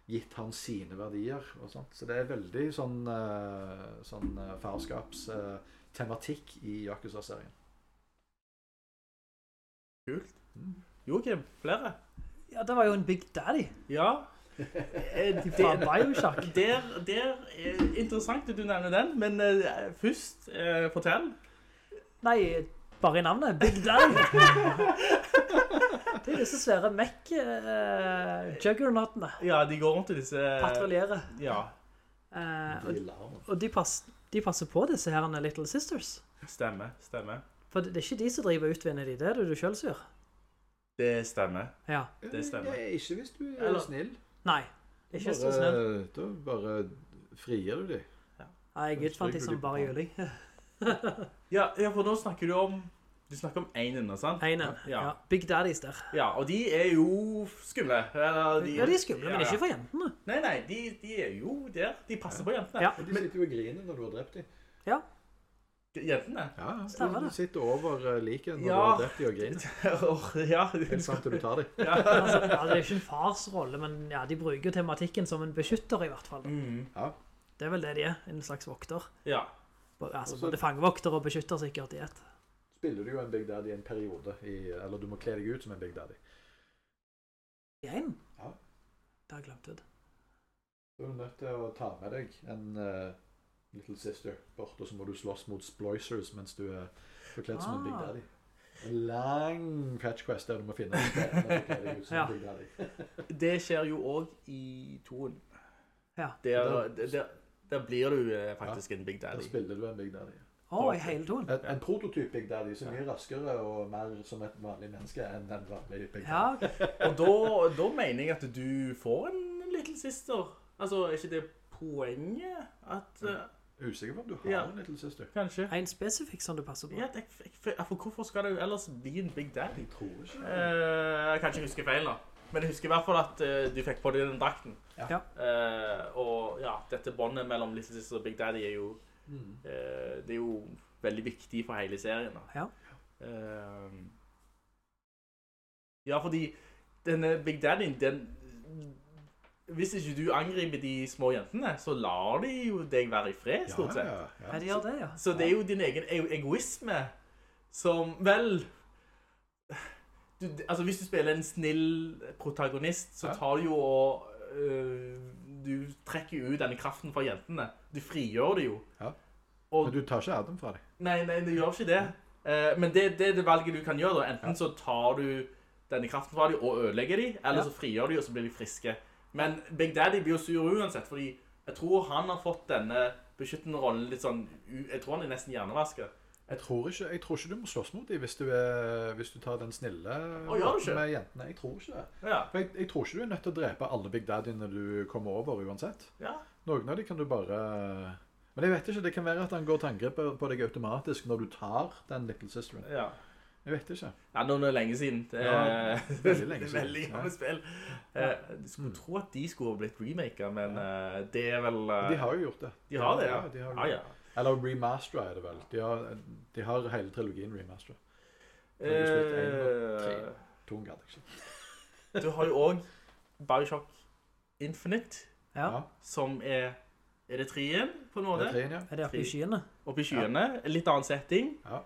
gitt han sine verdier og sånt. Så det er veldig sånn, sånn farskapstematikk i Yakuza-serien. Kult. Joakim, flere? Ja, det var jo en Big Daddy. Ja. Eh, Fra Bioshock. Der, der er interessant at du nevner den, men eh, først, eh, fortell. Nei, bare i navnet. Big Daddy. det er disse svære mech uh, juggernautene. Ja, de går rundt i disse... Patruljerer. Ja, Eh, og og de, pass, de passer på disse herene Little Sisters. stemmer, stemmer. For det er ikke de som driver utvinner de, det er det du selv som gjør. Det stemmer. Ja. Det stemmer. Ja, ikke hvis du er Eller- snill. Nei, det er ikke så snill. Da bare frier du dem. Nei, jeg utfant de som bare juling. <laughs> Ja, ja, for nå snakker du om... Du snakker om einen, sant? Einen, Ja. ja. Big Daddies der. Ja, og de er jo skumle. Eller, Ja, de er skumle, men ja, ikke for jentene. Nei, nei, de, de er jo der. De passer på jentene. Ja. Og de sitter jo og griner når du har drept dem. Ja, Jentene? Ja, ja. Stemmer det. sitter over eh, liket når Ja. du har drept dem og <laughs> griner. Ja. ja. Helt sant til du tar dem. <laughs> altså, ja, det er ikke en fars rolle, men ja, de bruker tematikken som en beskytter i hvert fall. Mm, Ja. Det er vel det de er, en slags vokter. ja. Altså, Også- både fangevokter og beskytter sikkert i et. Spiller du jo en Big Daddy i en periode, i, eller du må kle deg ut som en Big Daddy. I en? Ja. Det har jeg glemt ut. Du er du nødt til å ta med deg en eh, Little Sister bort, og så må du slåss mot Sploicers mens du er forkledd som en Big Ah. Daddy. En lang fetch quest der du må finne en Ja. Big Daddy. <laughs> Det skjer jo også i toen. Ja. Der, der, der, der blir du faktisk faktisk en Big Der Daddy. spiller du en Big Daddy. Å, i hele toen. En, en prototyp Big Daddy som er mye raskere og mer som et vanlig menneske enn den vanlige Big Daddy. Ja. <laughs> Og da, da mener jeg at du får en Little Sister. Altså, er ikke det poenget? At, eh, Usikker på om du har Ja. en lillesøster. Kanskje? en spesifikk som du passer på. Ja, det, jeg, jeg, for hvorfor skal du ellers bli en Big Daddy? Jeg tror ikke Eh, jeg kan ikke huske feil nå. Men jeg husker i hvert fall at uh, du fikk på deg den drakten. Ja. Uh, og ja, dette båndet mellom lillesøster og Big Daddy er jo, eh, det er jo veldig viktig for hele serien. Da. Ja. Eh, ja, fordi denne Big Daddy, den Hvis ikke du angriper de små jentene, så lar de jo deg være i fred, stort sett. Ja, ja, Ja, de gjør det, ja. Så det er jo din egen egoisme som Vel du, Altså, hvis du spiller en snill protagonist, så tar du jo og øh, Du trekker jo ut denne kraften fra jentene. Du frigjør det jo. Ja. Og, Men du tar ikke Adam fra dem. nei, nei, du gjør ikke det. Eh, men det, det er det valget du kan gjøre. da. Enten så tar du denne kraften fra dem og ødelegger dem, eller Ja. så frigjør de, og så blir de friske. Men Big Daddy blir jo sur uansett, fordi jeg tror han har fått denne beskyttende rollen litt sånn Jeg tror han er nesten hjernevasket. Jeg tror, ikke, jeg tror ikke du må slåss mot dem hvis, du hvis du tar den snille ikke? med jentene. Jeg tror ikke det. Ja. Jeg, jeg tror ikke du er nødt til å drepe alle Big Daddyene du kommer over uansett. ja. Noen av dem kan du bare Men jeg vet ikke, det kan være at han går til angrep på- på deg automatisk når du tar den Little Sisteren. ja. Jeg vet ikke. Ja, nå er det lenge siden. Det Ja, er <laughs> veldig lenge det siden. veldig Ja. gammelt spill. Eh, Du skulle tro at de skulle ha blitt remaker, men eh, det er vel eh, De har jo gjort det. De har det, ja. de har ah, ja. Eller remasteret er det vel. De har, de har hele trilogien remasteret. Eh, To gadd ikke. <laughs> Du har jo også Bioshock Infinite, Ja. Ja, som er Er det treen, på en det måte? er treen, ja. Er det oppe i skyene? Oppe i skyene. Litt annen setting. ja.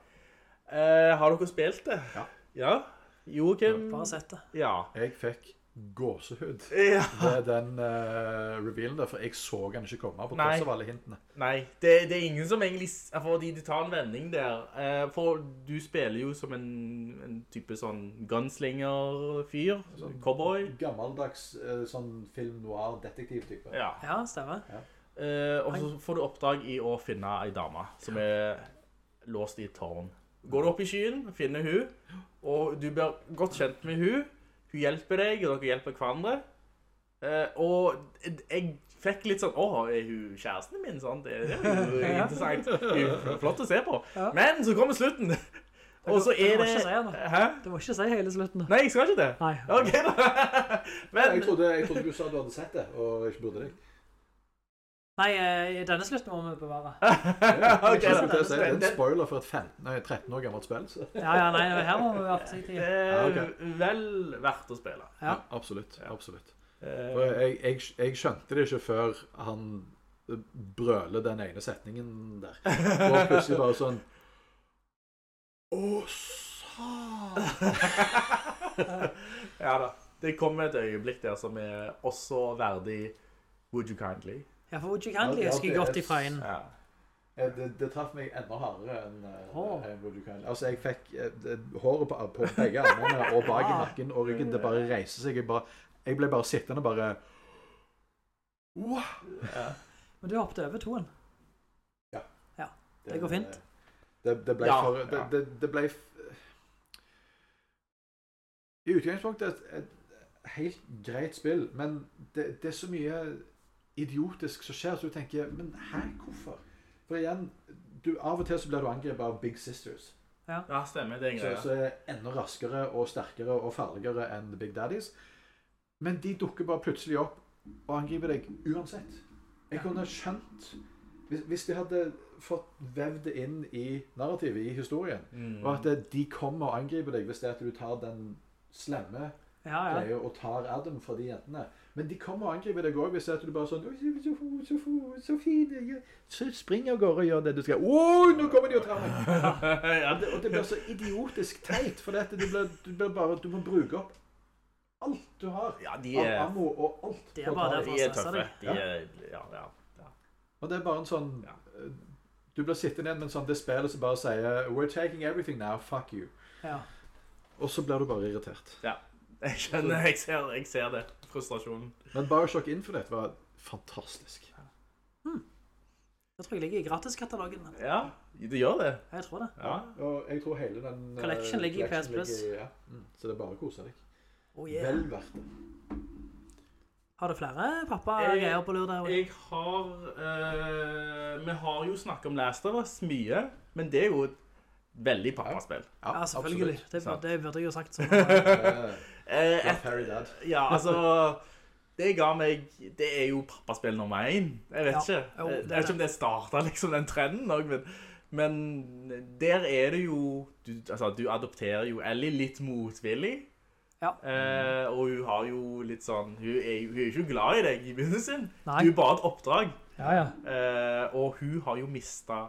Eh, har dere spilt det? Ja. Ja? Joakim? Bare sett det. Ja. Jeg fikk gåsehud ja. den uh, revealen der, for jeg så den ikke komme på tross av alle hintene. Nei, det, det er ingen som egentlig Fordi de tar en vending der. Uh, for du spiller jo som en, en type sånn gunslinger-fyr. Sånn Cowboy. Gammeldags uh, sånn film noir-detektiv-type. Ja. Ja, stemmer. Eh, og så får du oppdrag i å finne ei dame som er låst i et tårn. Går du opp i skyen, finner hun, og du blir godt kjent med hun. Hun hjelper deg, og dere hjelper hverandre. Eh, og jeg fikk litt sånn åh, er hun kjæresten min? sant? Det, det er jo <laughs> Ja. interessant. Hun er Flott å se på. Ja. Men så kommer slutten. <laughs> Og så er det? Du må ikke si hele slutten. Nei, jeg skal ikke det. Nei. OK, <laughs> da. Men Jeg trodde, jeg trodde du sa du hadde sett det, og ikke burde deg. Nei, i denne slutten må vi bevare. <laughs> Ok, det, til det er en spoiler for et 15, nei, 13 år gammelt spill. Ja, ja, nei, her må vi være tid. Det Ja, er vel verdt å spille. Ja. absolutt. absolutt. Eh, For jeg, jeg, jeg skjønte det ikke før han brøler den ene setningen der. Og plutselig bare sånn Å, sa <laughs> ja da. Det kommer et øyeblikk der som er også verdig Would you kindly? Ja, for Ja, ja, husker jeg godt ifra en. Ja. Eh, Det, det traff meg enda hardere enn uh, en Would You Altså, jeg fikk eh, det- håret på, på begge armene og bak i Ah. nakken og ryggen. Det bare reiste seg. Jeg, bare, jeg ble bare sittende og bare Wow! Men du hoppet over toen. Ja. Det går fint. Det, det ble Ja, for ja. det, det, det ble f- I utgangspunktet et, et helt greit spill, men det, det er så mye idiotisk som skjer, så du tenker Men hæ, hvorfor? For igjen, du, av og til så blir du angrepet av Big Sisters. ja, stemmer. Det er en greie. Som er enda raskere og sterkere og farligere enn The Big Daddies. Men de dukker bare plutselig opp og angriper deg uansett. Jeg kunne skjønt Hvis, hvis de hadde fått vevd det inn i narrativet, i historien, Mm. og at de kommer og angriper deg hvis det er at du tar den slemme Ja, ja. greia og tar Adam fra de jentene. Men de kommer og angriper deg òg hvis du bare sånn så, så, så, så fin ja. Så spring av gårde og gjør det du skal. Oi, nå kommer de og tar meg! <laughs> ja, Og det, og det blir så idiotisk teit, for dette, det blir, du, blir bare, du må bruke opp alt du har ja, de av er, ammo og alt. Det er bare der for å de tøffe. deg. De er, ja, ja, ja. Og det er bare en sånn Ja. eh, Du blir sittende igjen med en sånn det spillet som bare sier We're taking everything now, fuck you. Ja. Og så blir du bare irritert. ja. Jeg skjønner, jeg ser, jeg ser det. Frustrasjonen. Men Bioshock Infinite var fantastisk. Det tror jeg ligger i gratiskatalogen. men Ja, det gjør det. Jeg tror det. Ja. Og jeg tror hele den eh, Collection ligger i PS Plus. Ja. Mm. Så det er bare å kose deg. Oh, yeah. Vel verdt det. Har du flere pappa-greier på lur der? Jeg har Uh, Vi har jo snakket om Last of Us mye, men det er jo et veldig pappaspill. Ja, selvfølgelig. absolutt. Det burde jeg jo sagt. Sånn. <laughs> Eh, et, Harry Dad. ja, altså Det ga meg Det er jo pappaspill nummer 1. Jeg vet Ja. ikke. Jeg det vet er ikke om det startet liksom den trenden nok, men, men der er det jo du, Altså, du adopterer jo Ellie litt motvillig. Ja. Eh, og hun har jo litt sånn Hun er, hun er jo ikke glad i deg i begynnelsen. Nei. Du er bare et oppdrag. Ja, ja. Eh, og hun har jo mistet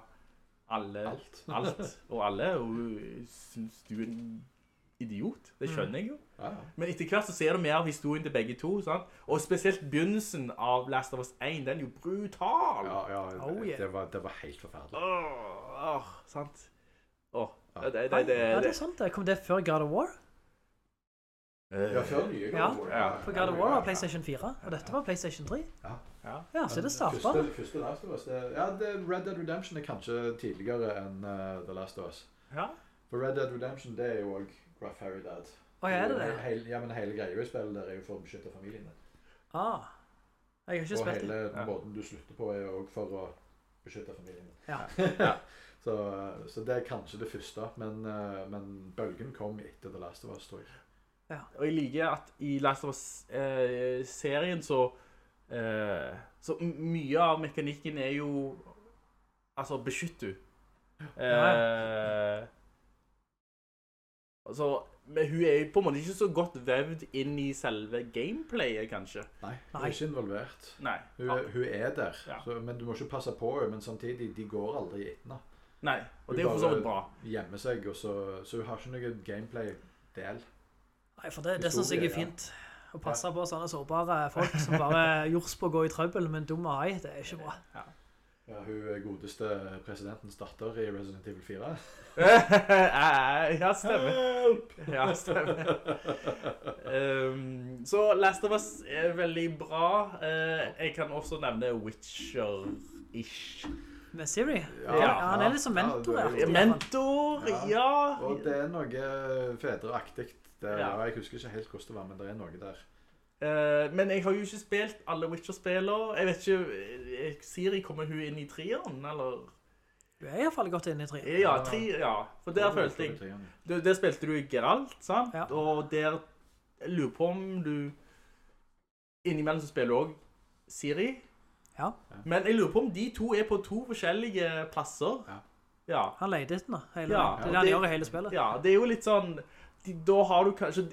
alle Alt. alt og alle, og hun synes du er en idiot. Det skjønner jeg jo. Men etter hvert så ser du mer av historien til begge to. Sant? Og spesielt begynnelsen av Last of Us 1. Den er jo brutal. Ja, ja, Oh, yeah. det, var, det var helt forferdelig. Åh, åh, sant? Åh, Ja. det, det, det, det, ja, det er sant. Kom det før God of War? Eh, Ja, før nye Ja, God of War. ja. For God of War var PlayStation 4, og dette var PlayStation 3. Ja. Ja. Ja, så det startet. Første, første Last of Us. Det, ja, det, Red Dead Redemption er kanskje tidligere enn uh, The Last of Us. ja. For Red Dead Redemption det er jo òg Gruff Harry Dad. Å, er det det? Hele, ja, men hele greia i spillet der er jo for å beskytte familien din. Ah, jeg har ikke Og spilt hele det. Ja. måten du slutter på, er jo òg for å beskytte familien din. Ja. <laughs> Så, så det er kanskje det første, men, eh, men bølgen kom etter The Last of Us, tror jeg. Og jeg liker at i Last of Us-serien så eh, Så m- mye av mekanikken er jo Altså, beskytt du. Eh, altså, men hun er på en måte ikke så godt vevd inn i selve gameplayet, kanskje. Nei, hun er ikke involvert. Nei. Hun, er- hun er der, Ja. så, men du må ikke passe på henne. Men samtidig, de går aldri etter henne. Nei. Og Hun det er for så vidt bare bra. Gjemmer seg, og så, så hun har ikke noe gameplay-del. Nei, for det, det syns jeg er fint. Å passe på sånne sårbare folk som bare <laughs> jors på å gå i trøbbel med en ei, AI, det er ikke bra. Ja, hun er godeste presidentens datter i Resident Evil 4. <laughs> ja, stemmer. Help! Ja, stemmer. Um, så Last of Us er veldig bra. Uh, jeg kan også nevne Witcher-ish. Med Siri? Ja, Ja, han er litt som ja, mentor. er Ja, Mentor, Ja. ja. Og det er noe fedreaktig. Ja. Ja. Jeg husker ikke helt hvordan det var, men det er noe der. Eh, men jeg har jo ikke spilt alle Witcher-spillere. Jeg vet ikke, eh, Siri, kommer hun inn i trieren, eller? Du er i hvert fall godt inn i trieren. Ja, tre, ja. For der følte jeg... Du, der spilte du Geralt, sant? Ja. Og der jeg lurer på om du... Innimellom så spiller du også Siri. Ja. Men jeg lurer på om de to er på to forskjellige plasser. Ja. Ja. Han leide etter den, hele, Ja, det er det han gjør i hele spillet. Ja, det er jo litt sånn de, Da har du kanskje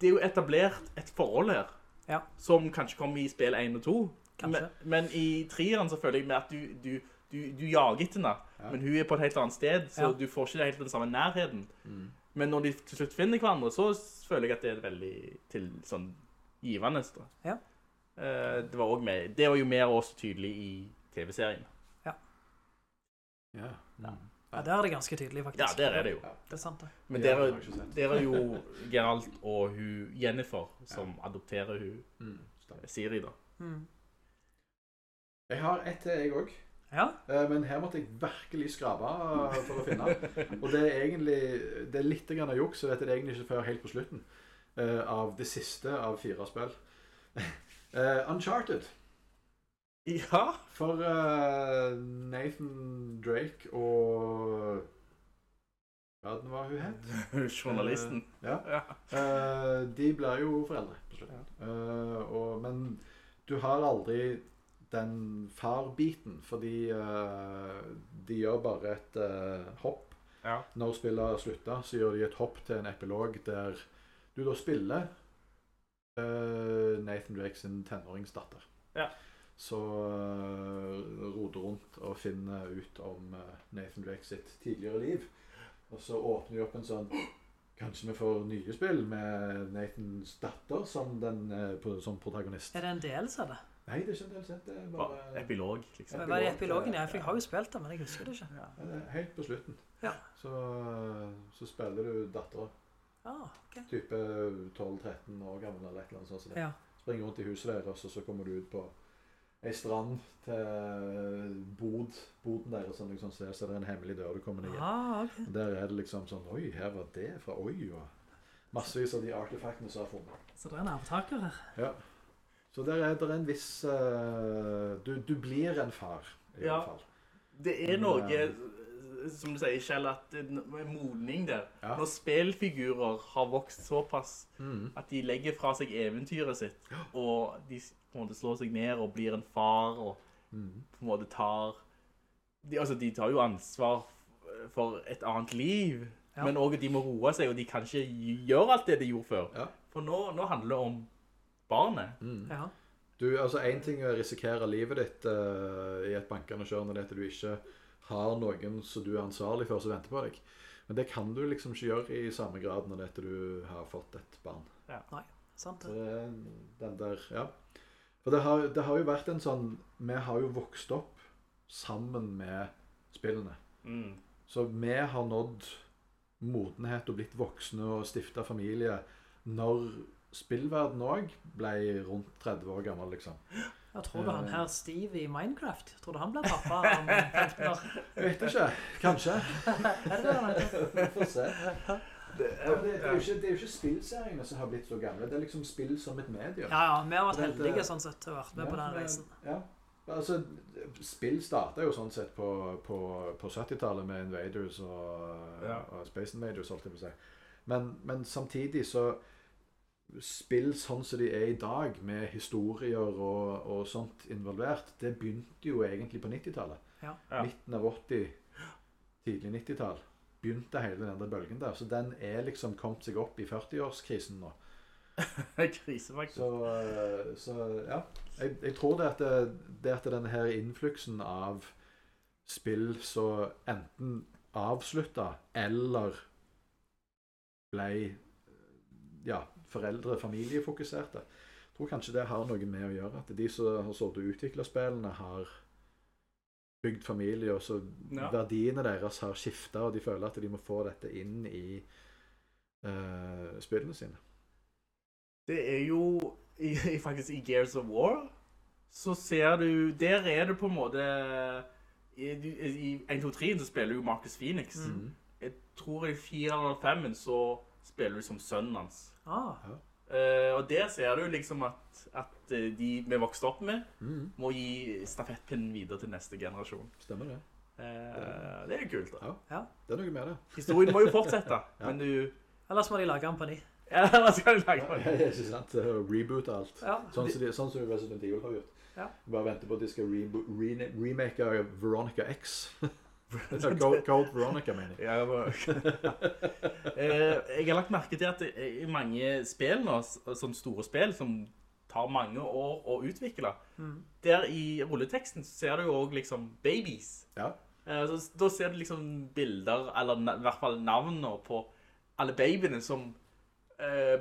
Det er jo etablert et forhold her Ja. som kanskje kommer i spill 1 og 2. Men, men i trieren så føler jeg med at du, du, du, du jager etter henne, men hun er på et helt annet sted, så Ja. du får ikke helt den samme nærheten. Men når de til slutt finner hverandre, så føler jeg at det er veldig til, sånn givende. Ja. Uh, det, var med, det var jo mer også tydelig i TV-serien. Ja. Ja, der er det ganske tydelig, faktisk. Ja, der er det jo. Det er sant, det. Men Ja, der, er- der er jo Geralt og hun Jennifer som adopterer hun Mm. Siri, da. Mm. Jeg har et til, jeg også. Ja, Men her måtte jeg virkelig skrape eh, for å finne. Og det er egentlig Det er litt grann av juks, så vet jeg det egentlig ikke før helt på slutten eh, av det siste av fire spill. Eh, Uncharted. Ja. For uh, Nathan Drake og Hva den var hun het? <laughs> Journalisten. Uh, ja. Ja. Eh, de blir jo foreldre på slutten. Eh, og, men du har aldri den far-biten, fordi de gjør bare et hopp. Ja. Når spillet slutter, så gjør de et hopp til en epilog der du da spiller eh, Nathan Drake sin tenåringsdatter. Ja. Så uh, roter rundt og finner ut om eh, Nathan Drake sitt tidligere liv. Og så åpner de opp en sånn Kanskje vi får nye spill med Nathans datter som, den, eh, på, som protagonist. er det en DLC av det? Nei, det er ikke en del. Det er Bare bare epilog, liksom. Epilog, det epilogen? Ja, for jeg har jo spilt det, men jeg husker det ikke. Ja, helt på slutten. Ja. Så, så spiller du dattera. Ah, okay. Type 12-13 år gammel eller et eller annet sånt. Så det. Ja. Springer rundt i huset deres, og så kommer du ut på ei strand til bod, boden deres, Sånn, liksom ser, så er det en hemmelig dør du kommer ned. Ah, okay. Der er det liksom sånn Oi, her var det fra Oi, og massevis av de artefaktene som er funnet. Så det er en arvtaker her. Ja. Så der er det en viss uh, du, du blir en far, i Ja. hvert fall. Det er noe, eh, som du sier, Kjell, at modning der. Ja. Når spillfigurer har vokst såpass Mm. at de legger fra seg eventyret sitt, og de på en måte slår seg ned og blir en far, og Mm. på en måte tar... De, altså, de tar jo ansvar for et annet liv, Ja. men også de må roe seg, og de kan ikke gjøre alt det de gjorde før. Ja. For nå, nå handler det om barnet. Mm. Ja. Du, altså en ting er å risikere livet ditt uh, i et bankende kjør når det er at du ikke har noen som du er ansvarlig for, som venter på deg. Men det kan du liksom ikke gjøre i samme grad når det er at du har fått et barn. Sant Så det. det den der, ja. For det har, det har jo vært en sånn Vi har jo vokst opp sammen med spillene. Mm. Så vi har nådd modenhet og blitt voksne og stifta familie når spillverden òg ble rundt 30 år gammel, liksom. Jeg tror du han her Steve i Minecraft, tror du han blir pappa om 15 år? Jeg vet ikke. Kanskje. <laughs> Er det det? Vi får se. <laughs> Det, er, det, er jo ikke, det er jo ikke spillseriene som har blitt så gamle. Det er liksom spill som et medium. Ja, ja, vi har vært heldige sånn sett til å vært med på Ja, den reisen. Ja. Altså, spill starta jo sånn sett på, på, på 70-tallet med Invaders og, Ja. og Space Invaders, holdt jeg på å si. Men, men samtidig så Spill sånn som de er i dag, med historier og, og sånt involvert, det begynte jo egentlig på 90-tallet. Ja. Ja. Midten av 80, tidlig 90-tall. Begynte hele den der bølgen der. Så den er liksom kommet seg opp i 40-årskrisen nå. <laughs> Krise, faktisk. Så, eh, så ja. Jeg, jeg tror det at, det, det at denne her innfluksen av spill så enten avslutta eller ble ja, foreldre- familiefokuserte. Jeg tror kanskje det har noe med å gjøre. At de som har sittet og utvikla spillene, har bygd familie, og så Ja. verdiene deres har skifta, og de føler at de må få dette inn i uh, spillene sine. Det er jo i, i, faktisk i Gears of War så ser du Der er det på en måte I, i 1, 2, 3 så spiller du jo Marcus Phoenix. Mm. Jeg tror i 4 eller 5 så spiller du som sønnen hans. Ah, Eh, og der ser du liksom at, at eh, de vi vokste opp med, mm. må gi stafettpinnen videre til neste generasjon. Stemmer det. Uh, det er jo kult, da. Ja. Ja. Det er noe med det. Historien må jo fortsette, <laughs> men du Ellers må de lage den på ny. Ja, hva skal de lage? Ja, <laughs> ikke sant? Reboot alt. Ja. Sånn som de, sånn som Resident Evil har gjort. Ja. Bare venter på at de skal re remake Veronica X. <laughs> Code, Veronica, mener jeg. Ja, jeg Eh, jeg har lagt merke til at i mange spill nå, sånne store spill som tar mange år å utvikle, Mm. der i rulleteksten ser du jo også liksom babies. Ja. Eh, så, da ser du liksom bilder, eller i hvert fall navnene på alle babyene som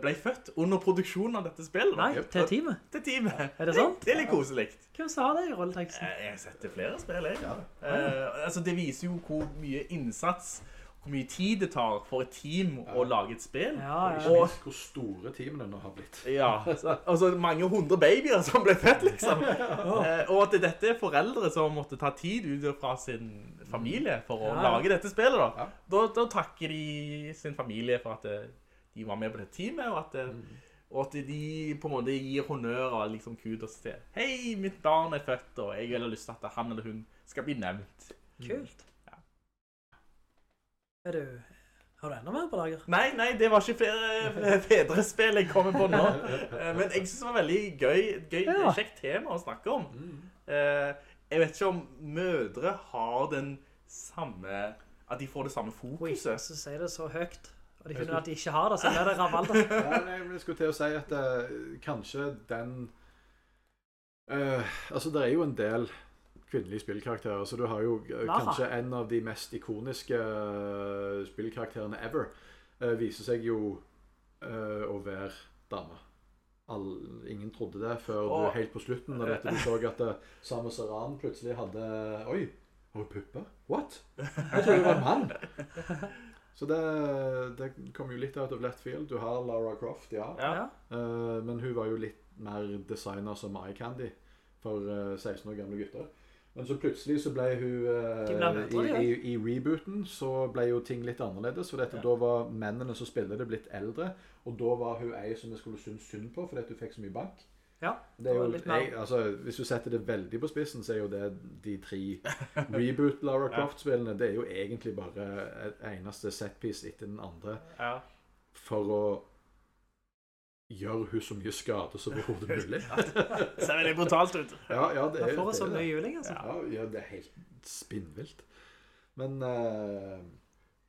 ble født under produksjonen av dette spillet. Nei, til teamet. Til teamet. Er det sant? <laughs> Det er litt koselikt. Hvem sa det i rolleteksten? Eh, Jeg har sett det flere spill, jeg. Eh, altså, det viser jo hvor mye innsats, hvor mye tid det tar for et team å lage et spill. Ja, ja. Ikke Og, minst hvor store teamene nå har blitt. ja, så, altså mange hundre babyer som ble født, liksom. <laughs> uh, og at dette er foreldre som måtte ta tid ut fra sin familie for å Ja, ja. lage dette spillet, da. Ja. da. Da takker de sin familie for at eh, de var med på det teamet, og at, eh, og at de på en måte gir honnør og liksom kudos til Hei, mitt barn er født, og jeg har lyst til at han eller hun skal bli nevnt. Kult. Er du... Har du enda mer på lager? Nei, nei, det var ikke flere fedrespill jeg kommer på nå. Eh, Men jeg synes det var veldig gøy, gøy Ja. kjekt tema å snakke om. Eh, Jeg vet ikke om mødre har den samme, at de får det samme Oi, fokuset. så sier det så høyt. Og de finner at de ikke har det, så er det rabalder. <laughs> Ja, nei, men jeg skulle til å si at uh, kanskje den uh, Altså, det er jo en del kvinnelige spillkarakterer, så du har jo uh, kanskje en av de mest ikoniske spillkarakterene ever. viser seg jo å være dame. All, ingen trodde det før du Og- helt på slutten, dette, du så at Samus Aran plutselig hadde Oi, har hun pupper? What? Jeg trodde det var en mann. <laughs> Så det, det kom jo litt out of left field. Du har Lara Croft, ja. Ja. Eh, men hun var jo litt mer designer som eye candy for eh, 16 år gamle gutter. Men så plutselig så ble hun eh, De ble mødre, i, i, I rebooten så ble jo ting litt annerledes. For dette, Ja. da var mennene som spilte det, blitt eldre. Og da var hun ei som vi skulle synes synd på fordi at hun fikk så mye bank. Ja, Det er jo, litt mer- jeg, altså, hvis du setter det veldig på spissen, så er jo det de tre reboot Lara <laughs> Croft-spillene Det er jo egentlig bare et eneste setpiece etter den andre Ja. for å gjøre hun så mye skade som overhodet <laughs> mulig. Det ser veldig brutalt ut. Ja, ja, det Da er får jeg det. så er mye juling, altså. Ja, ja, det er helt spinnvilt. Men uh,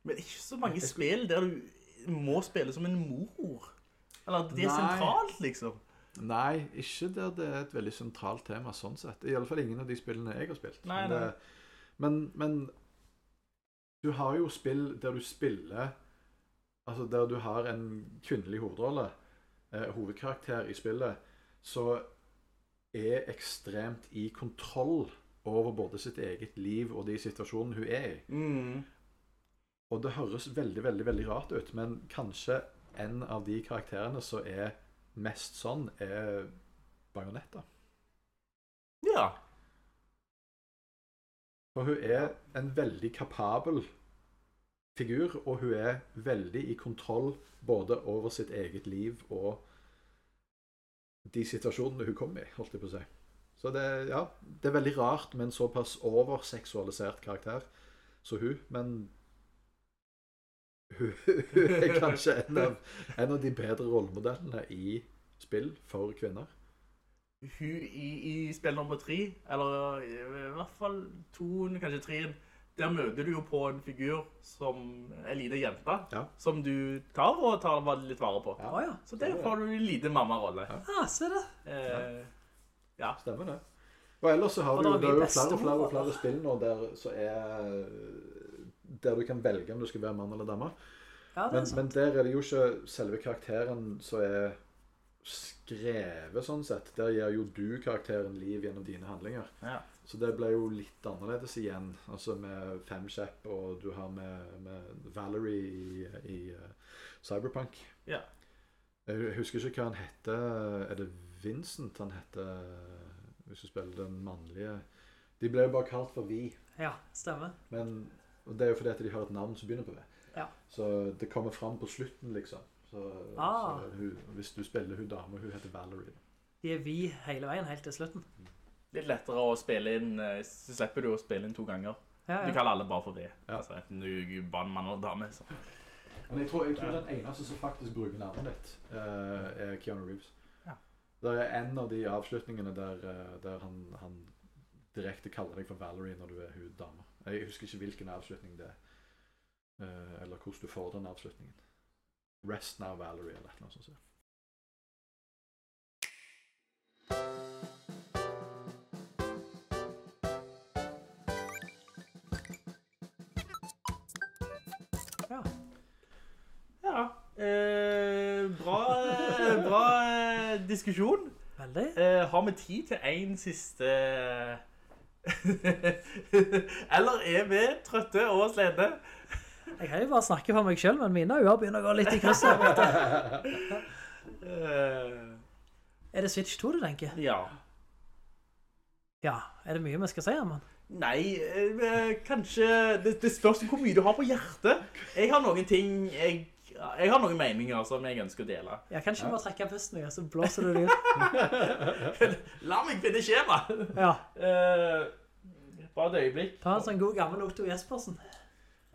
Men ikke så mange spill der du må spille som en mor. Eller det er Nei. sentralt, liksom. Nei, ikke der det er et veldig sentralt tema sånn sett. I alle fall ingen av de spillene jeg har spilt. Nei, men, men, men du har jo spill der du spiller Altså der du har en kvinnelig hovedrolle, eh, hovedkarakter i spillet, så er ekstremt i kontroll over både sitt eget liv og de situasjonene hun er i. Mm. Og det høres veldig, veldig veldig rart ut, men kanskje en av de karakterene som er mest sånn, er Bajonetta. Ja. For hun er en veldig kapabel figur, og hun er veldig i kontroll både over sitt eget liv og de situasjonene hun kommer i, holdt jeg på å si. Så det, ja, det er veldig rart med en såpass overseksualisert karakter som hun, men hun, er kanskje en av, en av de bedre rollemodellene i spill for kvinner. Hun i, i spill nummer tre, eller i hvert fall toen, kanskje treen, der møter du jo på en figur som en liten jente, Ja. som du tar og tar litt vare på. Ja. Ah, ja. Så der får du en liten mammarolle. Ah, se det. Eh, ja. Stemmer det. Og ellers så har Og du jo, er er flere og flere og flere spill nå der så er Der du kan velge om du skal være mann eller dame. Ja, Men, men der er det jo ikke selve karakteren som er skrevet sånn sett. Der gir jo du karakteren liv gjennom dine handlinger. Ja. Så det ble jo litt annerledes igjen. Altså med Femshep, og du har med, med Valerie i, i uh, Cyberpunk. Ja. Jeg husker ikke hva han heter. Er det Vincent han heter? Hvis du spiller den mannlige De ble jo bare kalt for Vi. Ja, stemmer. Men og det er jo fordi at de har et navn som begynner på V. Ja. Så det kommer fram på slutten, liksom. Så Så, Ah. så hun, hvis du spiller hun dame, hun heter Valerie. De er vi hele veien, helt til slutten. Litt lettere å spille inn, eh, så slipper du å spille inn to ganger. Ja, ja. Du kaller alle bare for V. Ja. Altså, enten du er bare en mann eller dame. Så. Men jeg tror, jeg tror den eneste som faktisk bruker navnet ditt, eh, er Keanu Reeves. Ja. Det er en av de avslutningene der, eh, der han, han direkte kaller deg for Valerie når du er hun dame. Jeg husker ikke hvilken avslutning det er, Uh, eller hvordan du får den avslutningen. Rest now, Valerie, eller noe sånt. Ja. Ja. Eh, bra eh, bra eh, diskusjon. Veldig. Eh, har vi tid til en siste <laughs> Eller er vi trøtte og slede? Jeg kan jo bare snakke for meg selv, men mine øyne begynner å gå litt i krysset. Eh, <laughs> Er det Switch 2 du tenker? ja. Ja. Er det mye vi skal si, Herman? Nei, eh, kanskje det, det spørs hvor mye du har på hjertet. Jeg har noen ting jeg, jeg har noen meninger som jeg ønsker å dele. Jeg kan ikke bare trekke pusten, og så blåser du det ut. <laughs> La meg finne skjema! Ja. Uh, bare et øyeblikk. Ta en sånn god gammel Otto Jespersen.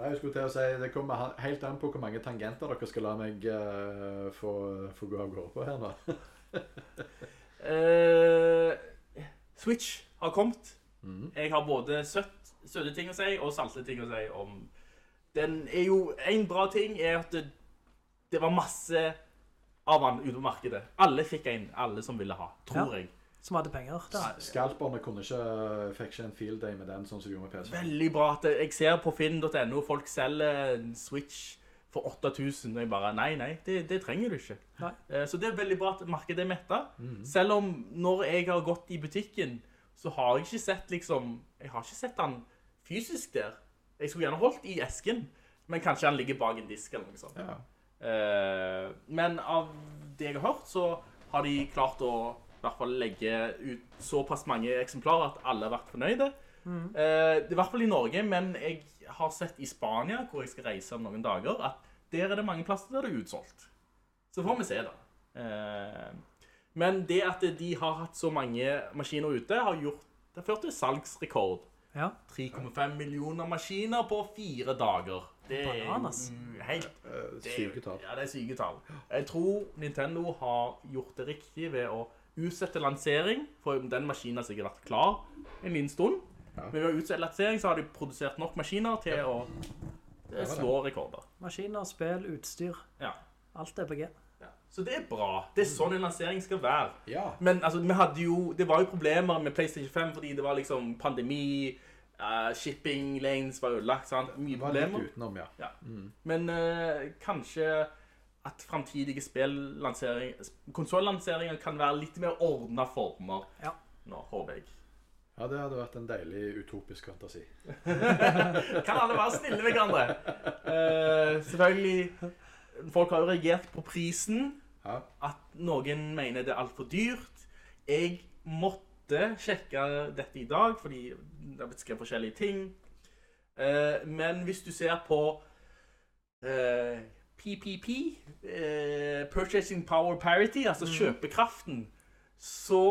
Jeg skulle til å si, Det kommer helt an på hvor mange tangenter dere skal la meg uh, få, få gå av gårde på her nå. uh, <laughs> Switch har kommet. Jeg har både søtt, søte ting å si og salte ting å si om Den er jo En bra ting er at det, var masse av han ute på markedet. Alle fikk en, alle som ville ha, tror Ja. jeg. Som hadde penger. Da. Skalperne kunne ikke, fikk ikke en field day med den, sånn som de gjorde med PC. Veldig bra jeg ser på finn.no folk selger en Switch for 8000, og jeg bare, nei, nei, det, det trenger du ikke. Nei. Eh, Så det er veldig bra at markedet er mettet. Selv om når jeg har gått i butikken, så har jeg ikke sett liksom, jeg har ikke sett den fysisk der. Jeg skulle gjerne holdt i esken, men kanskje han ligger bak en disk eller noe sånt. Ja. Eh, men av det jeg har hørt, så har de klart å i hvert fall legge ut såpass mange eksemplarer at alle har vært fornøyde. Mm. er i hvert fall i Norge, men jeg har sett i Spania, hvor jeg skal reise om noen dager, at der er det mange plasser der det er utsolgt. Så får vi se da. Eh, men det at de har hatt så mange maskiner ute, har gjort, det ført til salgsrekord. Ja. 3,5 millioner maskiner på fire dager. Det er Bananas. helt det er- Syke tall. Ja, det er syke tall. Jeg tror Nintendo har gjort det riktig ved å utsette lansering, for den maskinen har sikkert vært klar en liten stund. Men ved å utsette lansering så har de produsert nok maskiner til å eh, slå rekorder. Maskiner, spill, utstyr. Ja. Alt er på G. Ja. Så det er bra. Det er sånn en lansering skal være. Ja. Men altså, vi hadde jo, det var jo problemer med PlayStation 5 fordi det var liksom pandemi, eh, shipping lanes var ødelagt, sant? Mye Det var litt utenom, ja. Ja. Men uh, kanskje at spillansering, konsollanseringer kan være litt mer ordna former. Ja. Nå, håper jeg. Ja, det hadde vært en deilig utopisk fantasi. <laughs> Kan alle være snille med hverandre? Uh, selvfølgelig, folk har jo reagert på prisen. Ja. At noen mener det er altfor dyrt. Jeg måtte sjekke dette i dag, fordi det har blitt skrevet forskjellige ting. Eh, men hvis du ser på eh, PPP, eh, Purchasing Power Parity, altså kjøpekraften, så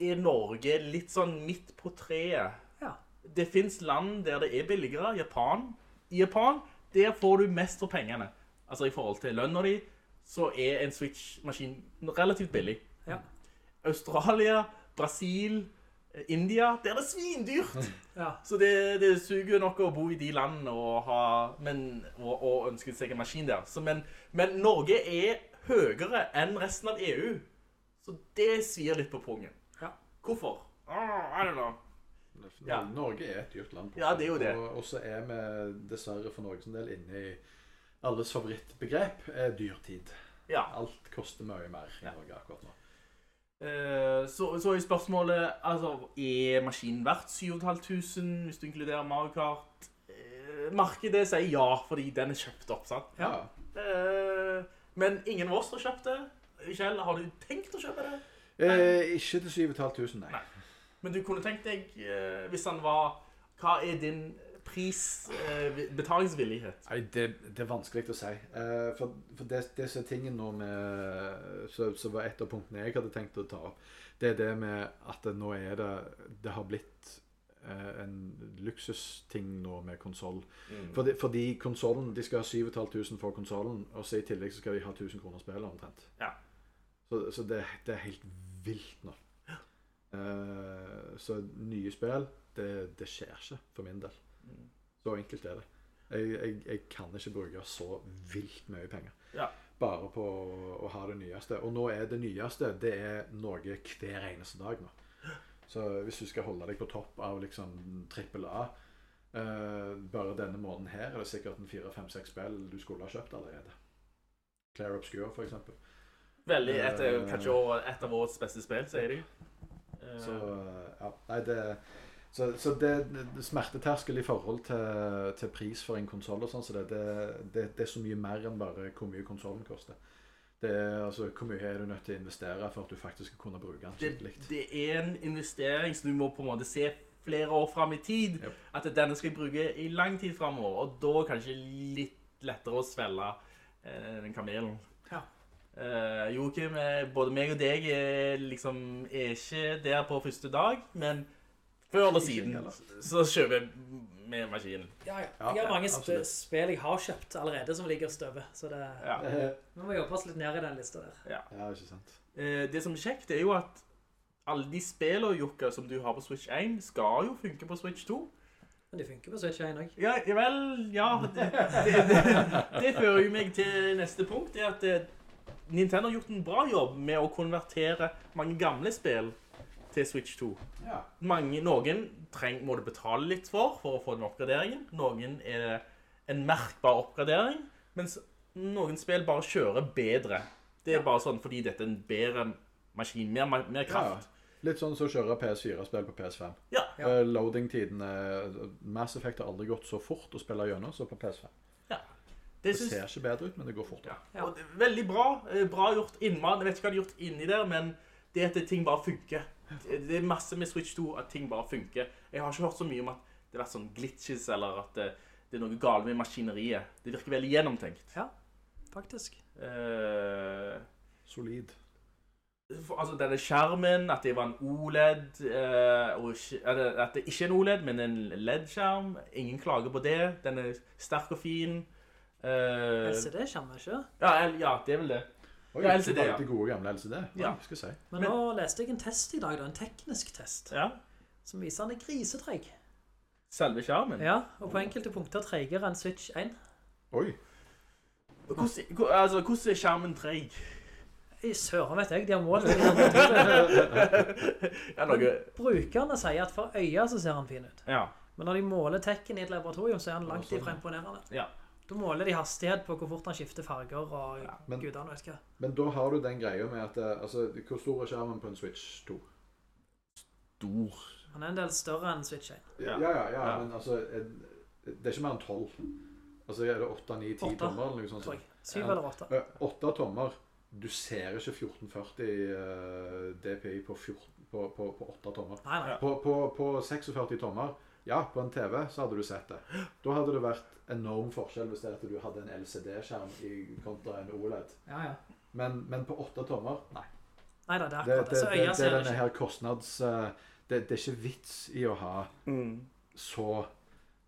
er Norge litt sånn midt på treet. Ja. Det fins land der det er billigere. Japan. I Japan der får du mest for pengene. Altså i forhold til lønna di, så er en Switch-maskin relativt billig. Ja. Australia, Brasil, eh, India, der er det svindyrt. Ja. Så det, det suger nok å bo i de landene og, ha, men, og, og ønske seg en maskin der. Så, men, men Norge er høyere enn resten av EU. Så det svir litt på pungen. Ja. Hvorfor? Oh, I don't know. Ja. Norge er et dyrt land. Ja, det er jo det. Og, og så er vi dessverre for Norges del inne i alles favorittbegrep er dyrtid. Ja. Alt koster mye mer i Ja. Norge akkurat nå. Eh, så, så er spørsmålet altså, Er maskinen verdt 7500 hvis du inkluderer Mario Kart? Eh, markedet sier ja, fordi den er kjøpt opp. sant? Ja. Eh, men ingen av oss har kjøpt det. Kjell, har du tenkt å kjøpe det? Eh, ikke til 7500, nei. Nei. Men du kunne tenkt deg, hvis han var Hva er din pris, eh, betalingsvillighet? Nei, det, det er vanskelig å si. Eh, for for det, det som er tingen nå med så, så var et av punktene jeg hadde tenkt å ta opp, det er det med at det nå er det Det har blitt eh, en luksusting nå med konsoll. Mm. Fordi, fordi konsollen De skal ha 7500 for konsollen, og så i tillegg så skal de ha 1000 kroner spillet omtrent. Ja. Så, så det, det er helt vilt nå. Eh, så nye spill, det, det skjer ikke for min del. Så enkelt er det. Jeg, jeg, jeg kan ikke bruke så vilt mye penger Ja. bare på å, å ha det nyeste. Og nå er det nyeste det er noe hver eneste dag nå. Så hvis du skal holde deg på topp av liksom trippel A uh, Bare denne måneden her er det sikkert en fire-fem-seks spill du skulle ha kjøpt allerede. Clair Obscure, for eksempel. Veldig et, uh, kanskje et av årets beste spill, sier de. Uh, Så ja, nei, det så, så det, det smerteterskel i forhold til, til pris for en konsoll og sånn, så det, det, det, det er så mye mer enn bare hvor mye konsollen koster. Det er altså hvor mye er du nødt til å investere for at du faktisk skal kunne bruke den det, skikkelig. det er en investering som du må på en måte se flere år fram i tid. At denne skal jeg bruke i lang tid framover. Og da kanskje litt lettere å svelge eh, den kamelen. Ja. Eh, Joakim, eh, både meg og deg er liksom er ikke der på første dag, men før eller siden så kjøper med maskinen. Ja, ja. Jeg har mange sp absolutt. spill jeg har kjøpt allerede som ligger og støver, så det Ja. Vi må jobbe oss litt ned i den lista der. Ja. Ja, ikke sant. Eh, det som er kjekt, er jo at alle de spillene Jokka, som du har på Switch 1, skal jo funke på Switch 2. Men de funker på Switch 1 også. Ja, vel, ja. Det, det, det, det fører jo meg til neste punkt. Det er at eh, Nintendo har gjort en bra jobb med å konvertere mange gamle spill til Switch 2. Ja. Mange, noen treng, må du betale litt for for å få den oppgraderingen. Noen er det en merkbar oppgradering, mens noen spill bare kjører bedre. Det er bare sånn fordi dette er en bedre maskin, mer, mer kraft. Litt sånn som kjører kjøre PS4-spill på PS5. Ja. Uh, Loading-tiden Mass Effect har aldri gått så fort å spille gjennom som på PS5. Det Det, ser ikke bedre ut, men det går fortere. Ja. det veldig bra. eh, Bra gjort innmann. Jeg vet ikke hva de har gjort inni der, men det at ting bare funker. Det er masse med Switch 2 at ting bare funker. Jeg har ikke hørt så mye om at det har vært sånn glitches, eller at det, det er noe galt med maskineriet. Det virker veldig gjennomtenkt. Ja, faktisk. Eh, Solid. altså, denne skjermen, at det var en OLED, eh, og ikke, at det ikke er en OLED, men en LED-skjerm. Ingen klager på det. Den er sterk og fin. Eh, LCD-skjerm, ikke? Ja, ja, det er vel det. Oi, ja, LCD, ja. Det gode gamle LCD. Ja. skal jeg si. Men, nå leste jeg en test i dag, da, en teknisk test, Ja. som viser han er grisetreg. Selve skjermen. Ja, og på enkelte punkter tregere enn Switch 1. Oi. Hvordan, altså, hvordan er skjermen tregg? I søren vet jeg, de har målet <laughs> Ja. Brukerne sier at for øya så ser han fin ut. Ja. Men når de måler tekken i et laboratorium, så er han langt sånn, ifra imponerende. Ja. Da måler de hastighet på hvor fort han skifter farger og Men- gudene vet hva. Men da har du den greia med at eh, altså, Hvor stor er skjermen på en Switch 2? Stor. Han er en del større enn Switch 1. Ja, ja, ja, men altså Det er ikke mer enn 12. Altså er det 8, 9, 10 8, tommer eller noe sånt? tror jeg. Syv eller åtte. Eh, Åtte tommer. Du ser ikke 1440 eh, DPI på, 14, på, på, på 8 tommer. Nei, nei. På, på, på 46 tommer, ja, på en TV så hadde du sett det. Da hadde det vært enorm forskjell hvis det er at du hadde en LCD-skjerm kontra en OLED. Ja, ja. Men, men på 8 tommer, nei. Neida, det er akkurat det, det. Så det, det er denne her kostnads... eh, Det, det er ikke vits i å ha så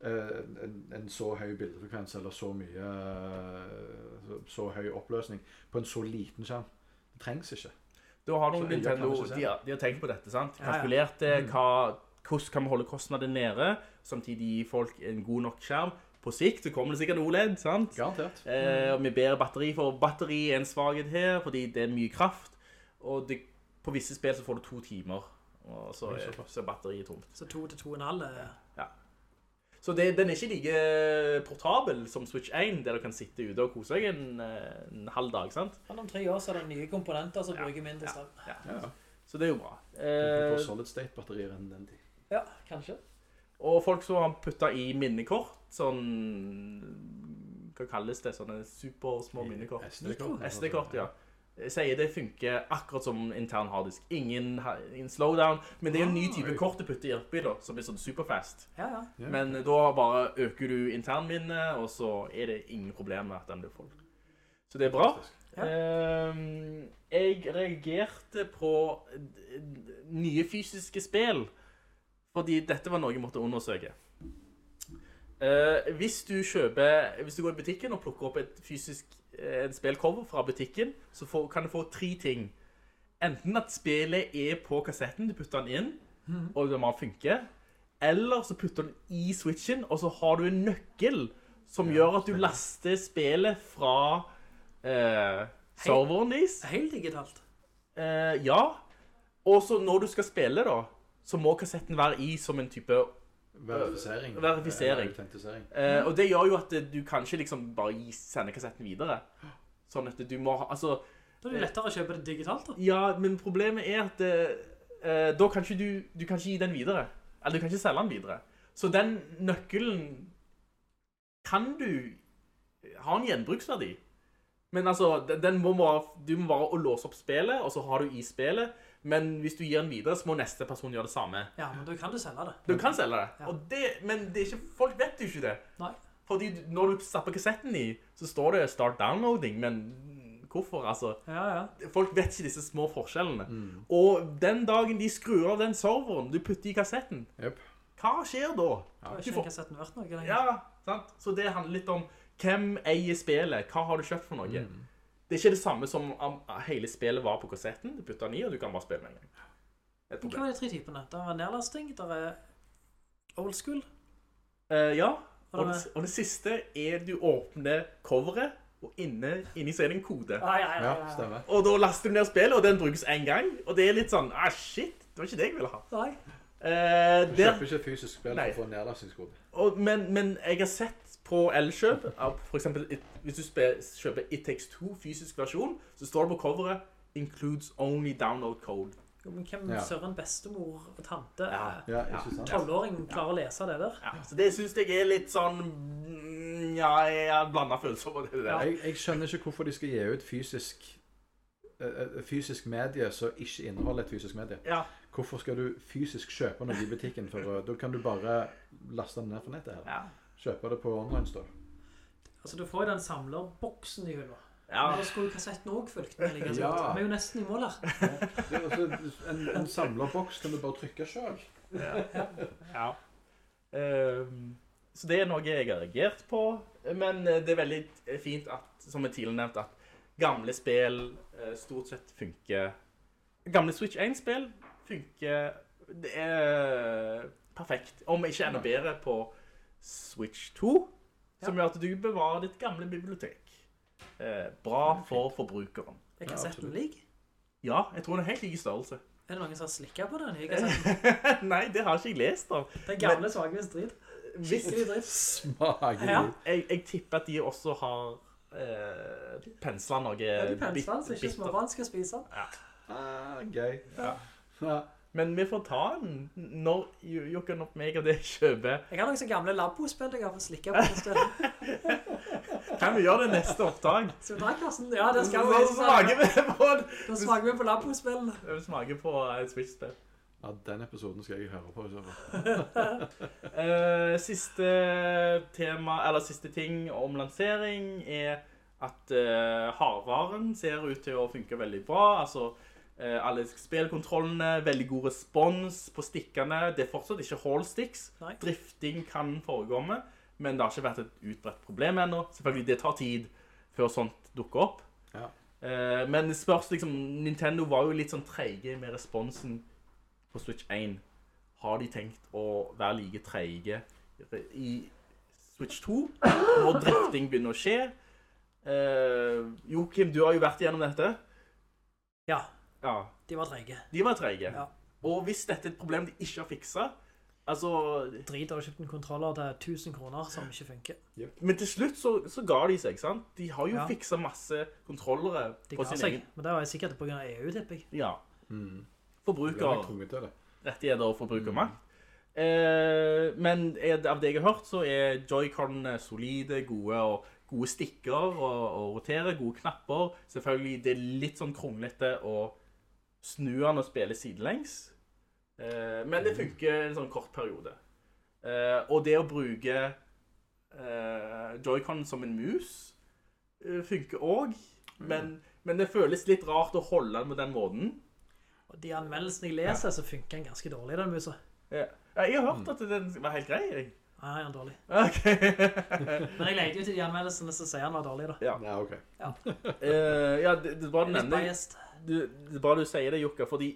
eh, en, en så høy bildefrekvens eller så mye eh, så, så høy oppløsning på en så liten skjerm. Det trengs ikke. Da har noen Nintendo, de har, de har tenkt på dette, sant? Ja, ja. Kalkulert det, hva, hvordan kan vi holde kostnaden nede, samtidig gi folk en god nok skjerm. På sikt så kommer det sikkert en OLED, sant? Garantert. Eh, og med bedre batteri, for batteri er en svaghet her, fordi det er mye kraft. Og det, på visse spill så får du to timer, og så er, så er batteriet tomt. Så to til to og en halv Ja. Så det, den er ikke like portabel som Switch 1, der du kan sitte ute og kose deg en, eh, en halv dag, sant? Men om tre år så er det nye komponenter som bruker mindre strøm. Ja. Ja. Så det er jo bra. Du Eh, få solid state-batterier enn den tid. Ja, kanskje. Og folk som har puttet i minnekort, sånn, hva kalles det, sånne supersmå minnekort? SD-kort. SD-kort, ja. sier det funker akkurat som intern harddisk. Ingen, ingen slowdown, men det er en ny type kort du putter oppi da, som blir sånn superfast. Ja, ja. Men da bare øker du internminnet, og så er det ingen problem med at den blir full. Så det er bra. Ja. Ehm, jeg reagerte på nye fysiske spill, fordi dette var noe jeg måtte undersøke. Eh, hvis du kjøper, hvis du går i butikken og plukker opp et fysisk eh, en spillcover fra butikken, så får, kan du få tre ting. Enten at spillet er på kassetten, du putter den inn, og det må funke. Eller så putter du den i switchen, og så har du en nøkkel som gjør at du laster spillet fra eh, serveren deres. Helt digitalt. Eh, ja. Og så når du skal spille, da, så må kassetten være i som en type Verifisering. Verifisering. Autentisering. eh, Og det gjør jo at eh, du kan ikke liksom bare gi, sende kassetten videre. Sånn at du må ha Altså Da er det lettere å kjøpe det digitalt, da. Ja, men problemet er at eh, eh, da kan ikke du Du kan ikke gi den videre. Eller du kan ikke selge den videre. Så den nøkkelen kan du ha en gjenbruksverdi. Men altså, den, den må bare, du må bare låse opp spillet, og så har du i spillet. Men hvis du gir den videre, så må neste person gjøre det samme. Ja, men du kan du selge det. Du kan selge det. Ja. Det men det er ikke, folk vet jo ikke det. Nei. Fordi når du stapper kassetten i, så står det 'start downloading', men hvorfor? Altså, Ja, ja. folk vet ikke disse små forskjellene. Og den dagen de skrur av den serveren du putter i kassetten, yep. hva skjer da? Da har ikke kassetten vært noe lenger. Ja, sant? Så det handler litt om hvem eier spillet, hva har du kjøpt for noe? Det er ikke det samme som om hele spillet var på kassetten, du putter den i, og du kan bare spille med en gang. Hva er de tre typene? Det er nedlasting, det er old school. Uh, ja, Og det- og det siste er du åpner coveret, og inne, inni så er det en kode. Ah, ja, ja, ja, Ja, ja. stemmer. Og da laster du ned spillet, og den brukes en gang, og det er litt sånn, ah shit, det var ikke det jeg ville ha. Nei. Eh, Du der, kjøper ikke fysisk spill for å få en nedlastingskode. men, men jeg har sett på Elkjøp, eksempel, hvis du kjøper It Takes Two fysisk versjon, så står det på coveret, includes only download code. Jo, Men hvem Ja. søren bestemor og tante Ja. Ja, ikke sant? Tolvåring klarer å lese det der? Ja, så det synes jeg er litt sånn, mm, ja, jeg har blandet følelser på det der. Jeg, jeg skjønner ikke hvorfor de skal gi ut fysisk eh, eh, fysisk medie som ikke inneholder et fysisk medie. Ja. Hvorfor skal du fysisk kjøpe noe i butikken? For, da kan du bare laste den ned fra nettet. her. Ja. Kjøpe det på online store. Altså, du får jo den samlerboksen i hylla. Ja. Men da skulle kassetten også fulgt med. like Ja. Vi er jo nesten i mål her. Det er altså, en, en samlerboks kan du bare trykke selv. Ja. Ehm, så det er noe jeg har reagert på, men eh, det er veldig fint at, som jeg tidligere nevnte, at gamle spill eh, stort sett funker. Gamle Switch 1-spill funker, det er perfekt, om ikke enda bedre på Switch 2, som gjør at du bevarer ditt gamle bibliotek. Eh, bra for forbrukeren. Er kassetten lik? Ja, jeg tror den er helt like størrelse. Er det noen som har slikket på den nye kassetten? <laughs> Nei, det har ikke jeg lest av. Den gamle svagevis drit. Skikkelig dritt. Smaker Ja. Jeg, jeg tipper at de også har eh, penslet noe Ja, de pensler så ikke småbarn skal spise Ja. Ah, gøy. Ja. Ja. Men vi får ta den når Jokken og meg og det kjøper. Jeg har noen sånne gamle Labo-spill jeg har fått slikket på. en stund. Kan vi gjøre det neste opptak? Så vi drar kassen? Ja, det skal vi. smaker vi på Da smaker vi på Labo-spillene. Vi smaker på et Switch-spill. ja, den episoden skal jeg høre på i så fall. <laughs> Eh, siste tema, eller siste ting om lansering er at uh, hardvaren ser ut til å funke veldig bra. Altså, eh, alle spillkontrollene, veldig god respons på stikkene. Det er fortsatt ikke hallsticks. Drifting kan forekomme, men det har ikke vært et utbredt problem ennå. Selvfølgelig, det tar tid før sånt dukker opp. Ja. Eh, men spørs liksom, Nintendo var jo litt sånn treige med responsen på Switch 1. Har de tenkt å være like treige i Switch 2, når drifting begynner å skje? Eh, Joakim, du har jo vært igjennom dette. Ja, Ja, de var trege. de var trege. Ja. Og hvis dette er et problem de ikke har fiksa, altså Drit har kjøpt en kontroller til 1000 kroner som ikke funker. Men til slutt så, så ga de seg, sant? De har jo Ja. fiksa masse kontrollere De på sin seg. egen Men det var jeg sikkert på grunn av EU, tipper jeg. Ja. Mm. Forbruker... Rettigheter og forbrukermakt. Eh, men er, av det jeg har hørt, så er Joy-Con solide, gode, og gode stikker og, og rotere, gode knapper. Selvfølgelig, det er litt sånn kronglete å snu han og spille sidelengs. Eh, men det funker en sånn kort periode. Eh, og det å bruke eh, joycon som en mus eh, funker òg. Men, men det føles litt rart å holde den på den måten. Og de anmeldelsene jeg leser, så funker den ganske dårlig, den musa. Ja. Ja, Jeg har hørt at den var helt grei. jeg. Nei, han er dårlig. Okay. <laughs> Men jeg leter jo til de anmeldelsene som sier han var dårlig, da. Ja. Ja, ok. Eh, ja, det, det var bra du Du, Det er bra du sier det, Jukka, fordi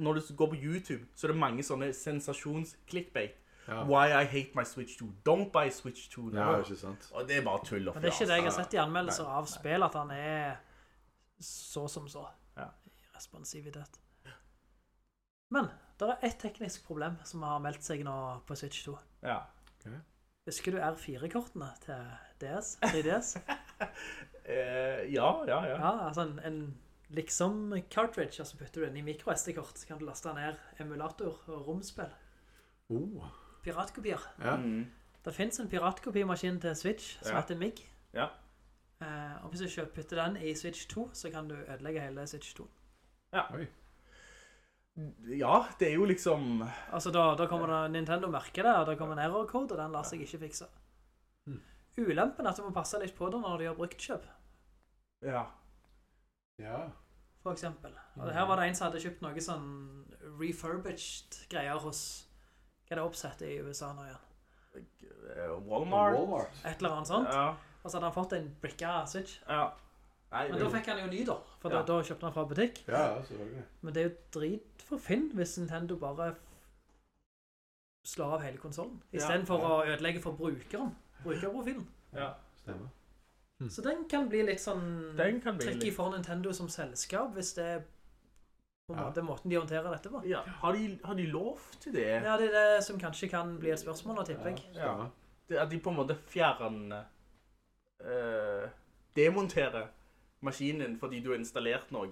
når du går på YouTube, så er det mange sånne sensasjons-clickbait. Ja. Why I hate my Switch 2. Don't buy Switch 2 Ja, er ikke sant. Og det er bare tull og Men det er ikke det jeg har sett i anmeldelser av spill, at han er så som så. Ja. Responsivitet. Men det er ett teknisk problem som har meldt seg nå på Switch 2. Ja. Husker du R4-kortene til DS? 3DS? <laughs> Eh, ja, ja, ja. Ja, altså en, en liksom cartridge, altså putter du den i micro SD-kort, så kan du laste ned emulator og romspill. Oh. Piratkopier. Ja. Mm. Det finnes en piratkopimaskin til Switch som Ja. heter MIG. Ja. Eh, og hvis du kjøper putter den i Switch 2, så kan du ødelegge hele Switch 2. Ja. Oi. ja, det er jo liksom Altså da, da kommer det Nintendo merker det, og da kommer en error code, og den lar seg ikke fikse. Ulempen er at du må passe litt på det når du gjør bruktkjøp, Ja. Ja. for eksempel. Og her var det en som hadde kjøpt noe sånn refurbished greier hos, hva er det oppsett i USA nå igjen? eh, Walmart. Walmart. Et eller annet sånt. Ja. Og så hadde han fått en bricka Switch. ja. Nei, Men da fikk han jo ny da, for Ja. da, da kjøpte han fra butikk. Ja, selvfølgelig. Men det er jo drit for Finn hvis Nintendo bare slår av hele konsolen. I Ja. stedet for å ødelegge for brukeren, brukerprofilen. ja. Stemmer. Så den kan bli litt sånn Den kan bli tricky litt- for Nintendo som selskap, hvis det er på en Ja. måte måten de håndterer dette på. ja. Har, de, har de lov til det? Ja, det er det som kanskje kan bli et spørsmål nå, tipper jeg. Ja. det at de på en måte fjerner eh, Demonterer maskinen fordi du har installert noe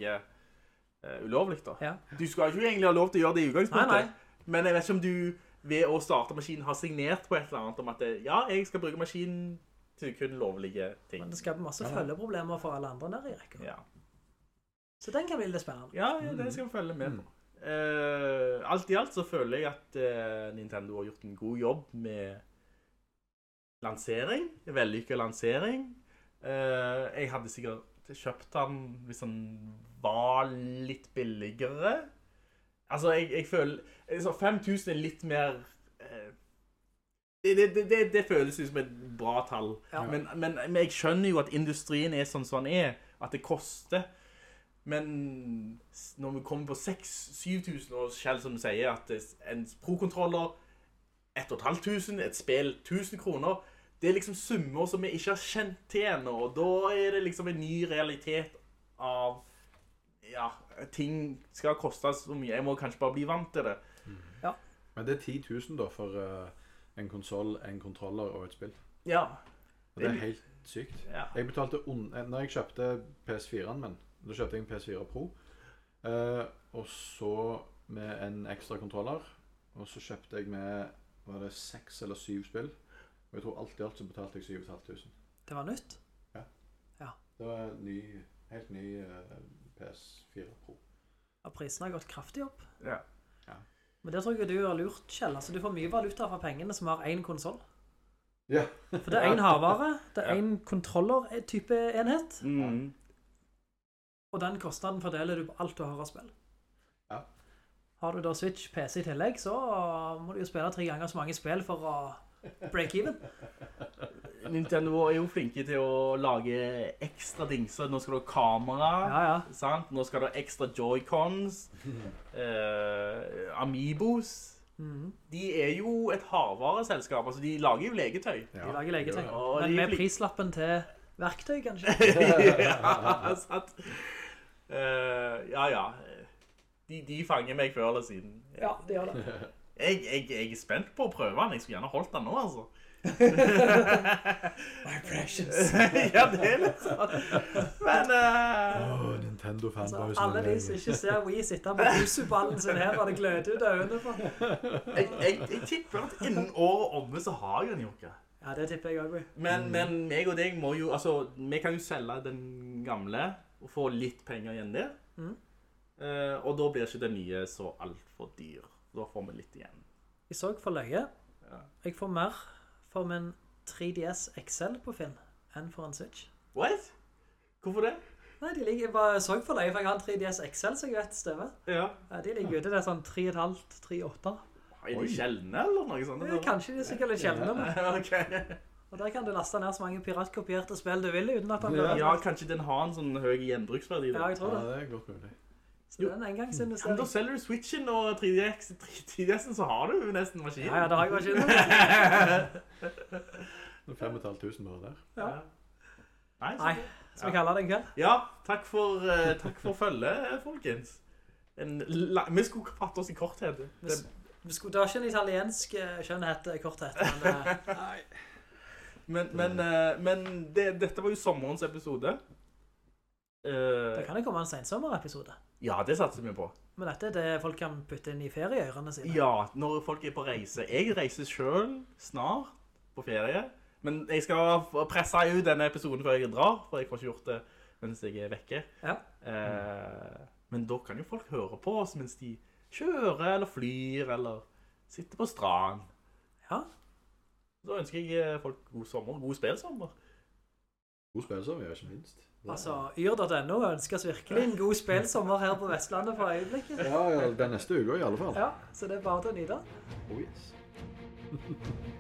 uh, ulovlig. da. Ja. Du skal jo ikke egentlig ha lov til å gjøre det i utgangspunktet. Nei, nei. Men jeg vet ikke om du ved å starte maskinen har signert på et eller annet om at det, ja, jeg skal bruke maskinen til kun lovlige ting. Men det skaper masse følgeproblemer for alle andre der i rekka. Ja, Så den kan bli litt spennende. ja ja, det skal vi følge med på. Eh, alt i alt så føler jeg at uh, Nintendo har gjort en god jobb med lansering. Vellykket lansering. Uh, jeg hadde sikkert kjøpt den hvis den var litt billigere. Altså, jeg, jeg føler Altså, 5000 er litt mer det, det, det, føles ut som et bra tall. Ja. Men, men, men jeg skjønner jo at industrien er sånn som den er. At det koster. Men når vi kommer på 6000-7000, og selv som sier at en pro-kontroller 1500, et spill 1000 kroner Det er liksom summer som vi ikke har kjent til ennå. Og da er det liksom en ny realitet av Ja, ting skal koste så mye. Jeg må kanskje bare bli vant til det. Men det er 10 000 da for eh, en konsoll, en kontroller og et spill. Ja. Og det er helt sykt. Ja. Jeg betalte un eh, Når jeg kjøpte PS4-en min, da kjøpte jeg en PS4 Pro, eh, og så med en ekstra kontroller, og så kjøpte jeg med var det seks eller syv spill. Og jeg tror alt i alt så betalte jeg 7500. Det var nytt. Ja. ja. Det var ny, helt ny eh, PS4 Pro. Og prisen har gått kraftig opp. Ja. Men det tror jeg du har lurt, Kjell. Altså, du får mye valuta fra pengene som har en konsol. Ja. For det er en hardvare, det er en kontroller-type enhet, Mm. og den kostnaden fordeler du på alt du har av spill. Ja. Har du da Switch PC i tillegg, så må du jo spille tre ganger så mange spill for å break even. <laughs> Nintendo er jo flinke til å lage ekstra dingser. Nå skal du ha kamera. Ja, ja. Sant? Nå skal du ha ekstra joycons. <laughs> eh, Amiibos. Mhm. De er jo et hardvareselskap. Altså, de lager jo legetøy. De lager legetøy. Men med prislappen til verktøy, kanskje? <laughs> ja, sant. Eh, ja, ja. De, de fanger meg før eller siden. Ja, de gjør det. Jeg, jeg, jeg er spent på å prøve den. Jeg skulle gjerne holdt den nå, altså. <laughs> My precious. <laughs> ja, det er litt sånn. Men uh, Åh, Nintendo fanboys. Altså, alle de som ikke ser We sitte på busuballen sin her, bare det gløder ut øynene for. jeg, jeg, jeg tipper at innen året omme så har jeg den jo ikke. Ja, det tipper jeg òg Men, Men, men meg og deg må jo Altså, vi kan jo selge den gamle og få litt penger igjen der. Mm. Uh, og da blir ikke den nye så altfor dyr. Da får vi litt igjen. Jeg så for løye. Ja. Jeg får mer for min 3DS XL på Finn enn for en Switch. What? Hvorfor det? Nei, de ligger bare så for løye, for jeg har en 3DS XL, så jeg vet støve. Ja. Ja, de ligger ute, det er sånn 3,5, 3,8. Er de sjeldne, eller noe sånt? Ja, Kanskje de er sikkert litt sjeldne, Ja, <laughs> ok. og der kan du laste ned så mange piratkopierte spill du vil uten at han Ja, blir ja, kanskje den har en sånn høy gjenbruksverdi. da. Ja, jeg tror det. Ja, det. det er godt mulig. Så det er en Ja, men da selger du Switchen og 3DS 3DS-en, så har du jo nesten maskinen. Ja, ja, da har jeg maskinen. <laughs> 5500 bare der. Ja. Nei, så- Nei, skal vi kalle det en kveld? Ja, takk for, uh, takk for følge, folkens. En la vi skulle fatte oss i korthet. Det, Vi skulle da ikke en italiensk eh, skjønnhet, korthet, men eh, <laughs> men men, eh, men det, dette var jo sommerens episode. Eh, det kan jo komme en sensommerepisode. Ja, det satser vi på. Men dette er det folk kan putte inn i ferieørene sine. Ja, når folk er på reise. Jeg reiser selv snart på ferie. Men jeg skal presse ut denne episoden før jeg drar, for jeg får ikke gjort det mens jeg er vekke. Ja. Eh, men da kan jo folk høre på oss mens de kjører eller flyr eller sitter på strand. Ja. Da ønsker jeg folk god sommer, god spilsommer. God spilsommer, ja, ikke minst. Altså, yr.no ønskes virkelig en god spilsommer her på Vestlandet for øyeblikket. Ja, ja, den neste uka i alle fall. Ja, så det er bare til å nyte. Oh, yes. <laughs>